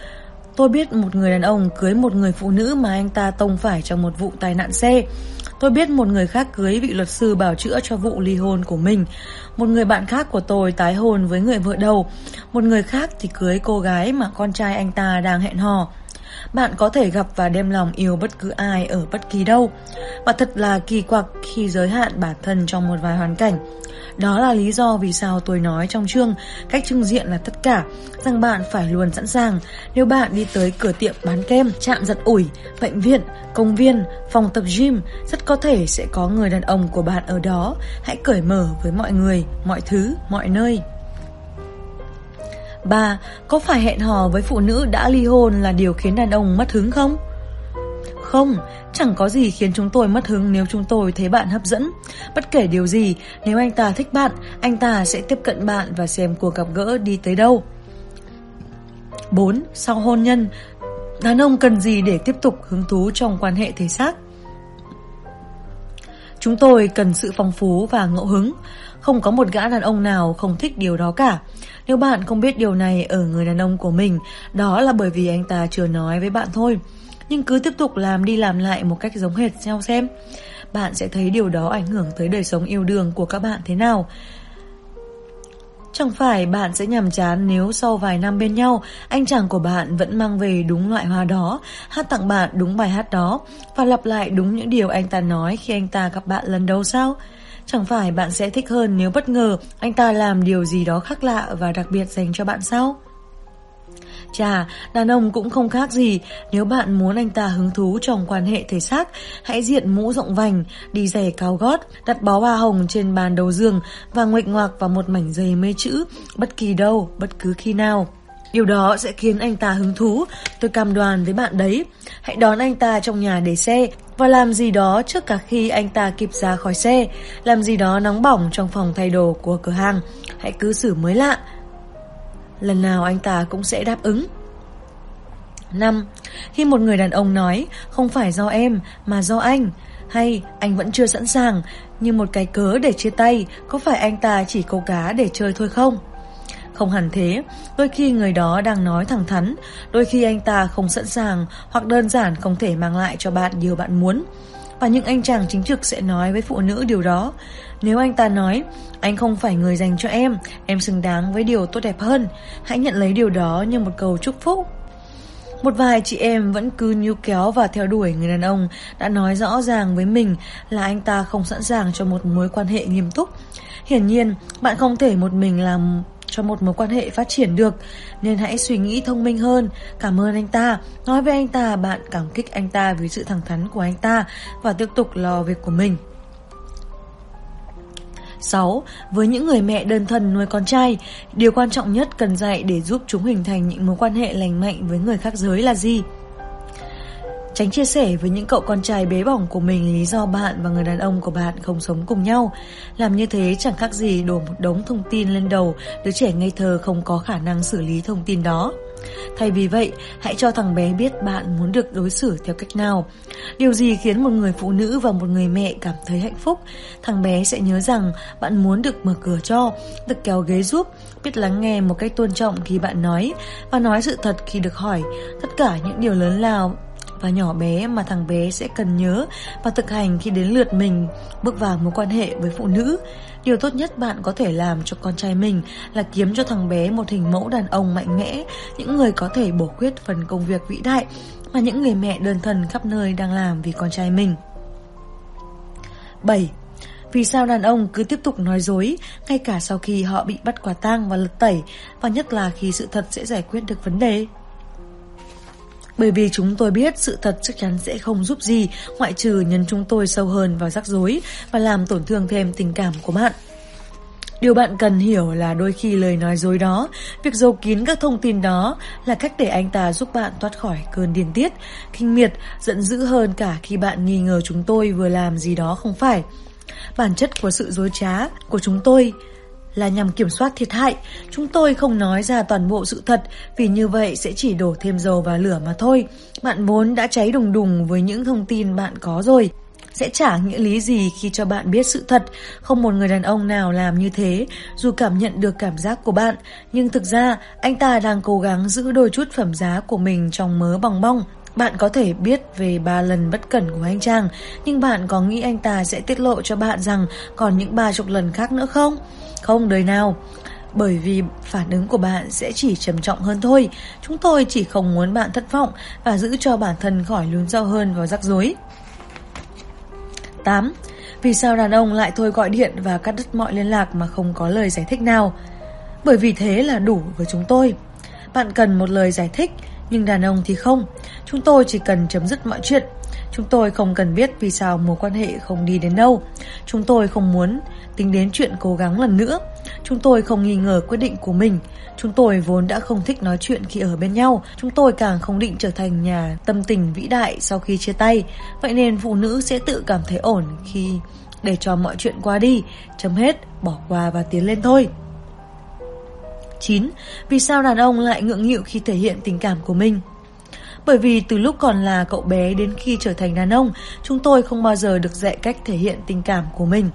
Tôi biết một người đàn ông cưới một người phụ nữ mà anh ta tông phải trong một vụ tai nạn xe. Tôi biết một người khác cưới vị luật sư bảo chữa cho vụ ly hôn của mình. Một người bạn khác của tôi tái hôn với người vợ đầu. Một người khác thì cưới cô gái mà con trai anh ta đang hẹn hò. Bạn có thể gặp và đem lòng yêu bất cứ ai ở bất kỳ đâu. Và thật là kỳ quặc khi giới hạn bản thân trong một vài hoàn cảnh. Đó là lý do vì sao tôi nói trong chương cách trưng diện là tất cả, rằng bạn phải luôn sẵn sàng. Nếu bạn đi tới cửa tiệm bán kem, trạm giật ủi, bệnh viện, công viên, phòng tập gym, rất có thể sẽ có người đàn ông của bạn ở đó. Hãy cởi mở với mọi người, mọi thứ, mọi nơi. 3. Có phải hẹn hò với phụ nữ đã ly hôn là điều khiến đàn ông mất hứng không? Không, chẳng có gì khiến chúng tôi mất hứng nếu chúng tôi thấy bạn hấp dẫn. Bất kể điều gì, nếu anh ta thích bạn, anh ta sẽ tiếp cận bạn và xem cuộc gặp gỡ đi tới đâu. 4. Sau hôn nhân, đàn ông cần gì để tiếp tục hứng thú trong quan hệ thể xác? Chúng tôi cần sự phong phú và ngẫu hứng. Không có một gã đàn ông nào không thích điều đó cả. Nếu bạn không biết điều này ở người đàn ông của mình, đó là bởi vì anh ta chưa nói với bạn thôi nhưng cứ tiếp tục làm đi làm lại một cách giống hệt nhau xem. Bạn sẽ thấy điều đó ảnh hưởng tới đời sống yêu đương của các bạn thế nào. Chẳng phải bạn sẽ nhàm chán nếu sau vài năm bên nhau, anh chàng của bạn vẫn mang về đúng loại hoa đó, hát tặng bạn đúng bài hát đó, và lặp lại đúng những điều anh ta nói khi anh ta gặp bạn lần đầu sao? Chẳng phải bạn sẽ thích hơn nếu bất ngờ anh ta làm điều gì đó khác lạ và đặc biệt dành cho bạn sao? Chà, đàn ông cũng không khác gì, nếu bạn muốn anh ta hứng thú trong quan hệ thể xác, hãy diện mũ rộng vành, đi giày cao gót, đặt bó hoa hồng trên bàn đầu giường và nguệch ngoạc vào một mảnh giày mê chữ, bất kỳ đâu, bất cứ khi nào. Điều đó sẽ khiến anh ta hứng thú, tôi cam đoan với bạn đấy. Hãy đón anh ta trong nhà để xe và làm gì đó trước cả khi anh ta kịp ra khỏi xe, làm gì đó nóng bỏng trong phòng thay đồ của cửa hàng. Hãy cứ xử mới lạ, lần nào anh ta cũng sẽ đáp ứng. 5. Khi một người đàn ông nói không phải do em mà do anh hay anh vẫn chưa sẵn sàng như một cái cớ để chia tay có phải anh ta chỉ câu cá để chơi thôi không? Không hẳn thế, đôi khi người đó đang nói thẳng thắn, đôi khi anh ta không sẵn sàng hoặc đơn giản không thể mang lại cho bạn điều bạn muốn. Và những anh chàng chính trực sẽ nói với phụ nữ điều đó. Nếu anh ta nói, anh không phải người dành cho em, em xứng đáng với điều tốt đẹp hơn, hãy nhận lấy điều đó như một cầu chúc phúc. Một vài chị em vẫn cứ níu kéo và theo đuổi người đàn ông đã nói rõ ràng với mình là anh ta không sẵn sàng cho một mối quan hệ nghiêm túc. Hiển nhiên, bạn không thể một mình làm cho một mối quan hệ phát triển được Nên hãy suy nghĩ thông minh hơn Cảm ơn anh ta Nói với anh ta bạn cảm kích anh ta vì sự thẳng thắn của anh ta Và tiếp tục lo việc của mình 6. Với những người mẹ đơn thân nuôi con trai, điều quan trọng nhất cần dạy để giúp chúng hình thành những mối quan hệ lành mạnh với người khác giới là gì? Tránh chia sẻ với những cậu con trai bế bỏng của mình lý do bạn và người đàn ông của bạn không sống cùng nhau. Làm như thế chẳng khác gì đổ một đống thông tin lên đầu đứa trẻ ngây thơ không có khả năng xử lý thông tin đó. Thay vì vậy, hãy cho thằng bé biết bạn muốn được đối xử theo cách nào. Điều gì khiến một người phụ nữ và một người mẹ cảm thấy hạnh phúc? Thằng bé sẽ nhớ rằng bạn muốn được mở cửa cho, được kéo ghế giúp, biết lắng nghe một cách tôn trọng khi bạn nói và nói sự thật khi được hỏi. Tất cả những điều lớn lao và nhỏ bé mà thằng bé sẽ cần nhớ và thực hành khi đến lượt mình bước vào mối quan hệ với phụ nữ. Điều tốt nhất bạn có thể làm cho con trai mình là kiếm cho thằng bé một hình mẫu đàn ông mạnh mẽ, những người có thể bổ khuyết phần công việc vĩ đại mà những người mẹ đơn thân khắp nơi đang làm vì con trai mình. 7. Vì sao đàn ông cứ tiếp tục nói dối ngay cả sau khi họ bị bắt quả tang và lật tẩy và nhất là khi sự thật sẽ giải quyết được vấn đề? Bởi vì chúng tôi biết sự thật chắc chắn sẽ không giúp gì ngoại trừ nhấn chúng tôi sâu hơn vào rắc rối và làm tổn thương thêm tình cảm của bạn. Điều bạn cần hiểu là đôi khi lời nói dối đó, việc giấu kín các thông tin đó là cách để anh ta giúp bạn thoát khỏi cơn điên tiết, kinh miệt, giận dữ hơn cả khi bạn nghi ngờ chúng tôi vừa làm gì đó không phải. Bản chất của sự dối trá của chúng tôi là nhằm kiểm soát thiệt hại. Chúng tôi không nói ra toàn bộ sự thật vì như vậy sẽ chỉ đổ thêm dầu vào lửa mà thôi. Bạn vốn đã cháy đùng đùng với những thông tin bạn có rồi. Sẽ chả nghĩa lý gì khi cho bạn biết sự thật Không một người đàn ông nào làm như thế Dù cảm nhận được cảm giác của bạn Nhưng thực ra anh ta đang cố gắng giữ đôi chút phẩm giá của mình trong mớ bong bong bạn có thể biết về ba lần bất cẩn của anh chàng, nhưng bạn có nghĩ anh ta sẽ tiết lộ cho bạn rằng còn những ba chục lần khác nữa không? Không đời nào bởi vì phản ứng của bạn sẽ chỉ trầm trọng hơn thôi. Chúng tôi chỉ không muốn bạn thất vọng và giữ cho bản thân khỏi lún sâu hơn vào rắc rối. 8. Vì sao đàn ông lại thôi gọi điện và cắt đứt mọi liên lạc mà không có lời giải thích nào? Bởi vì thế là đủ với chúng tôi. Bạn cần một lời giải thích, nhưng đàn ông thì không. Chúng tôi chỉ cần chấm dứt mọi chuyện. Chúng tôi không cần biết vì sao mối quan hệ không đi đến đâu. Chúng tôi không muốn tính đến chuyện cố gắng lần nữa. Chúng tôi không nghi ngờ quyết định của mình. Chúng tôi vốn đã không thích nói chuyện khi ở bên nhau. Chúng tôi càng không định trở thành nhà tâm tình vĩ đại sau khi chia tay. Vậy nên phụ nữ sẽ tự cảm thấy ổn khi để cho mọi chuyện qua đi, chấm hết, bỏ qua và tiến lên thôi. 9. Vì sao đàn ông lại ngượng nghịu khi thể hiện tình cảm của mình? Bởi vì từ lúc còn là cậu bé đến khi trở thành đàn ông, chúng tôi không bao giờ được dạy cách thể hiện tình cảm của mình.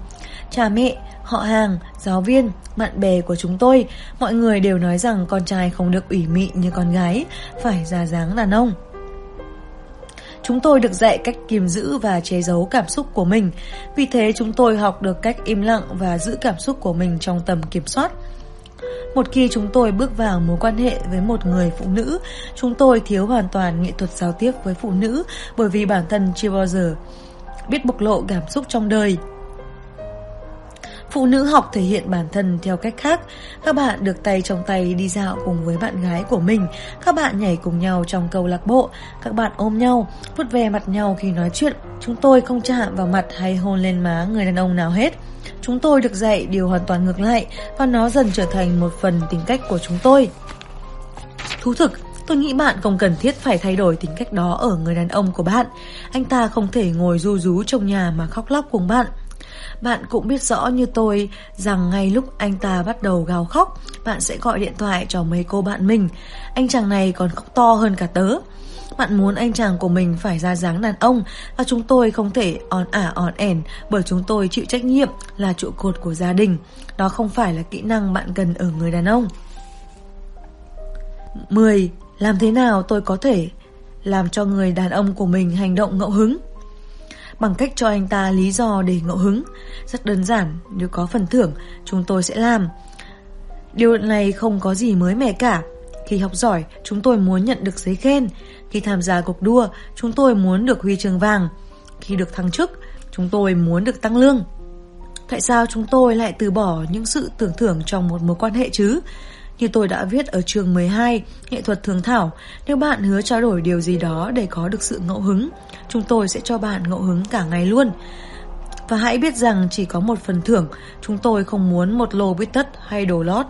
Cha mẹ, họ hàng, giáo viên, bạn bè của chúng tôi, mọi người đều nói rằng con trai không được ủy mị như con gái, phải ra dáng đàn ông. Chúng tôi được dạy cách kiềm giữ và che giấu cảm xúc của mình. Vì thế chúng tôi học được cách im lặng và giữ cảm xúc của mình trong tầm kiểm soát. Một khi chúng tôi bước vào mối quan hệ với một người phụ nữ, chúng tôi thiếu hoàn toàn nghệ thuật giao tiếp với phụ nữ bởi vì bản thân chưa bao giờ biết bộc lộ cảm xúc trong đời. Phụ nữ học thể hiện bản thân theo cách khác. Các bạn được tay trong tay đi dạo cùng với bạn gái của mình. Các bạn nhảy cùng nhau trong câu lạc bộ. Các bạn ôm nhau, vuốt ve mặt nhau khi nói chuyện. Chúng tôi không chạm vào mặt hay hôn lên má người đàn ông nào hết. Chúng tôi được dạy điều hoàn toàn ngược lại và nó dần trở thành một phần tính cách của chúng tôi. Thú thực, tôi nghĩ bạn không cần thiết phải thay đổi tính cách đó ở người đàn ông của bạn. Anh ta không thể ngồi ru rú trong nhà mà khóc lóc cùng bạn. Bạn cũng biết rõ như tôi rằng ngay lúc anh ta bắt đầu gào khóc, bạn sẽ gọi điện thoại cho mấy cô bạn mình. Anh chàng này còn khóc to hơn cả tớ. Bạn muốn anh chàng của mình phải ra dáng đàn ông và chúng tôi không thể on ả on ẻn bởi chúng tôi chịu trách nhiệm là trụ cột của gia đình. Đó không phải là kỹ năng bạn cần ở người đàn ông. 10. Làm thế nào tôi có thể làm cho người đàn ông của mình hành động ngẫu hứng? Bằng cách cho anh ta lý do để ngẫu hứng. Rất đơn giản, nếu có phần thưởng, chúng tôi sẽ làm. Điều này không có gì mới mẻ cả. Khi học giỏi, chúng tôi muốn nhận được giấy khen. Khi tham gia cuộc đua, chúng tôi muốn được huy chương vàng. Khi được thăng chức, chúng tôi muốn được tăng lương. Tại sao chúng tôi lại từ bỏ những sự tưởng thưởng trong một mối quan hệ chứ? Như tôi đã viết ở trường 12, nghệ thuật thường thảo, nếu bạn hứa trao đổi điều gì đó để có được sự ngẫu hứng, chúng tôi sẽ cho bạn ngẫu hứng cả ngày luôn. Và hãy biết rằng chỉ có một phần thưởng, chúng tôi không muốn một lô bít tất hay đồ lót,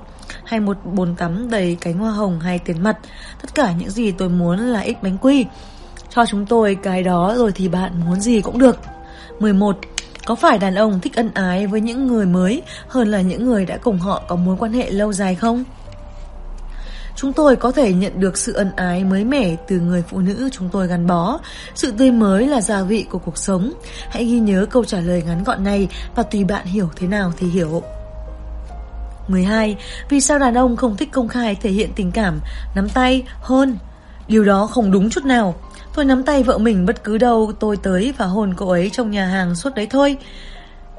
hay một bồn tắm đầy cánh hoa hồng hay tiền mặt. Tất cả những gì tôi muốn là ít bánh quy. Cho chúng tôi cái đó rồi thì bạn muốn gì cũng được. 11. Có phải đàn ông thích ân ái với những người mới hơn là những người đã cùng họ có mối quan hệ lâu dài không? Chúng tôi có thể nhận được sự ân ái mới mẻ từ người phụ nữ chúng tôi gắn bó. Sự tươi mới là gia vị của cuộc sống. Hãy ghi nhớ câu trả lời ngắn gọn này và tùy bạn hiểu thế nào thì hiểu. 12. Vì sao đàn ông không thích công khai thể hiện tình cảm, nắm tay, hôn? Điều đó không đúng chút nào. Tôi nắm tay vợ mình bất cứ đâu tôi tới và hôn cô ấy trong nhà hàng suốt đấy thôi.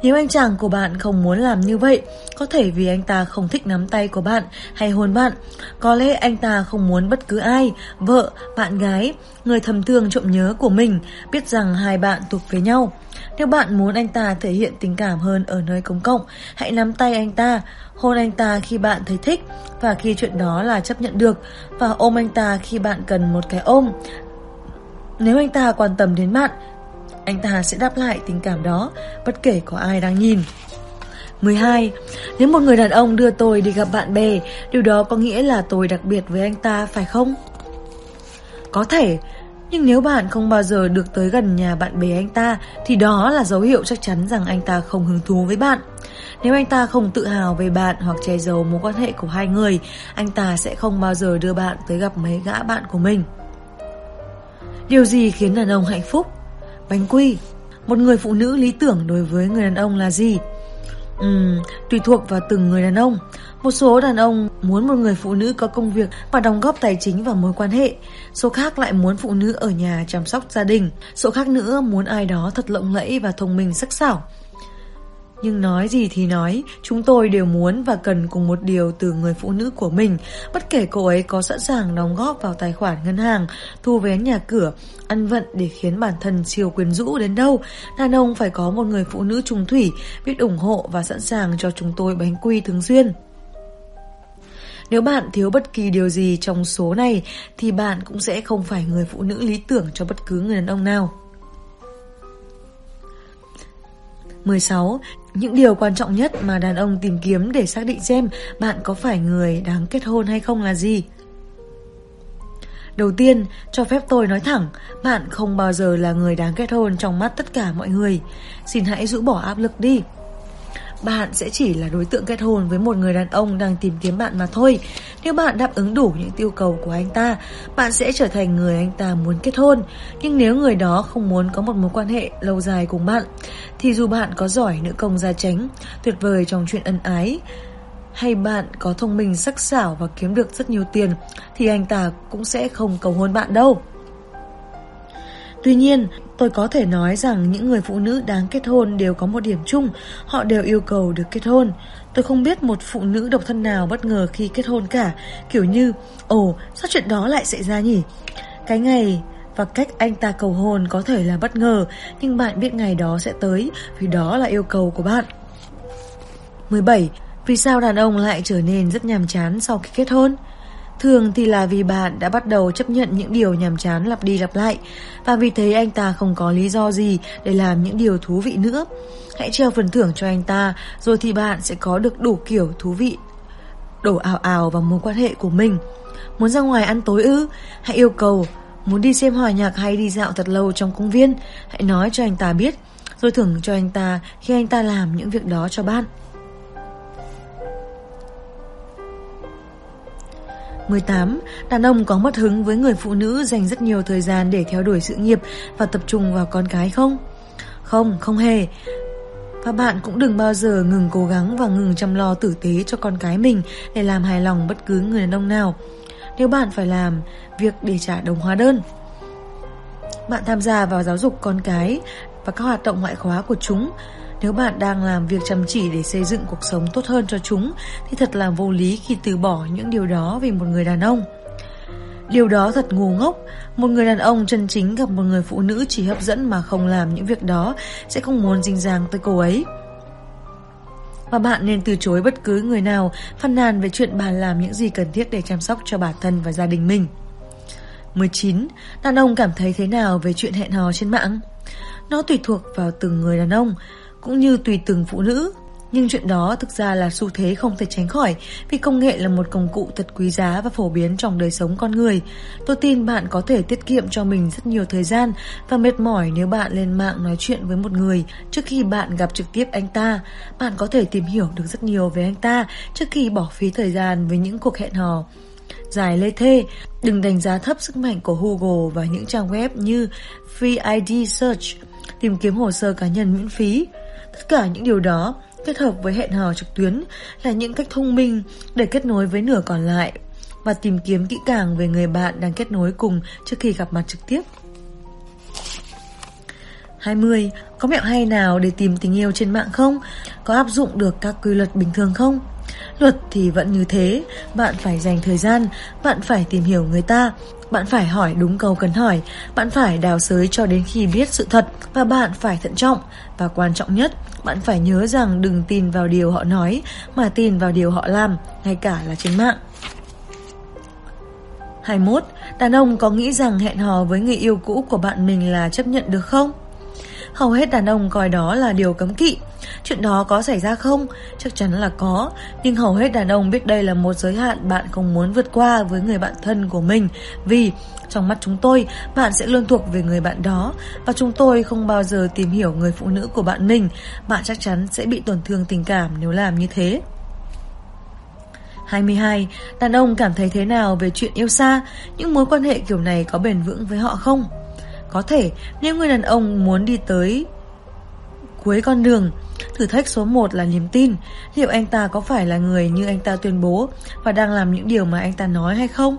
Nếu anh chàng của bạn không muốn làm như vậy, có thể vì anh ta không thích nắm tay của bạn hay hôn bạn. Có lẽ anh ta không muốn bất cứ ai, vợ, bạn gái, người thầm thương trộm nhớ của mình, biết rằng hai bạn thuộc về nhau. Nếu bạn muốn anh ta thể hiện tình cảm hơn ở nơi công cộng, hãy nắm tay anh ta, hôn anh ta khi bạn thấy thích và khi chuyện đó là chấp nhận được và ôm anh ta khi bạn cần một cái ôm. Nếu anh ta quan tâm đến bạn, anh ta sẽ đáp lại tình cảm đó, bất kể có ai đang nhìn. 12. Nếu một người đàn ông đưa tôi đi gặp bạn bè, điều đó có nghĩa là tôi đặc biệt với anh ta, phải không? Có thể, nhưng nếu bạn không bao giờ được tới gần nhà bạn bè anh ta, thì đó là dấu hiệu chắc chắn rằng anh ta không hứng thú với bạn. Nếu anh ta không tự hào về bạn hoặc che giấu mối quan hệ của hai người, anh ta sẽ không bao giờ đưa bạn tới gặp mấy gã bạn của mình. Điều gì khiến đàn ông hạnh phúc? Bánh quy. Một người phụ nữ lý tưởng đối với người đàn ông là gì? Ừm, tùy thuộc vào từng người đàn ông. Một số đàn ông muốn một người phụ nữ có công việc và đóng góp tài chính vào mối quan hệ. Số khác lại muốn phụ nữ ở nhà chăm sóc gia đình. Số khác nữa muốn ai đó thật lộng lẫy và thông minh sắc sảo nhưng nói gì thì nói, chúng tôi đều muốn và cần cùng một điều từ người phụ nữ của mình, bất kể cô ấy có sẵn sàng đóng góp vào tài khoản ngân hàng, thu vé nhà cửa, ăn vận để khiến bản thân siêu quyến rũ đến đâu. Đàn ông phải có một người phụ nữ trung thủy, biết ủng hộ và sẵn sàng cho chúng tôi bánh quy thường xuyên. Nếu bạn thiếu bất kỳ điều gì trong số này thì bạn cũng sẽ không phải người phụ nữ lý tưởng cho bất cứ người đàn ông nào. 16. Những điều quan trọng nhất mà đàn ông tìm kiếm để xác định xem bạn có phải người đáng kết hôn hay không là gì? Đầu tiên, cho phép tôi nói thẳng, bạn không bao giờ là người đáng kết hôn trong mắt tất cả mọi người. Xin hãy rũ bỏ áp lực đi bạn sẽ chỉ là đối tượng kết hôn với một người đàn ông đang tìm kiếm bạn mà thôi. Nếu bạn đáp ứng đủ những yêu cầu của anh ta, bạn sẽ trở thành người anh ta muốn kết hôn. Nhưng nếu người đó không muốn có một mối quan hệ lâu dài cùng bạn, thì dù bạn có giỏi nữ công gia tránh, tuyệt vời trong chuyện ân ái, hay bạn có thông minh sắc sảo và kiếm được rất nhiều tiền, thì anh ta cũng sẽ không cầu hôn bạn đâu. Tuy nhiên, tôi có thể nói rằng những người phụ nữ đáng kết hôn đều có một điểm chung, họ đều yêu cầu được kết hôn. Tôi không biết một phụ nữ độc thân nào bất ngờ khi kết hôn cả, kiểu như, ồ, sao chuyện đó lại xảy ra nhỉ? Cái ngày và cách anh ta cầu hôn có thể là bất ngờ, nhưng bạn biết ngày đó sẽ tới vì đó là yêu cầu của bạn. 17. Vì sao đàn ông lại trở nên rất nhàm chán sau khi kết hôn? Thường thì là vì bạn đã bắt đầu chấp nhận những điều nhàm chán lặp đi lặp lại. Và vì thế anh ta không có lý do gì để làm những điều thú vị nữa. Hãy treo phần thưởng cho anh ta, Rồi thì bạn sẽ có được đủ kiểu thú vị Đổ ảo ảo vào mối quan hệ của mình. Muốn ra ngoài ăn tối ư? Hãy yêu cầu, Muốn đi xem hòa nhạc hay đi dạo thật lâu trong công viên, Hãy nói cho anh ta biết, rồi thưởng cho anh ta khi anh ta làm những việc đó cho bạn. 18. Đàn ông có mất hứng với người phụ nữ dành rất nhiều thời gian để theo đuổi sự nghiệp và tập trung vào con cái không? Không, không hề. Và bạn cũng đừng bao giờ ngừng cố gắng và ngừng chăm lo tử tế cho con cái mình để làm hài lòng bất cứ người đàn ông nào. Nếu bạn phải làm việc để trả đồng hóa đơn, bạn tham gia vào giáo dục con cái và các hoạt động ngoại khóa của chúng. Nếu bạn đang làm việc chăm chỉ để xây dựng cuộc sống tốt hơn cho chúng thì thật là vô lý khi từ bỏ những điều đó vì một người đàn ông. Điều đó thật ngu ngốc Một người đàn ông chân chính gặp một người phụ nữ chỉ hấp dẫn mà không làm những việc đó Sẽ không muốn dinh dàng tới cô ấy Và bạn nên từ chối bất cứ người nào phàn nàn về chuyện bạn làm những gì cần thiết để chăm sóc cho bản thân và gia đình mình 19. Đàn ông cảm thấy thế nào về chuyện hẹn hò trên mạng? Nó tùy thuộc vào từng người đàn ông, cũng như tùy từng phụ nữ. Nhưng chuyện đó thực ra là xu thế không thể tránh khỏi vì công nghệ là một công cụ thật quý giá và phổ biến trong đời sống con người. Tôi tin bạn có thể tiết kiệm cho mình rất nhiều thời gian và mệt mỏi nếu bạn lên mạng nói chuyện với một người trước khi bạn gặp trực tiếp anh ta. Bạn có thể tìm hiểu được rất nhiều về anh ta trước khi bỏ phí thời gian với những cuộc hẹn hò dài lê thê. Đừng đánh giá thấp sức mạnh của Google và những trang web như Free ID Search, tìm kiếm hồ sơ cá nhân miễn phí. Tất cả những điều đó kết hợp với hẹn hò trực tuyến là những cách thông minh để kết nối với nửa còn lại và tìm kiếm kỹ càng về người bạn đang kết nối cùng trước khi gặp mặt trực tiếp. 20. Có mẹo hay nào để tìm tình yêu trên mạng không? Có áp dụng được các quy luật bình thường không? Luật thì vẫn như thế, bạn phải dành thời gian, bạn phải tìm hiểu người ta, bạn phải hỏi đúng câu cần hỏi, bạn phải đào sới cho đến khi biết sự thật và bạn phải thận trọng. Và quan trọng nhất, bạn phải nhớ rằng đừng tin vào điều họ nói mà tin vào điều họ làm, ngay cả là trên mạng. 21. Đàn ông có nghĩ rằng hẹn hò với người yêu cũ của bạn mình là chấp nhận được không? Hầu hết đàn ông coi đó là điều cấm kỵ Chuyện đó có xảy ra không? Chắc chắn là có Nhưng hầu hết đàn ông biết đây là một giới hạn bạn không muốn vượt qua với người bạn thân của mình Vì trong mắt chúng tôi, bạn sẽ luôn thuộc về người bạn đó Và chúng tôi không bao giờ tìm hiểu người phụ nữ của bạn mình Bạn chắc chắn sẽ bị tổn thương tình cảm nếu làm như thế 22. Đàn ông cảm thấy thế nào về chuyện yêu xa? Những mối quan hệ kiểu này có bền vững với họ không? Có thể, nếu người đàn ông muốn đi tới cuối con đường, Thử thách số 1 là niềm tin Liệu anh ta có phải là người như anh ta tuyên bố Và đang làm những điều mà anh ta nói hay không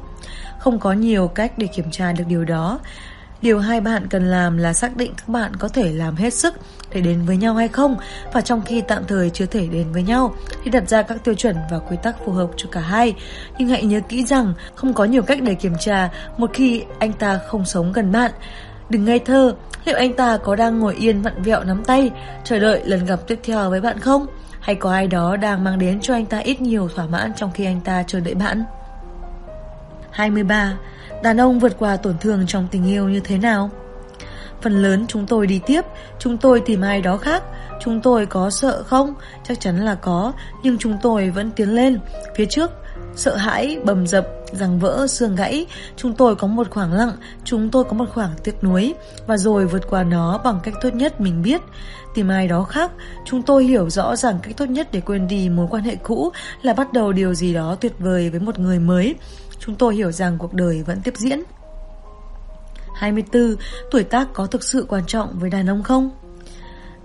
Không có nhiều cách để kiểm tra được điều đó Điều hai bạn cần làm là xác định các bạn có thể làm hết sức để đến với nhau hay không và trong khi tạm thời chưa thể đến với nhau, thì đặt ra các tiêu chuẩn và quy tắc phù hợp cho cả hai. Nhưng hãy nhớ kỹ rằng không có nhiều cách để kiểm tra một khi anh ta không sống gần bạn. Đừng ngây thơ, liệu anh ta có đang ngồi yên vặn vẹo nắm tay, chờ đợi lần gặp tiếp theo với bạn không? Hay có ai đó đang mang đến cho anh ta ít nhiều thỏa mãn trong khi anh ta chờ đợi bạn? 23. Đàn ông vượt qua tổn thương trong tình yêu như thế nào? Phần lớn chúng tôi đi tiếp, chúng tôi tìm ai đó khác. Chúng tôi có sợ không? Chắc chắn là có, nhưng chúng tôi vẫn tiến lên. Phía trước, sợ hãi, bầm dập, răng vỡ, xương gãy. Chúng tôi có một khoảng lặng, chúng tôi có một khoảng tiếc nuối. Và rồi vượt qua nó bằng cách tốt nhất mình biết. Tìm ai đó khác, chúng tôi hiểu rõ rằng cách tốt nhất để quên đi mối quan hệ cũ là bắt đầu điều gì đó tuyệt vời với một người mới. Chúng tôi hiểu rằng cuộc đời vẫn tiếp diễn. 24. Tuổi tác có thực sự quan trọng với đàn ông không?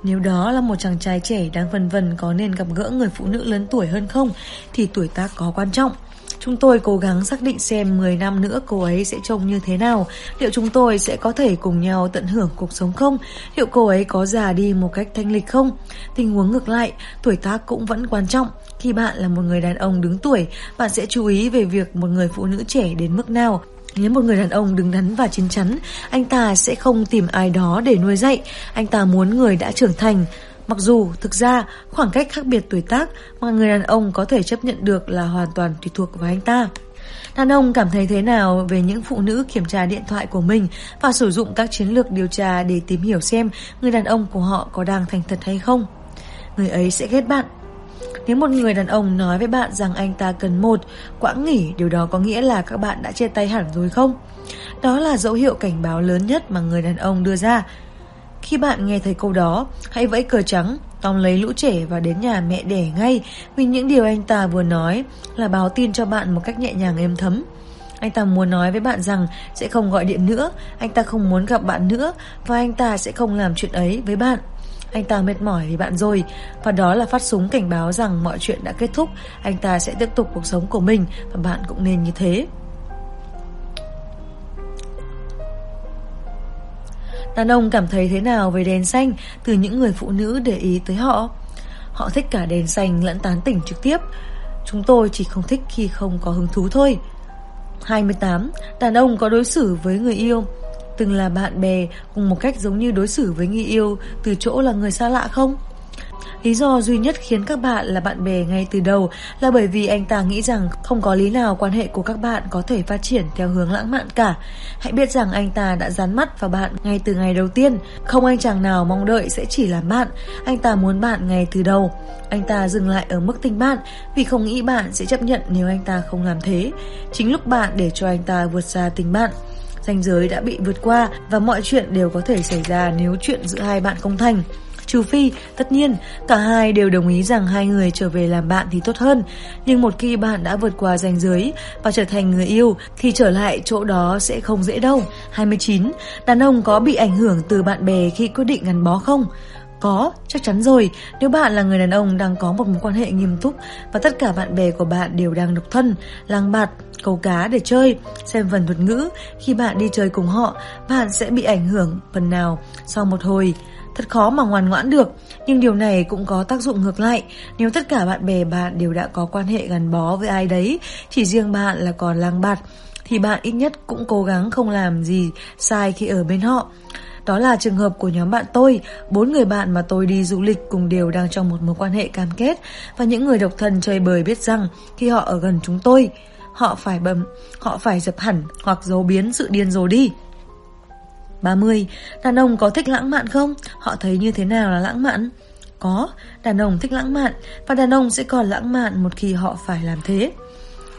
Nếu đó là một chàng trai trẻ đang vần vần có nên gặp gỡ người phụ nữ lớn tuổi hơn không thì tuổi tác có quan trọng. Chúng tôi cố gắng xác định xem 10 năm nữa cô ấy sẽ trông như thế nào Liệu chúng tôi sẽ có thể cùng nhau tận hưởng cuộc sống không? Liệu cô ấy có già đi một cách thanh lịch không? Tình huống ngược lại, tuổi tác cũng vẫn quan trọng Khi bạn là một người đàn ông đứng tuổi, bạn sẽ chú ý về việc một người phụ nữ trẻ đến mức nào nếu một người đàn ông đứng đắn và chín chắn, anh ta sẽ không tìm ai đó để nuôi dạy, anh ta muốn người đã trưởng thành. Mặc dù, thực ra, khoảng cách khác biệt tuổi tác mà người đàn ông có thể chấp nhận được là hoàn toàn tùy thuộc vào anh ta. Đàn ông cảm thấy thế nào về những phụ nữ kiểm tra điện thoại của mình và sử dụng các chiến lược điều tra để tìm hiểu xem người đàn ông của họ có đang thành thật hay không? Người ấy sẽ ghét bạn nếu một người đàn ông nói với bạn rằng anh ta cần một quãng nghỉ, điều đó có nghĩa là các bạn đã chia tay hẳn rồi không? Đó là dấu hiệu cảnh báo lớn nhất mà người đàn ông đưa ra. Khi bạn nghe thấy câu đó, hãy vẫy cờ trắng, tóm lấy lũ trẻ và đến nhà mẹ đẻ ngay vì những điều anh ta vừa nói là báo tin cho bạn một cách nhẹ nhàng êm thấm. Anh ta muốn nói với bạn rằng sẽ không gọi điện nữa, anh ta không muốn gặp bạn nữa và anh ta sẽ không làm chuyện ấy với bạn. Anh ta mệt mỏi vì bạn rồi Và đó là phát súng cảnh báo rằng mọi chuyện đã kết thúc Anh ta sẽ tiếp tục cuộc sống của mình Và bạn cũng nên như thế Đàn ông cảm thấy thế nào về đèn xanh từ những người phụ nữ để ý tới họ? Họ thích cả đèn xanh lẫn tán tỉnh trực tiếp. Chúng tôi chỉ không thích khi không có hứng thú thôi. 28. Đàn ông có đối xử với người yêu từng là bạn bè cùng một cách giống như đối xử với người yêu, từ chỗ là người xa lạ không? Lý do duy nhất khiến các bạn là bạn bè ngay từ đầu là bởi vì anh ta nghĩ rằng không có lý nào quan hệ của các bạn có thể phát triển theo hướng lãng mạn cả. Hãy biết rằng anh ta đã dán mắt vào bạn ngay từ ngày đầu tiên. Không anh chàng nào mong đợi sẽ chỉ là bạn. Anh ta muốn bạn ngay từ đầu. Anh ta dừng lại ở mức tình bạn vì không nghĩ bạn sẽ chấp nhận nếu anh ta không làm thế. Chính lúc bạn để cho anh ta vượt xa tình bạn ranh giới đã bị vượt qua và mọi chuyện đều có thể xảy ra nếu chuyện giữa hai bạn không thành. Trừ phi, tất nhiên, cả hai đều đồng ý rằng hai người trở về làm bạn thì tốt hơn. Nhưng một khi bạn đã vượt qua ranh giới và trở thành người yêu thì trở lại chỗ đó sẽ không dễ đâu. 29. Đàn ông có bị ảnh hưởng từ bạn bè khi quyết định gắn bó không? Có, chắc chắn rồi, nếu bạn là người đàn ông đang có một mối quan hệ nghiêm túc và tất cả bạn bè của bạn đều đang độc thân, lang bạt, câu cá để chơi, xem phần thuật ngữ, khi bạn đi chơi cùng họ, bạn sẽ bị ảnh hưởng phần nào sau một hồi. Thật khó mà ngoan ngoãn được, nhưng điều này cũng có tác dụng ngược lại. Nếu tất cả bạn bè bạn đều đã có quan hệ gắn bó với ai đấy, chỉ riêng bạn là còn lang bạt, thì bạn ít nhất cũng cố gắng không làm gì sai khi ở bên họ. Đó là trường hợp của nhóm bạn tôi, bốn người bạn mà tôi đi du lịch cùng đều đang trong một mối quan hệ cam kết và những người độc thân chơi bời biết rằng khi họ ở gần chúng tôi, họ phải bầm, họ phải dập hẳn hoặc giấu biến sự điên rồ đi. 30. Đàn ông có thích lãng mạn không? Họ thấy như thế nào là lãng mạn? Có, đàn ông thích lãng mạn và đàn ông sẽ còn lãng mạn một khi họ phải làm thế.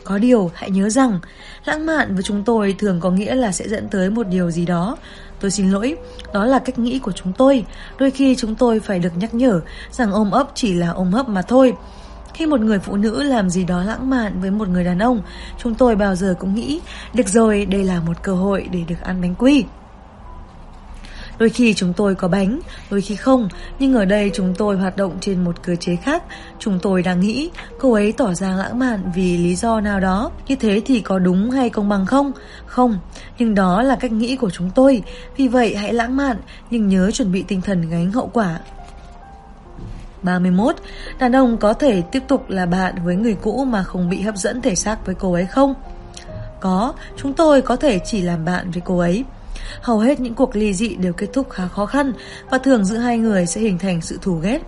Có điều, hãy nhớ rằng, lãng mạn với chúng tôi thường có nghĩa là sẽ dẫn tới một điều gì đó. Tôi xin lỗi, đó là cách nghĩ của chúng tôi. Đôi khi chúng tôi phải được nhắc nhở rằng ôm ấp chỉ là ôm ấp mà thôi. Khi một người phụ nữ làm gì đó lãng mạn với một người đàn ông, chúng tôi bao giờ cũng nghĩ, được rồi, đây là một cơ hội để được ăn bánh quy. Đôi khi chúng tôi có bánh, đôi khi không, nhưng ở đây chúng tôi hoạt động trên một cơ chế khác. Chúng tôi đang nghĩ cô ấy tỏ ra lãng mạn vì lý do nào đó. Như thế thì có đúng hay công bằng không? Không, nhưng đó là cách nghĩ của chúng tôi. Vì vậy hãy lãng mạn, nhưng nhớ chuẩn bị tinh thần gánh hậu quả. 31. Đàn ông có thể tiếp tục là bạn với người cũ mà không bị hấp dẫn thể xác với cô ấy không? Có, chúng tôi có thể chỉ làm bạn với cô ấy. Hầu hết những cuộc ly dị đều kết thúc khá khó khăn và thường giữa hai người sẽ hình thành sự thù ghét.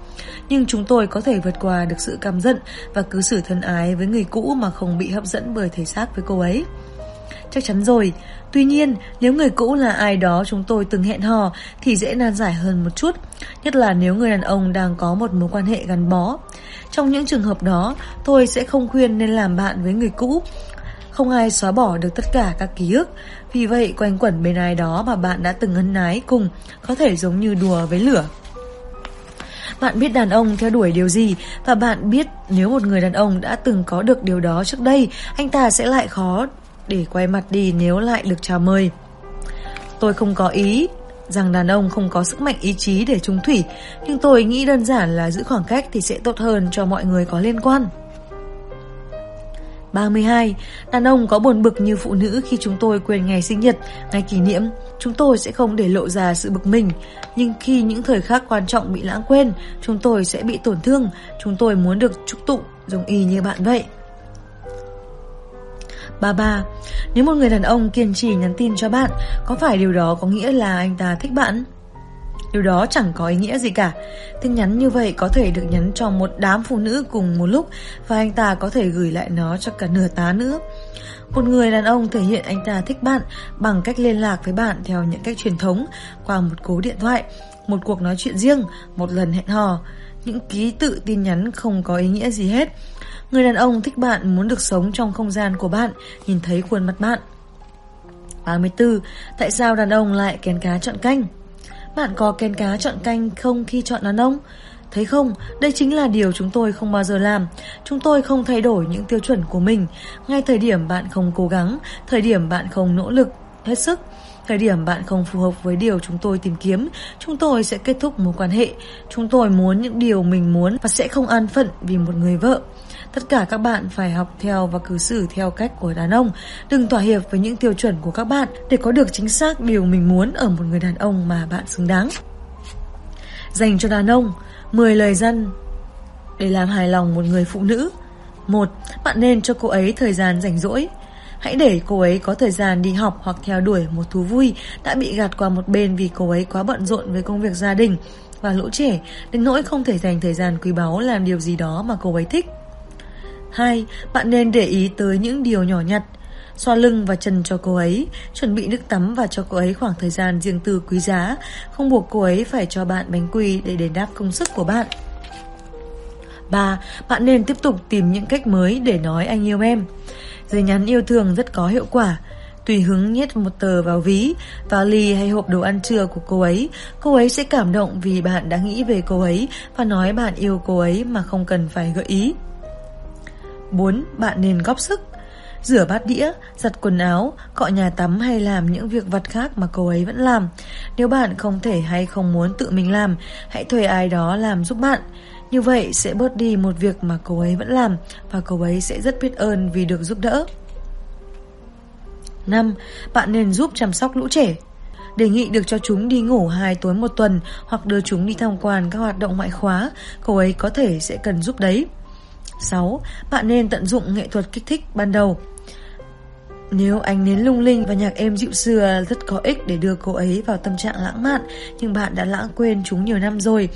Nhưng chúng tôi có thể vượt qua được sự căm giận và cứ xử thân ái với người cũ mà không bị hấp dẫn bởi thể xác với cô ấy. Chắc chắn rồi, tuy nhiên nếu người cũ là ai đó chúng tôi từng hẹn hò thì dễ nan giải hơn một chút, nhất là nếu người đàn ông đang có một mối quan hệ gắn bó. Trong những trường hợp đó, tôi sẽ không khuyên nên làm bạn với người cũ. Không ai xóa bỏ được tất cả các ký ức, vì vậy quanh quẩn bên ai đó mà bạn đã từng ân ái cùng có thể giống như đùa với lửa. Bạn biết đàn ông theo đuổi điều gì và bạn biết nếu một người đàn ông đã từng có được điều đó trước đây, anh ta sẽ lại khó để quay mặt đi nếu lại được chào mời. Tôi không có ý rằng đàn ông không có sức mạnh ý chí để trung thủy, nhưng tôi nghĩ đơn giản là giữ khoảng cách thì sẽ tốt hơn cho mọi người có liên quan. 32. Đàn ông có buồn bực như phụ nữ khi chúng tôi quên ngày sinh nhật, ngày kỷ niệm. Chúng tôi sẽ không để lộ ra sự bực mình. Nhưng khi những thời khắc quan trọng bị lãng quên, chúng tôi sẽ bị tổn thương. Chúng tôi muốn được chúc tụng giống y như bạn vậy. 33. Nếu một người đàn ông kiên trì nhắn tin cho bạn, có phải điều đó có nghĩa là anh ta thích bạn? Điều đó chẳng có ý nghĩa gì cả. Tin nhắn như vậy có thể được nhắn cho một đám phụ nữ cùng một lúc và anh ta có thể gửi lại nó cho cả nửa tá nữa. Một người đàn ông thể hiện anh ta thích bạn bằng cách liên lạc với bạn theo những cách truyền thống qua một cố điện thoại, một cuộc nói chuyện riêng, một lần hẹn hò. Những ký tự tin nhắn không có ý nghĩa gì hết. Người đàn ông thích bạn muốn được sống trong không gian của bạn, nhìn thấy khuôn mặt bạn. 34. Tại sao đàn ông lại kén cá chọn canh? Bạn có kén cá chọn canh không khi chọn đàn ông? Thấy không, đây chính là điều chúng tôi không bao giờ làm. Chúng tôi không thay đổi những tiêu chuẩn của mình. Ngay thời điểm bạn không cố gắng, thời điểm bạn không nỗ lực, hết sức, thời điểm bạn không phù hợp với điều chúng tôi tìm kiếm, chúng tôi sẽ kết thúc mối quan hệ. Chúng tôi muốn những điều mình muốn và sẽ không an phận vì một người vợ. Tất cả các bạn phải học theo và cư xử theo cách của đàn ông. Đừng thỏa hiệp với những tiêu chuẩn của các bạn để có được chính xác điều mình muốn ở một người đàn ông mà bạn xứng đáng. Dành cho đàn ông, 10 lời dân để làm hài lòng một người phụ nữ. 1. Bạn nên cho cô ấy thời gian rảnh rỗi. Hãy để cô ấy có thời gian đi học hoặc theo đuổi một thú vui đã bị gạt qua một bên vì cô ấy quá bận rộn với công việc gia đình và lỗ trẻ, đến nỗi không thể dành thời gian quý báu làm điều gì đó mà cô ấy thích. 2. Bạn nên để ý tới những điều nhỏ nhặt. Xoa lưng và chân cho cô ấy, chuẩn bị nước tắm và cho cô ấy khoảng thời gian riêng tư quý giá, không buộc cô ấy phải cho bạn bánh quy để đền đáp công sức của bạn. 3. Bạn nên tiếp tục tìm những cách mới để nói anh yêu em. Giấy nhắn yêu thương rất có hiệu quả. Tùy hứng nhét một tờ vào ví, vali hay hộp đồ ăn trưa của cô ấy, cô ấy sẽ cảm động vì bạn đã nghĩ về cô ấy và nói bạn yêu cô ấy mà không cần phải gợi ý. 4. Bạn nên góp sức Rửa bát đĩa, giặt quần áo, cọ nhà tắm hay làm những việc vặt khác mà cô ấy vẫn làm. Nếu bạn không thể hay không muốn tự mình làm, hãy thuê ai đó làm giúp bạn. Như vậy sẽ bớt đi một việc mà cô ấy vẫn làm và cô ấy sẽ rất biết ơn vì được giúp đỡ. 5. Bạn nên giúp chăm sóc lũ trẻ. Đề nghị được cho chúng đi ngủ 2 tối một tuần hoặc đưa chúng đi tham quan các hoạt động ngoại khóa, cô ấy có thể sẽ cần giúp đấy. 6. Bạn nên tận dụng nghệ thuật kích thích ban đầu. Nếu ánh nến lung linh và nhạc êm dịu xưa rất có ích để đưa cô ấy vào tâm trạng lãng mạn, nhưng bạn đã lãng quên chúng nhiều năm rồi,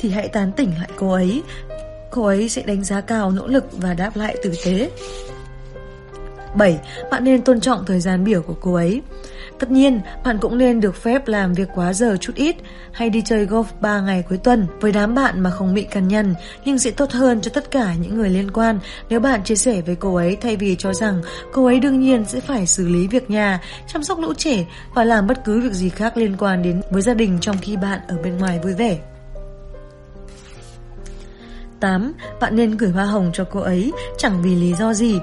thì hãy tán tỉnh lại cô ấy. Cô ấy sẽ đánh giá cao nỗ lực và đáp lại tử tế. 7. Bạn nên tôn trọng thời gian biểu của cô ấy. Tất nhiên, bạn cũng nên được phép làm việc quá giờ chút ít hay đi chơi golf 3 ngày cuối tuần với đám bạn mà không bị cằn nhằn, nhưng sẽ tốt hơn cho tất cả những người liên quan nếu bạn chia sẻ với cô ấy thay vì cho rằng cô ấy đương nhiên sẽ phải xử lý việc nhà, chăm sóc lũ trẻ và làm bất cứ việc gì khác liên quan đến với gia đình trong khi bạn ở bên ngoài vui vẻ. 8. Bạn nên gửi hoa hồng cho cô ấy chẳng vì lý do gì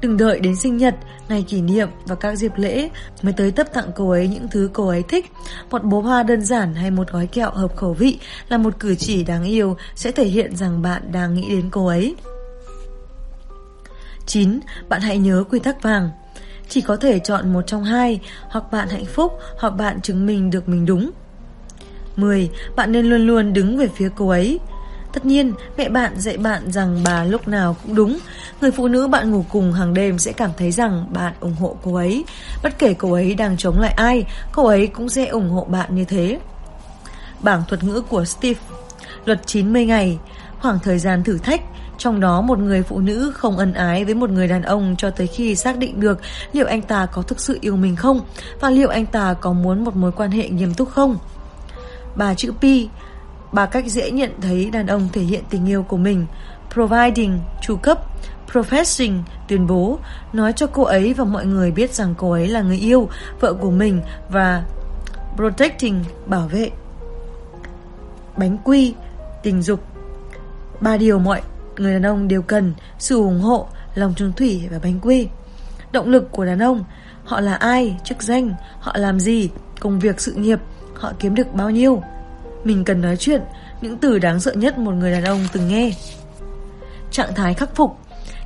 Đừng đợi đến sinh nhật, ngày kỷ niệm và các dịp lễ mới tới tấp tặng cô ấy những thứ cô ấy thích. Một bó hoa đơn giản hay một gói kẹo hợp khẩu vị là một cử chỉ đáng yêu sẽ thể hiện rằng bạn đang nghĩ đến cô ấy. 9. Bạn hãy nhớ quy tắc vàng. Chỉ có thể chọn một trong hai, hoặc bạn hạnh phúc, hoặc bạn chứng minh được mình đúng. 10. Bạn nên luôn luôn đứng về phía cô ấy. Tất nhiên, mẹ bạn dạy bạn rằng bà lúc nào cũng đúng. Người phụ nữ bạn ngủ cùng hàng đêm sẽ cảm thấy rằng bạn ủng hộ cô ấy. Bất kể cô ấy đang chống lại ai, cô ấy cũng sẽ ủng hộ bạn như thế. Bảng thuật ngữ của Steve Luật 90 ngày Khoảng thời gian thử thách trong đó một người phụ nữ không ân ái với một người đàn ông cho tới khi xác định được liệu anh ta có thực sự yêu mình không và liệu anh ta có muốn một mối quan hệ nghiêm túc không. Bà chữ pi Ba cách dễ nhận thấy đàn ông thể hiện tình yêu của mình Providing, chu cấp Professing, tuyên bố Nói cho cô ấy và mọi người biết rằng cô ấy là người yêu Vợ của mình Và Protecting, bảo vệ. Bánh quy, tình dục. Ba điều mọi người đàn ông đều cần Sự ủng hộ, lòng trung thủy và bánh quy. Động lực của đàn ông Họ là ai, chức danh, họ làm gì, công việc sự nghiệp Họ kiếm được bao nhiêu? Mình cần nói chuyện. Những từ đáng sợ nhất một người đàn ông từng nghe. Trạng thái khắc phục.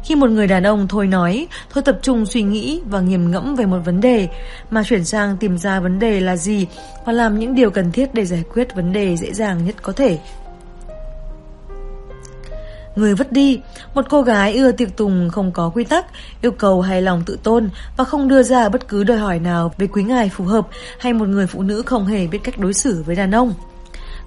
Khi một người đàn ông thôi nói, thôi tập trung suy nghĩ và nghiền ngẫm về một vấn đề, mà chuyển sang tìm ra vấn đề là gì và làm những điều cần thiết để giải quyết vấn đề dễ dàng nhất có thể. Người vứt đi, một cô gái ưa tiệc tùng không có quy tắc, yêu cầu hài lòng tự tôn và không đưa ra bất cứ đòi hỏi nào về quý ngài phù hợp hay một người phụ nữ không hề biết cách đối xử với đàn ông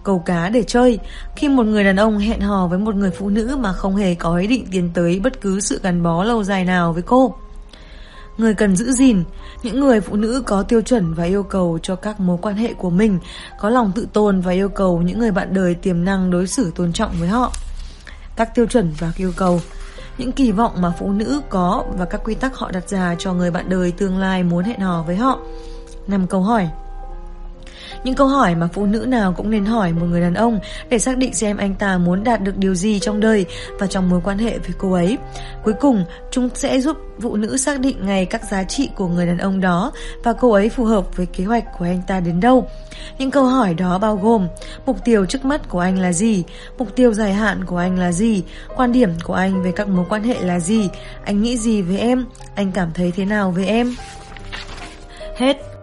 câu cá để chơi. Khi một người đàn ông hẹn hò với một người phụ nữ mà không hề có ý định tiến tới bất cứ sự gắn bó lâu dài nào với cô. Người cần giữ gìn, những người phụ nữ có tiêu chuẩn và yêu cầu cho các mối quan hệ của mình, có lòng tự tôn và yêu cầu những người bạn đời tiềm năng đối xử tôn trọng với họ. Các tiêu chuẩn và yêu cầu những kỳ vọng mà phụ nữ có và các quy tắc họ đặt ra cho người bạn đời tương lai muốn hẹn hò với họ. năm câu hỏi những câu hỏi mà phụ nữ nào cũng nên hỏi một người đàn ông để xác định xem anh ta muốn đạt được điều gì trong đời và trong mối quan hệ với cô ấy. Cuối cùng, chúng sẽ giúp phụ nữ xác định ngay các giá trị của người đàn ông đó và cô ấy phù hợp với kế hoạch của anh ta đến đâu. Những câu hỏi đó bao gồm mục tiêu trước mắt của anh là gì, mục tiêu dài hạn của anh là gì, quan điểm của anh về các mối quan hệ là gì, anh nghĩ gì về em, anh cảm thấy thế nào về em. Hết